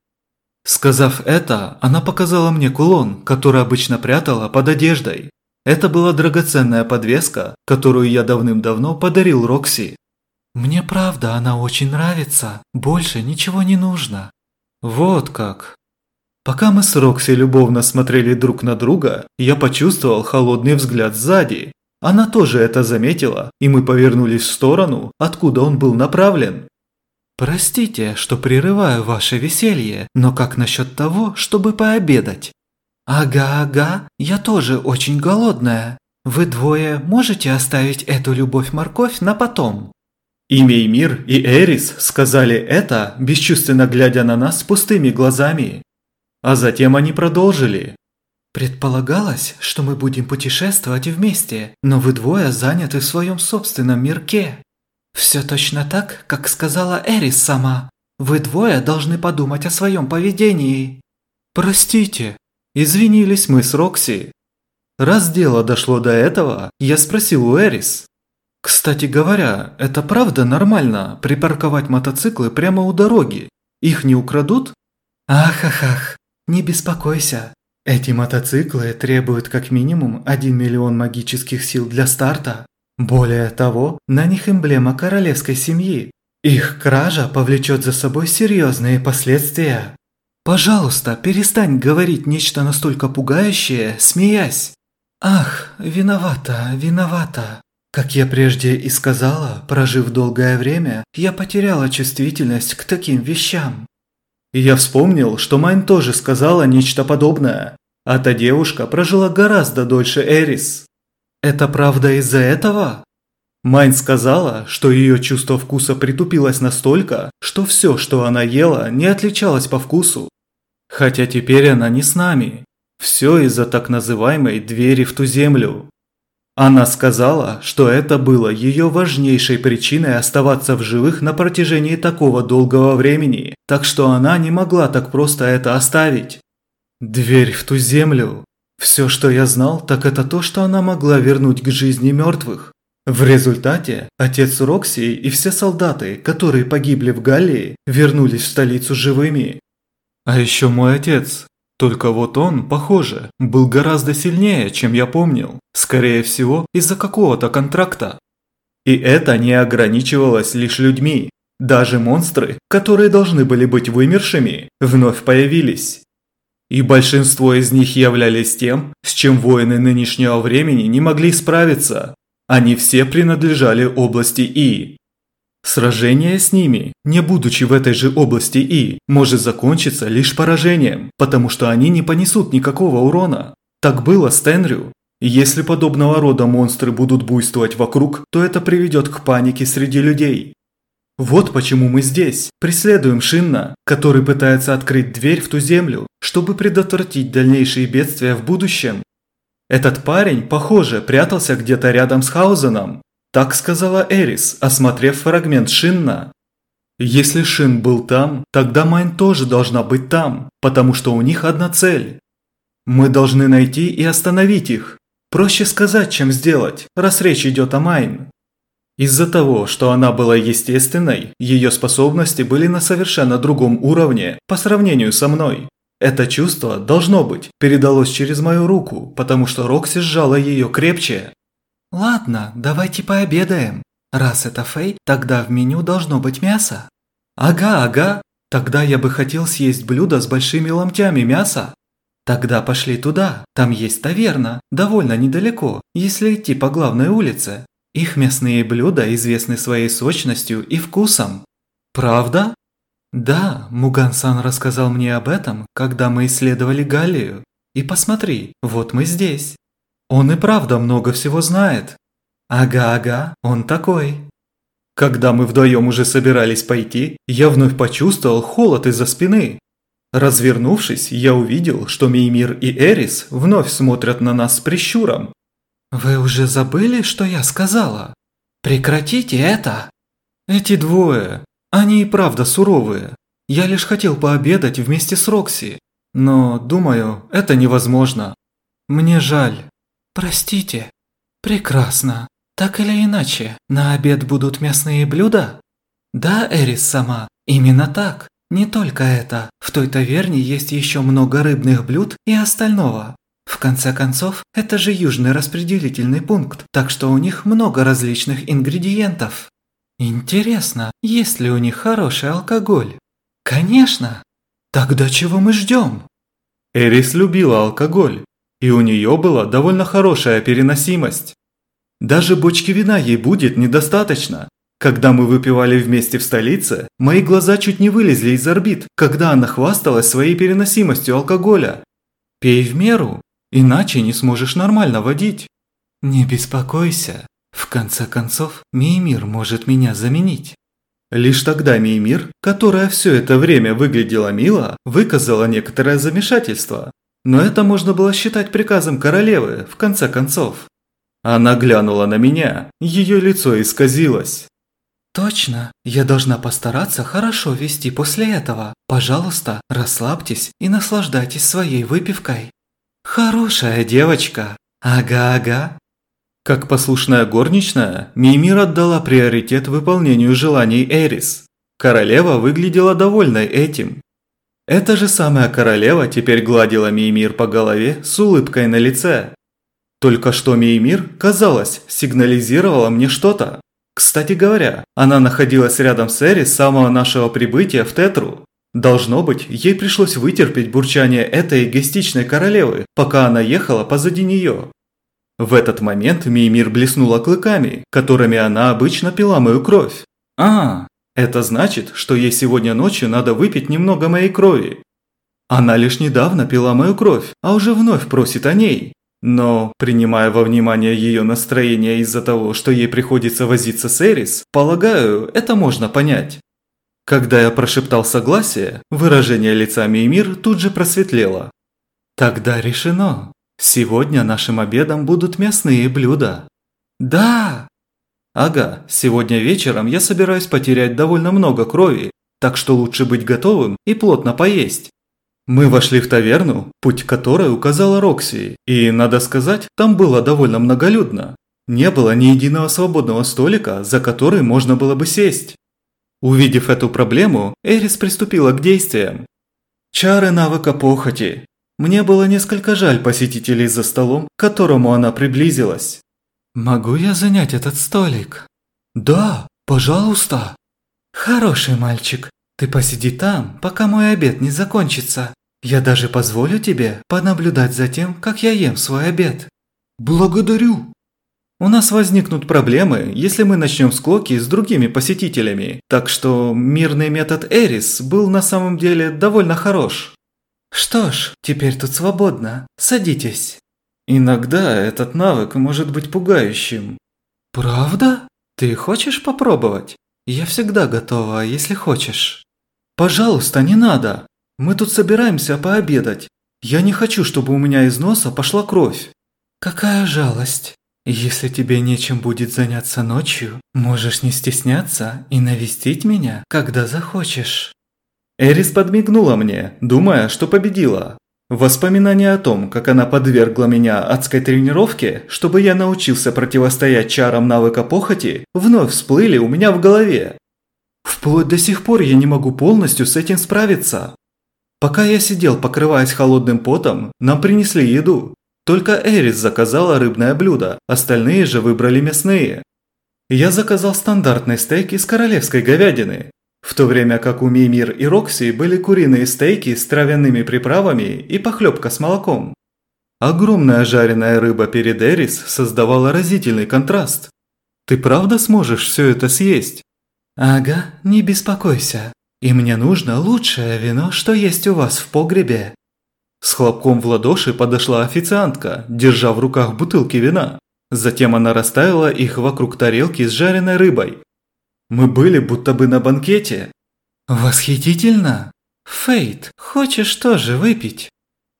Сказав это, она показала мне кулон, который обычно прятала под одеждой. Это была драгоценная подвеска, которую я давным-давно подарил Рокси. Мне правда она очень нравится, больше ничего не нужно. Вот как. Пока мы с Рокси любовно смотрели друг на друга, я почувствовал холодный взгляд сзади. Она тоже это заметила, и мы повернулись в сторону, откуда он был направлен. «Простите, что прерываю ваше веселье, но как насчет того, чтобы пообедать?» «Ага-ага, я тоже очень голодная. Вы двое можете оставить эту любовь-морковь на потом?» И Меймир, и Эрис сказали это, бесчувственно глядя на нас пустыми глазами. А затем они продолжили. «Предполагалось, что мы будем путешествовать вместе, но вы двое заняты в своем собственном мирке. «Все точно так, как сказала Эрис сама. Вы двое должны подумать о своем поведении». «Простите», – извинились мы с Рокси. Раз дело дошло до этого, я спросил у Эрис. «Кстати говоря, это правда нормально припарковать мотоциклы прямо у дороги? Их не украдут?» «Ах-ах-ах, не беспокойся. Эти мотоциклы требуют как минимум 1 миллион магических сил для старта. Более того, на них эмблема королевской семьи. Их кража повлечет за собой серьезные последствия. Пожалуйста, перестань говорить нечто настолько пугающее, смеясь. Ах, виновата, виновата. Как я прежде и сказала, прожив долгое время, я потеряла чувствительность к таким вещам. Я вспомнил, что Майн тоже сказала нечто подобное. а та девушка прожила гораздо дольше Эрис. Это правда из-за этого? Майн сказала, что ее чувство вкуса притупилось настолько, что все, что она ела, не отличалось по вкусу. Хотя теперь она не с нами. Все из-за так называемой «двери в ту землю». Она сказала, что это было ее важнейшей причиной оставаться в живых на протяжении такого долгого времени, так что она не могла так просто это оставить. Дверь в ту землю. Все, что я знал, так это то, что она могла вернуть к жизни мертвых. В результате отец Рокси и все солдаты, которые погибли в Галлии, вернулись в столицу живыми. А еще мой отец. Только вот он, похоже, был гораздо сильнее, чем я помнил. Скорее всего, из-за какого-то контракта. И это не ограничивалось лишь людьми. Даже монстры, которые должны были быть вымершими, вновь появились. И большинство из них являлись тем, с чем воины нынешнего времени не могли справиться. Они все принадлежали области И. Сражение с ними, не будучи в этой же области И, может закончиться лишь поражением, потому что они не понесут никакого урона. Так было с Тенрю. Если подобного рода монстры будут буйствовать вокруг, то это приведет к панике среди людей. Вот почему мы здесь, преследуем Шинна, который пытается открыть дверь в ту землю, чтобы предотвратить дальнейшие бедствия в будущем. Этот парень, похоже, прятался где-то рядом с Хаузеном. Так сказала Эрис, осмотрев фрагмент Шинна. Если Шин был там, тогда Майн тоже должна быть там, потому что у них одна цель. Мы должны найти и остановить их. Проще сказать, чем сделать, раз речь идет о Майн. Из-за того, что она была естественной, ее способности были на совершенно другом уровне по сравнению со мной. Это чувство, должно быть, передалось через мою руку, потому что Рокси сжала ее крепче. «Ладно, давайте пообедаем. Раз это Фей, тогда в меню должно быть мясо». «Ага, ага. Тогда я бы хотел съесть блюдо с большими ломтями мяса». «Тогда пошли туда. Там есть таверна, довольно недалеко, если идти по главной улице. Их мясные блюда известны своей сочностью и вкусом». «Правда?» Да, Муган-сан рассказал мне об этом, когда мы исследовали Галлию. И посмотри, вот мы здесь. Он и правда много всего знает. Ага-ага, он такой. Когда мы вдвоем уже собирались пойти, я вновь почувствовал холод из-за спины. Развернувшись, я увидел, что Меймир и Эрис вновь смотрят на нас с прищуром. «Вы уже забыли, что я сказала? Прекратите это!» Эти двое, они и правда суровые. Я лишь хотел пообедать вместе с Рокси. Но, думаю, это невозможно. Мне жаль. Простите. Прекрасно. Так или иначе, на обед будут мясные блюда? Да, Эрис сама, именно так. Не только это. В той таверне есть еще много рыбных блюд и остального. В конце концов, это же южный распределительный пункт, так что у них много различных ингредиентов. Интересно, есть ли у них хороший алкоголь? Конечно. Тогда чего мы ждем? Эрис любила алкоголь, и у нее была довольно хорошая переносимость. Даже бочки вина ей будет недостаточно. Когда мы выпивали вместе в столице, мои глаза чуть не вылезли из орбит, когда она хвасталась своей переносимостью алкоголя. Пей в меру, иначе не сможешь нормально водить. Не беспокойся, в конце концов, Меймир может меня заменить. Лишь тогда Меймир, которая все это время выглядела мило, выказала некоторое замешательство. Но это можно было считать приказом королевы, в конце концов. Она глянула на меня, ее лицо исказилось. «Точно, я должна постараться хорошо вести после этого. Пожалуйста, расслабьтесь и наслаждайтесь своей выпивкой». «Хорошая девочка. Ага-ага, как послушная горничная, Мимир отдала приоритет выполнению желаний Эрис. Королева выглядела довольной этим. Эта же самая королева теперь гладила Мимир по голове с улыбкой на лице. Только что Мимир, казалось, сигнализировала мне что-то. Кстати говоря, она находилась рядом с Эрис с самого нашего прибытия в Тетру. Должно быть, ей пришлось вытерпеть бурчание этой эгоистичной королевы, пока она ехала позади нее. В этот момент Мимир блеснула клыками, которыми она обычно пила мою кровь. А, это значит, что ей сегодня ночью надо выпить немного моей крови. Она лишь недавно пила мою кровь, а уже вновь просит о ней. Но, принимая во внимание ее настроение из-за того, что ей приходится возиться с Эрис, полагаю, это можно понять. Когда я прошептал согласие, выражение лица Меймир тут же просветлело. Тогда решено. Сегодня нашим обедом будут мясные блюда. Да! Ага, сегодня вечером я собираюсь потерять довольно много крови, так что лучше быть готовым и плотно поесть. Мы вошли в таверну, путь которой указала Рокси, и, надо сказать, там было довольно многолюдно. Не было ни единого свободного столика, за который можно было бы сесть. Увидев эту проблему, Эрис приступила к действиям. Чары навыка похоти. Мне было несколько жаль посетителей за столом, к которому она приблизилась. «Могу я занять этот столик?» «Да, пожалуйста». «Хороший мальчик, ты посиди там, пока мой обед не закончится. Я даже позволю тебе понаблюдать за тем, как я ем свой обед. Благодарю. У нас возникнут проблемы, если мы начнем склоки с другими посетителями, так что мирный метод Эрис был на самом деле довольно хорош. Что ж, теперь тут свободно. Садитесь. Иногда этот навык может быть пугающим. Правда? Ты хочешь попробовать? Я всегда готова, если хочешь. Пожалуйста, не надо. Мы тут собираемся пообедать. Я не хочу, чтобы у меня из носа пошла кровь. Какая жалость. Если тебе нечем будет заняться ночью, можешь не стесняться и навестить меня, когда захочешь. Эрис подмигнула мне, думая, что победила. Воспоминания о том, как она подвергла меня адской тренировке, чтобы я научился противостоять чарам навыка похоти, вновь всплыли у меня в голове. Вплоть до сих пор я не могу полностью с этим справиться. Пока я сидел, покрываясь холодным потом, нам принесли еду. Только Эрис заказала рыбное блюдо, остальные же выбрали мясные. Я заказал стандартный стейк из королевской говядины, в то время как у Мимир и Рокси были куриные стейки с травяными приправами и похлебка с молоком. Огромная жареная рыба перед Эрис создавала разительный контраст. Ты правда сможешь все это съесть? Ага, не беспокойся. И мне нужно лучшее вино, что есть у вас в погребе». С хлопком в ладоши подошла официантка, держа в руках бутылки вина. Затем она расставила их вокруг тарелки с жареной рыбой. Мы были будто бы на банкете. «Восхитительно! Фейт, хочешь тоже выпить?»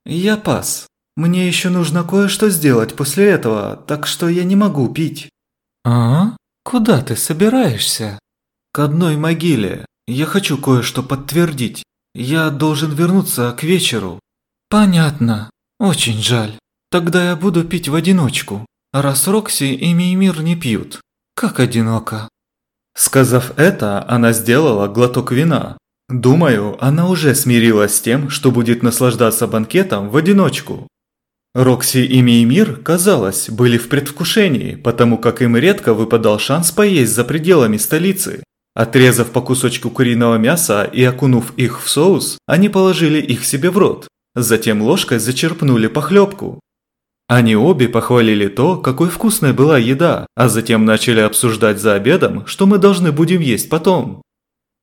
«Я пас. Мне еще нужно кое-что сделать после этого, так что я не могу пить». «А? Куда ты собираешься?» «К одной могиле. Я хочу кое-что подтвердить. Я должен вернуться к вечеру. Понятно. Очень жаль. Тогда я буду пить в одиночку. Раз Рокси и Мимир не пьют. Как одиноко. Сказав это, она сделала глоток вина. Думаю, она уже смирилась с тем, что будет наслаждаться банкетом в одиночку. Рокси и Мимир, казалось, были в предвкушении, потому как им редко выпадал шанс поесть за пределами столицы. Отрезав по кусочку куриного мяса и окунув их в соус, они положили их себе в рот. Затем ложкой зачерпнули похлебку. Они обе похвалили то, какой вкусной была еда, а затем начали обсуждать за обедом, что мы должны будем есть потом.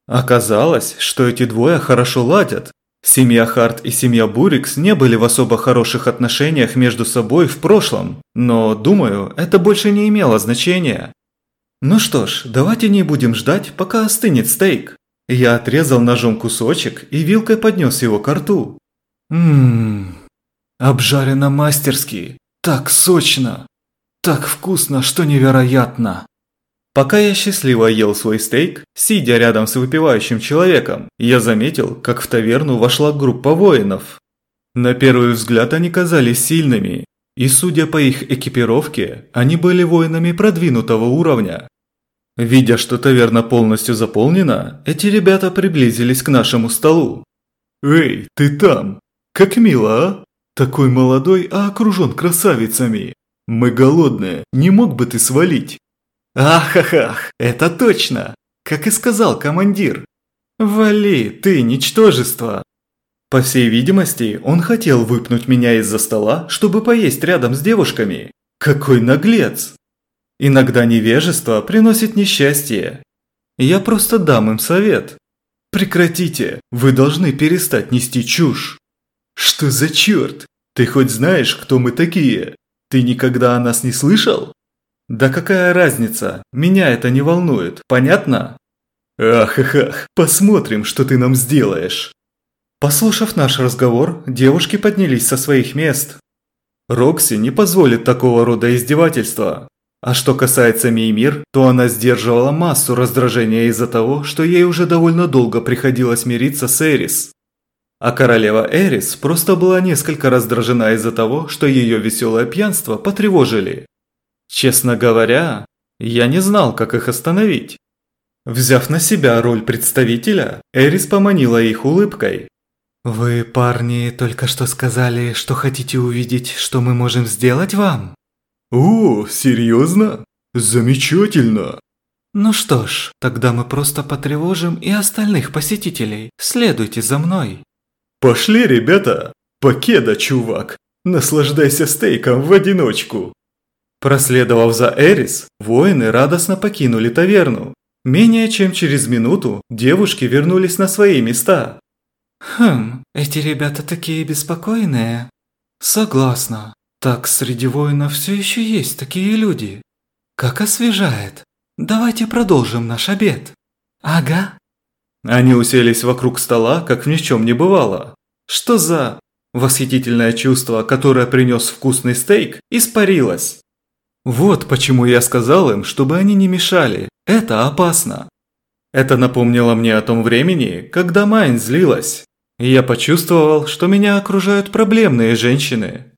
Оказалось, что эти двое хорошо ладят. Семья Харт и семья Бурикс не были в особо хороших отношениях между собой в прошлом, но, думаю, это больше не имело значения. Ну что ж, давайте не будем ждать, пока остынет стейк. Я отрезал ножом кусочек и вилкой поднес его к рту. Ммм, обжарено мастерски, так сочно, так вкусно, что невероятно. Пока я счастливо ел свой стейк, сидя рядом с выпивающим человеком, я заметил, как в таверну вошла группа воинов. На первый взгляд они казались сильными, и судя по их экипировке, они были воинами продвинутого уровня. Видя, что таверна полностью заполнена, эти ребята приблизились к нашему столу. «Эй, ты там! Как мило, а? Такой молодой, а окружен красавицами! Мы голодные, не мог бы ты свалить?» «Ах-ах-ах, это точно! Как и сказал командир!» «Вали, ты ничтожество!» По всей видимости, он хотел выпнуть меня из-за стола, чтобы поесть рядом с девушками. Какой наглец! Иногда невежество приносит несчастье. Я просто дам им совет. Прекратите, вы должны перестать нести чушь. Что за черт? Ты хоть знаешь, кто мы такие? Ты никогда о нас не слышал? Да какая разница? Меня это не волнует, понятно? Ах, ах, ах, посмотрим, что ты нам сделаешь. Послушав наш разговор, девушки поднялись со своих мест. Рокси не позволит такого рода издевательства. А что касается Меймир, то она сдерживала массу раздражения из-за того, что ей уже довольно долго приходилось мириться с Эрис. А королева Эрис просто была несколько раздражена из-за того, что ее веселое пьянство потревожили. Честно говоря, я не знал, как их остановить. Взяв на себя роль представителя, Эрис поманила их улыбкой. «Вы, парни, только что сказали, что хотите увидеть, что мы можем сделать вам?» «О, серьезно? Замечательно!» «Ну что ж, тогда мы просто потревожим и остальных посетителей. Следуйте за мной». «Пошли, ребята! Покеда, чувак! Наслаждайся стейком в одиночку!» Проследовав за Эрис, воины радостно покинули таверну. Менее чем через минуту девушки вернулись на свои места. «Хм, эти ребята такие беспокойные». «Согласна. Так среди воинов все еще есть такие люди. Как освежает. Давайте продолжим наш обед». «Ага». Они уселись вокруг стола, как в ни чем не бывало. Что за... Восхитительное чувство, которое принес вкусный стейк, испарилось. Вот почему я сказал им, чтобы они не мешали. Это опасно. Это напомнило мне о том времени, когда Майн злилась. Я почувствовал, что меня окружают проблемные женщины.